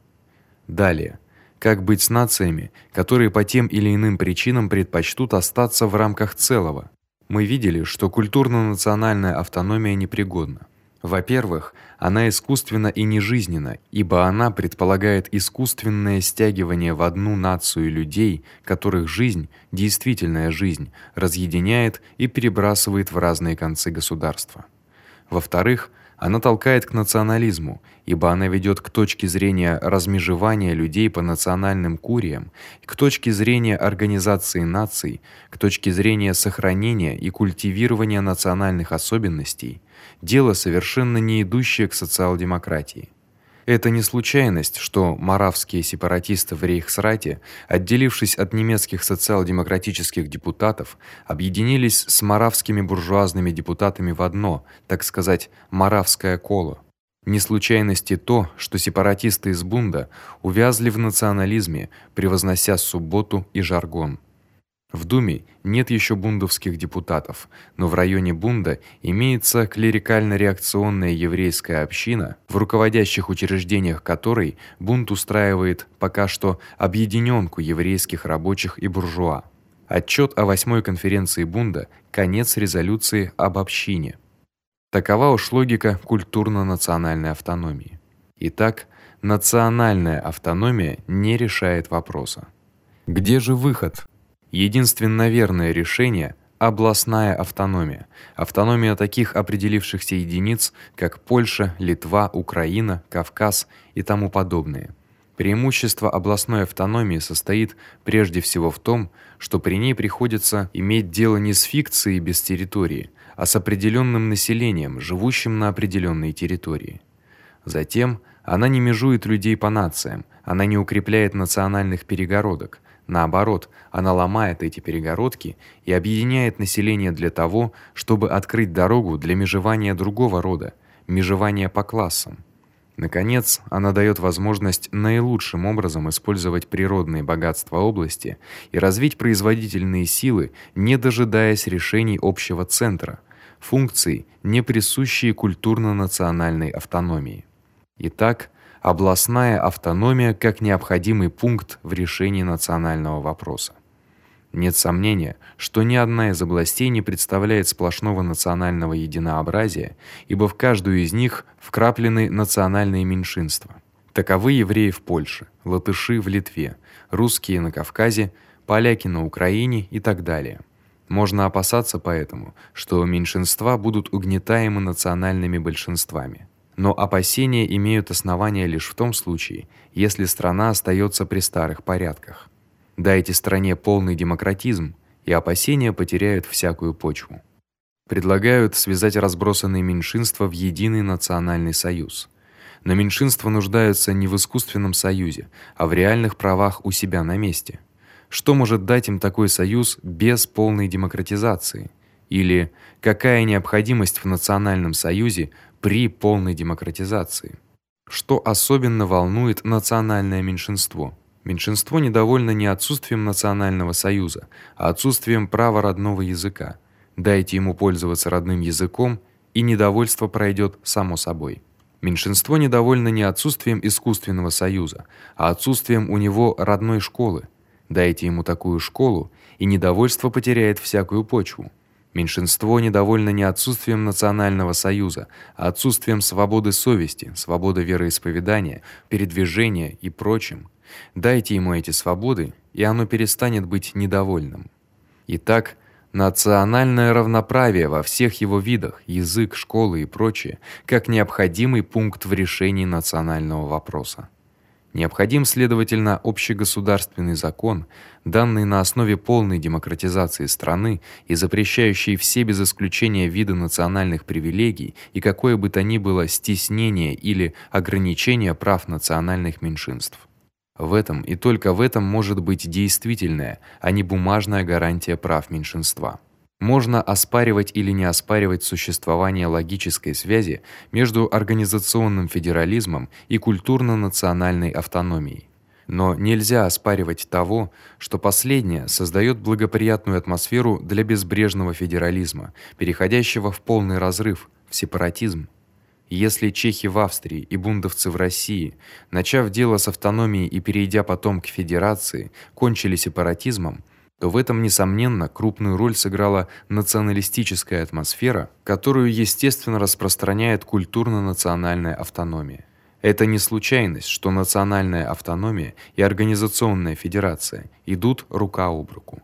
Далее как быть с нациями, которые по тем или иным причинам предпочтут остаться в рамках целого? Мы видели, что культурно-национальная автономия непригодна. Во-первых, она искусственна и нежизненна, ибо она предполагает искусственное стягивание в одну нацию людей, которых жизнь, действительная жизнь, разъединяет и перебрасывает в разные концы государства. Во-вторых, она толкает к национализму, ибо она ведёт к точке зрения размежевания людей по национальным куриям, к точке зрения организации наций, к точке зрения сохранения и культивирования национальных особенностей, дело совершенно не идущее к социал-демократии. Это не случайность, что маравские сепаратисты в Рейхсрате, отделившись от немецких социал-демократических депутатов, объединились с маравскими буржуазными депутатами в одно, так сказать, маравское коло. Не случайность и то, что сепаратисты из Бунда увязли в национализме, превознося субботу и жаргон. В Думе нет ещё бундовских депутатов, но в районе Бунда имеется клерикально-реакционная еврейская община, в руководящих учреждениях которой бунт устраивает пока что объединёнку еврейских рабочих и буржуа. Отчёт о восьмой конференции Бунда конец резолюции об общине. Такова уж логика культурно-национальной автономии. Итак, национальная автономия не решает вопроса. Где же выход? Единственно верное решение областная автономия. Автономия таких определившихся единиц, как Польша, Литва, Украина, Кавказ и тому подобные. Преимущество областной автономии состоит прежде всего в том, что при ней приходится иметь дело не с фикцией без территории, а с определённым населением, живущим на определённой территории. Затем она не межует людей по нациям, она не укрепляет национальных перегородок, Наоборот, она ломает эти перегородки и объединяет население для того, чтобы открыть дорогу для межевания другого рода, межевания по классам. Наконец, она даёт возможность наилучшим образом использовать природные богатства области и развить производительные силы, не дожидаясь решений общего центра, функций, не присущие культурно-национальной автономии. Итак, областная автономия как необходимый пункт в решении национального вопроса. Нет сомнения, что ни одна из областей не представляет сплошного национального единообразия, ибо в каждую из них вкраплены национальные меньшинства. Таковы евреи в Польше, латыши в Литве, русские на Кавказе, поляки на Украине и так далее. Можно опасаться поэтому, что меньшинства будут угнетаемы национальными большинствами но опасения имеют основания лишь в том случае, если страна остаётся при старых порядках. Дайте стране полный демократизм, и опасения потеряют всякую почву. Предлагают связать разбросанные меньшинства в единый национальный союз. Но меньшинства нуждаются не в искусственном союзе, а в реальных правах у себя на месте. Что может дать им такой союз без полной демократизации? Или какая необходимость в национальном союзе при полной демократизации. Что особенно волнует национальное меньшинство? Меньшинство недовольно не отсутствием национального союза, а отсутствием права родного языка. Дайте ему пользоваться родным языком, и недовольство пройдёт само собой. Меньшинство недовольно не отсутствием искусственного союза, а отсутствием у него родной школы. Дайте ему такую школу, и недовольство потеряет всякую почву. Меньшинство недовольно не отсутствием национального союза, а отсутствием свободы совести, свободы вероисповедания, передвижения и прочим. Дайте ему эти свободы, и оно перестанет быть недовольным. Итак, национальное равноправие во всех его видах, язык, школы и прочее, как необходимый пункт в решении национального вопроса. Необходим, следовательно, общегосударственный закон, данный на основе полной демократизации страны и запрещающий все без исключения виды национальных привилегий и какое бы то ни было стеснение или ограничение прав национальных меньшинств. В этом и только в этом может быть действительная, а не бумажная гарантия прав меньшинства. Можно оспаривать или не оспаривать существование логической связи между организационным федерализмом и культурно-национальной автономией. Но нельзя оспаривать того, что последнее создаёт благоприятную атмосферу для безбрежного федерализма, переходящего в полный разрыв, в сепаратизм. Если чехи в Австрии и бундовцы в России, начав дело с автономией и перейдя потом к федерации, кончили сепаратизмом, то в этом несомненно крупную роль сыграла националистическая атмосфера, которую естественно распространяет культурно-национальная автономия. Это не случайность, что национальная автономия и организационная федерация идут рука об руку.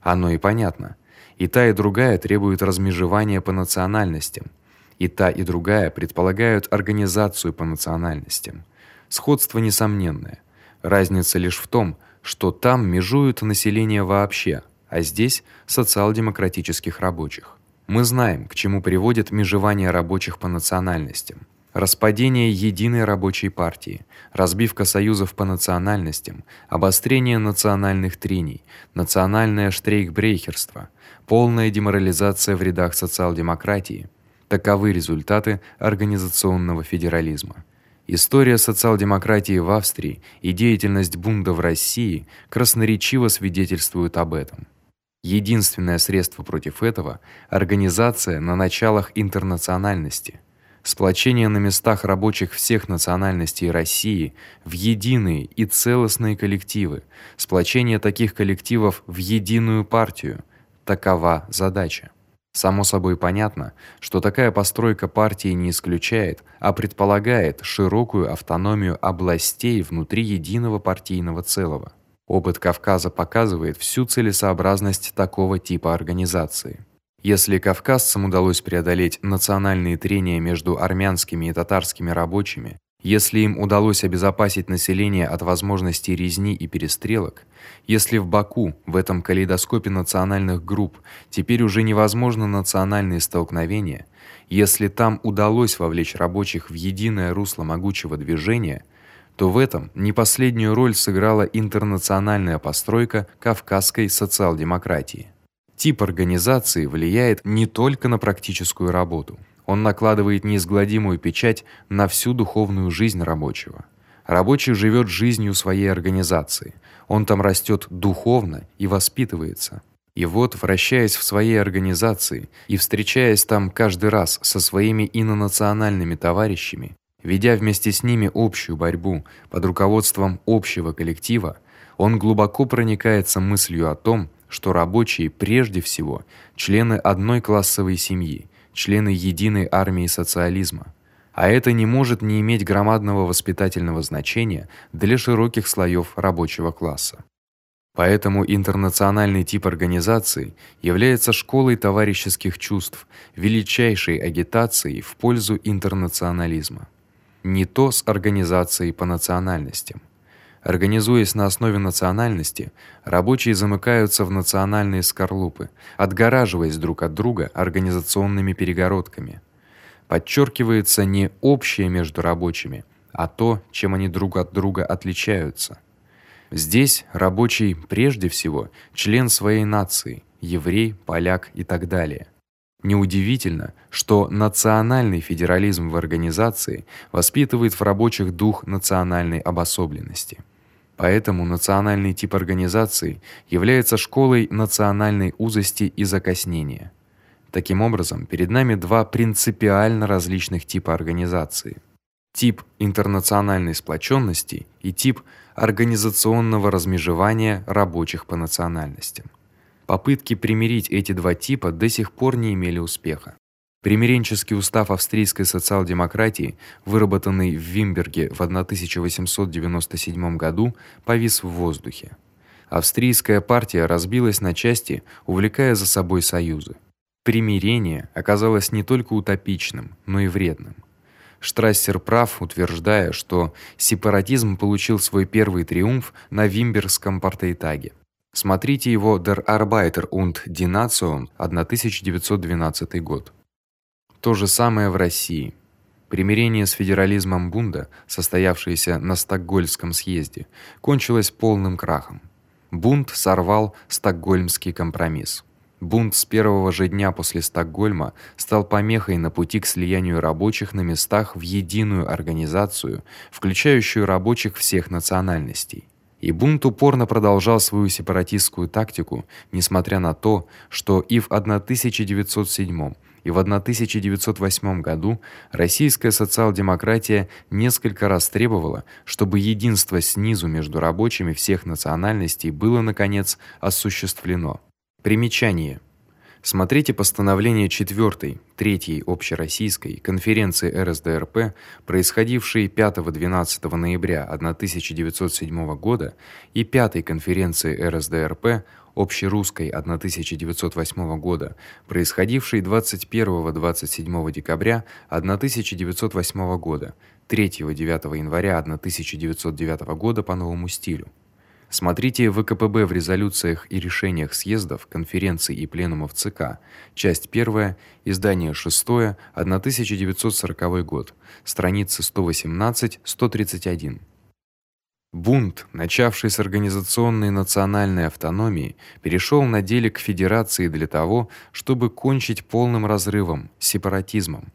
Оно и понятно. И та, и другая требуют размежевания по национальностям. И та, и другая предполагают организацию по национальностям. Сходство несомненное. Разница лишь в том, что там межуют население вообще, а здесь социал-демократических рабочих. Мы знаем, к чему приводит межевание рабочих по национальностям. Распадение единой рабочей партии, разбивка союзов по национальностям, обострение национальных трений, национальное штрейкбрехерство, полная деморализация в рядах социал-демократии таковы результаты организационного федерализма. История социал-демократии в Австрии и деятельность бунда в России красноречиво свидетельствуют об этом. Единственное средство против этого организация на началах интернациональности, сплочение на местах рабочих всех национальностей России в единые и целостные коллективы, сплочение таких коллективов в единую партию такова задача. Само собой понятно, что такая постройка партии не исключает, а предполагает широкую автономию областей внутри единого партийного целого. Опыт Кавказа показывает всю целесообразность такого типа организации. Если кавказцам удалось преодолеть национальные трения между армянскими и татарскими рабочими, если им удалось обезопасить население от возможности резни и перестрелок, если в Баку, в этом калейдоскопе национальных групп, теперь уже невозможно национальные столкновения, если там удалось вовлечь рабочих в единое русло могучего движения, то в этом не последнюю роль сыграла интернациональная постройка кавказской социал-демократии. Тип организации влияет не только на практическую работу. Он накладывает неизгладимую печать на всю духовную жизнь рабочего. Рабочий живет жизнью своей организации. Он там растет духовно и воспитывается. И вот, вращаясь в своей организации и встречаясь там каждый раз со своими инонациональными товарищами, ведя вместе с ними общую борьбу под руководством общего коллектива, он глубоко проникается мыслью о том, что рабочие прежде всего члены одной классовой семьи члены единой армии социализма. А это не может не иметь громадного воспитательного значения для широких слоёв рабочего класса. Поэтому интернациональный тип организации является школой товарищеских чувств, величайшей агитацией в пользу интернационализма. Не то с организацией по национальностям. Организуясь на основе национальности, рабочие замыкаются в национальные скорлупы, отгораживаясь друг от друга организационными перегородками. Подчеркивается не общее между рабочими, а то, чем они друг от друга отличаются. Здесь рабочий прежде всего член своей нации, еврей, поляк и так далее. Неудивительно, что национальный федерализм в организации воспитывает в рабочих дух национальной обособленности. Поэтому национальный тип организации является школой национальной узости и закоснения. Таким образом, перед нами два принципиально различных типа организации. Тип интернациональной сплоченности и тип организационного размежевания рабочих по национальностям. Попытки примирить эти два типа до сих пор не имели успеха. Примиренческий устав австрийской социал-демократии, выработанный в Вимберге в 1897 году, повис в воздухе. Австрийская партия разбилась на части, увлекая за собой союзы. Примирение оказалось не только утопичным, но и вредным. Штрассер прав, утверждая, что сепаратизм получил свой первый триумф на Вимбергском партейтаге. Смотрите его Der Arbeiter und die Nation 1912 год. То же самое в России. Примирение с федерализмом Бунда, состоявшееся на Стокгольмском съезде, кончилось полным крахом. Бунд сорвал Стокгольмский компромисс. Бунт с первого же дня после Стокгольма стал помехой на пути к слиянию рабочих на местах в единую организацию, включающую рабочих всех национальностей. И бунт упорно продолжал свою сепаратистскую тактику, несмотря на то, что и в 1907 и в 1908 году российская социал-демократия несколько раз требовала, чтобы единство снизу между рабочими всех национальностей было наконец осуществлено. Примечание. Смотрите постановление 4 3 общероссийской конференции РСДРП, происходившей 5-12 ноября 1907 года, и 5 конференции РСДРП общерусской 1908 года, происходившей 21-27 декабря 1908 года, 3-9 января 1909 года по новому стилю. Смотрите ВКПБ в резолюциях и решениях съездов, конференций и пленумов ЦК. Часть 1, издание 6, 1940 год. Страницы 118-131. Бунт, начавший с организационной национальной автономии, перешел на деле к федерации для того, чтобы кончить полным разрывом, сепаратизмом.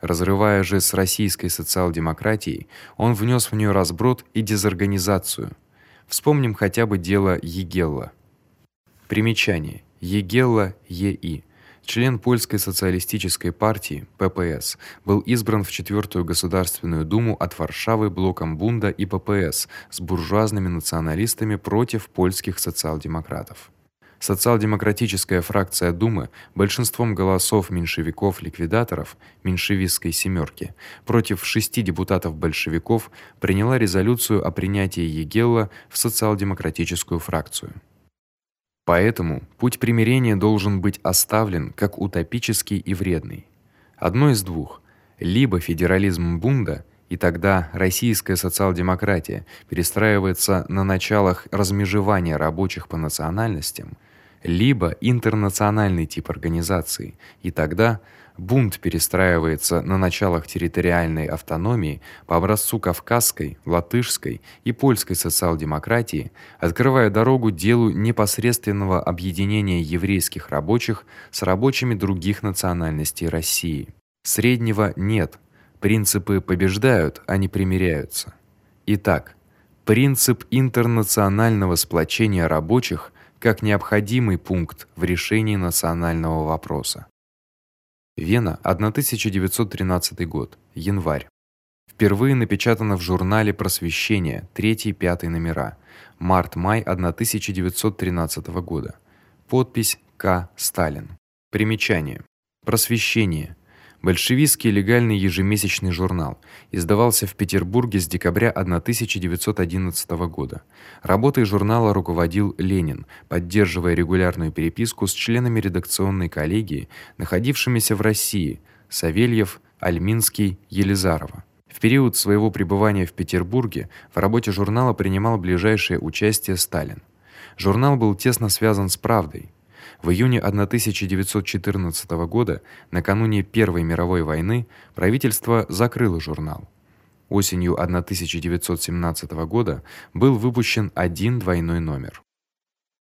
Разрывая же с российской социал-демократией, он внес в нее разброд и дезорганизацию. Вспомним хотя бы дело Егелла. Примечание: Егелла Е.И. Член польской социалистической партии ППС, был избран в четвертую Государственную Думу от Варшавы блоком Бунда и ППС с буржуазными националистами против польских социал-демократов. Социал-демократическая фракция Думы большинством голосов меньшевиков-ликвидаторов меньшевистской семерки против шести депутатов-большевиков приняла резолюцию о принятии Егелла в социал-демократическую фракцию. Поэтому путь примирения должен быть оставлен как утопический и вредный. Одно из двух: либо федерализм Бунда и тогда российская социал-демократия перестраивается на началах размежевания рабочих по национальностям, либо интернациональный тип организации, и тогда бунт перестраивается на началах территориальной автономии по образцу кавказской, латышской и польской социал-демократии, открывая дорогу делу непосредственного объединения еврейских рабочих с рабочими других национальностей России. Среднего нет. Принципы побеждают, а не примиряются. Итак, принцип интернационального сплочения рабочих как необходимый пункт в решении национального вопроса. Вена, 1913 год, январь. Впервые напечатано в журнале Просвещение, 3-5 номера. Март-май 1913 года. Подпись К. Сталин. Примечание. Просвещение Большевистский легальный ежемесячный журнал издавался в Петербурге с декабря 1911 года. Работой журнала руководил Ленин, поддерживая регулярную переписку с членами редакционной коллегии, находившимися в России: Савельев, Альминский, Елизарова. В период своего пребывания в Петербурге в работе журнала принимал ближайшее участие Сталин. Журнал был тесно связан с правдой. В июне 1914 года, накануне Первой мировой войны, правительство закрыло журнал. Осенью 1917 года был выпущен один двойной номер.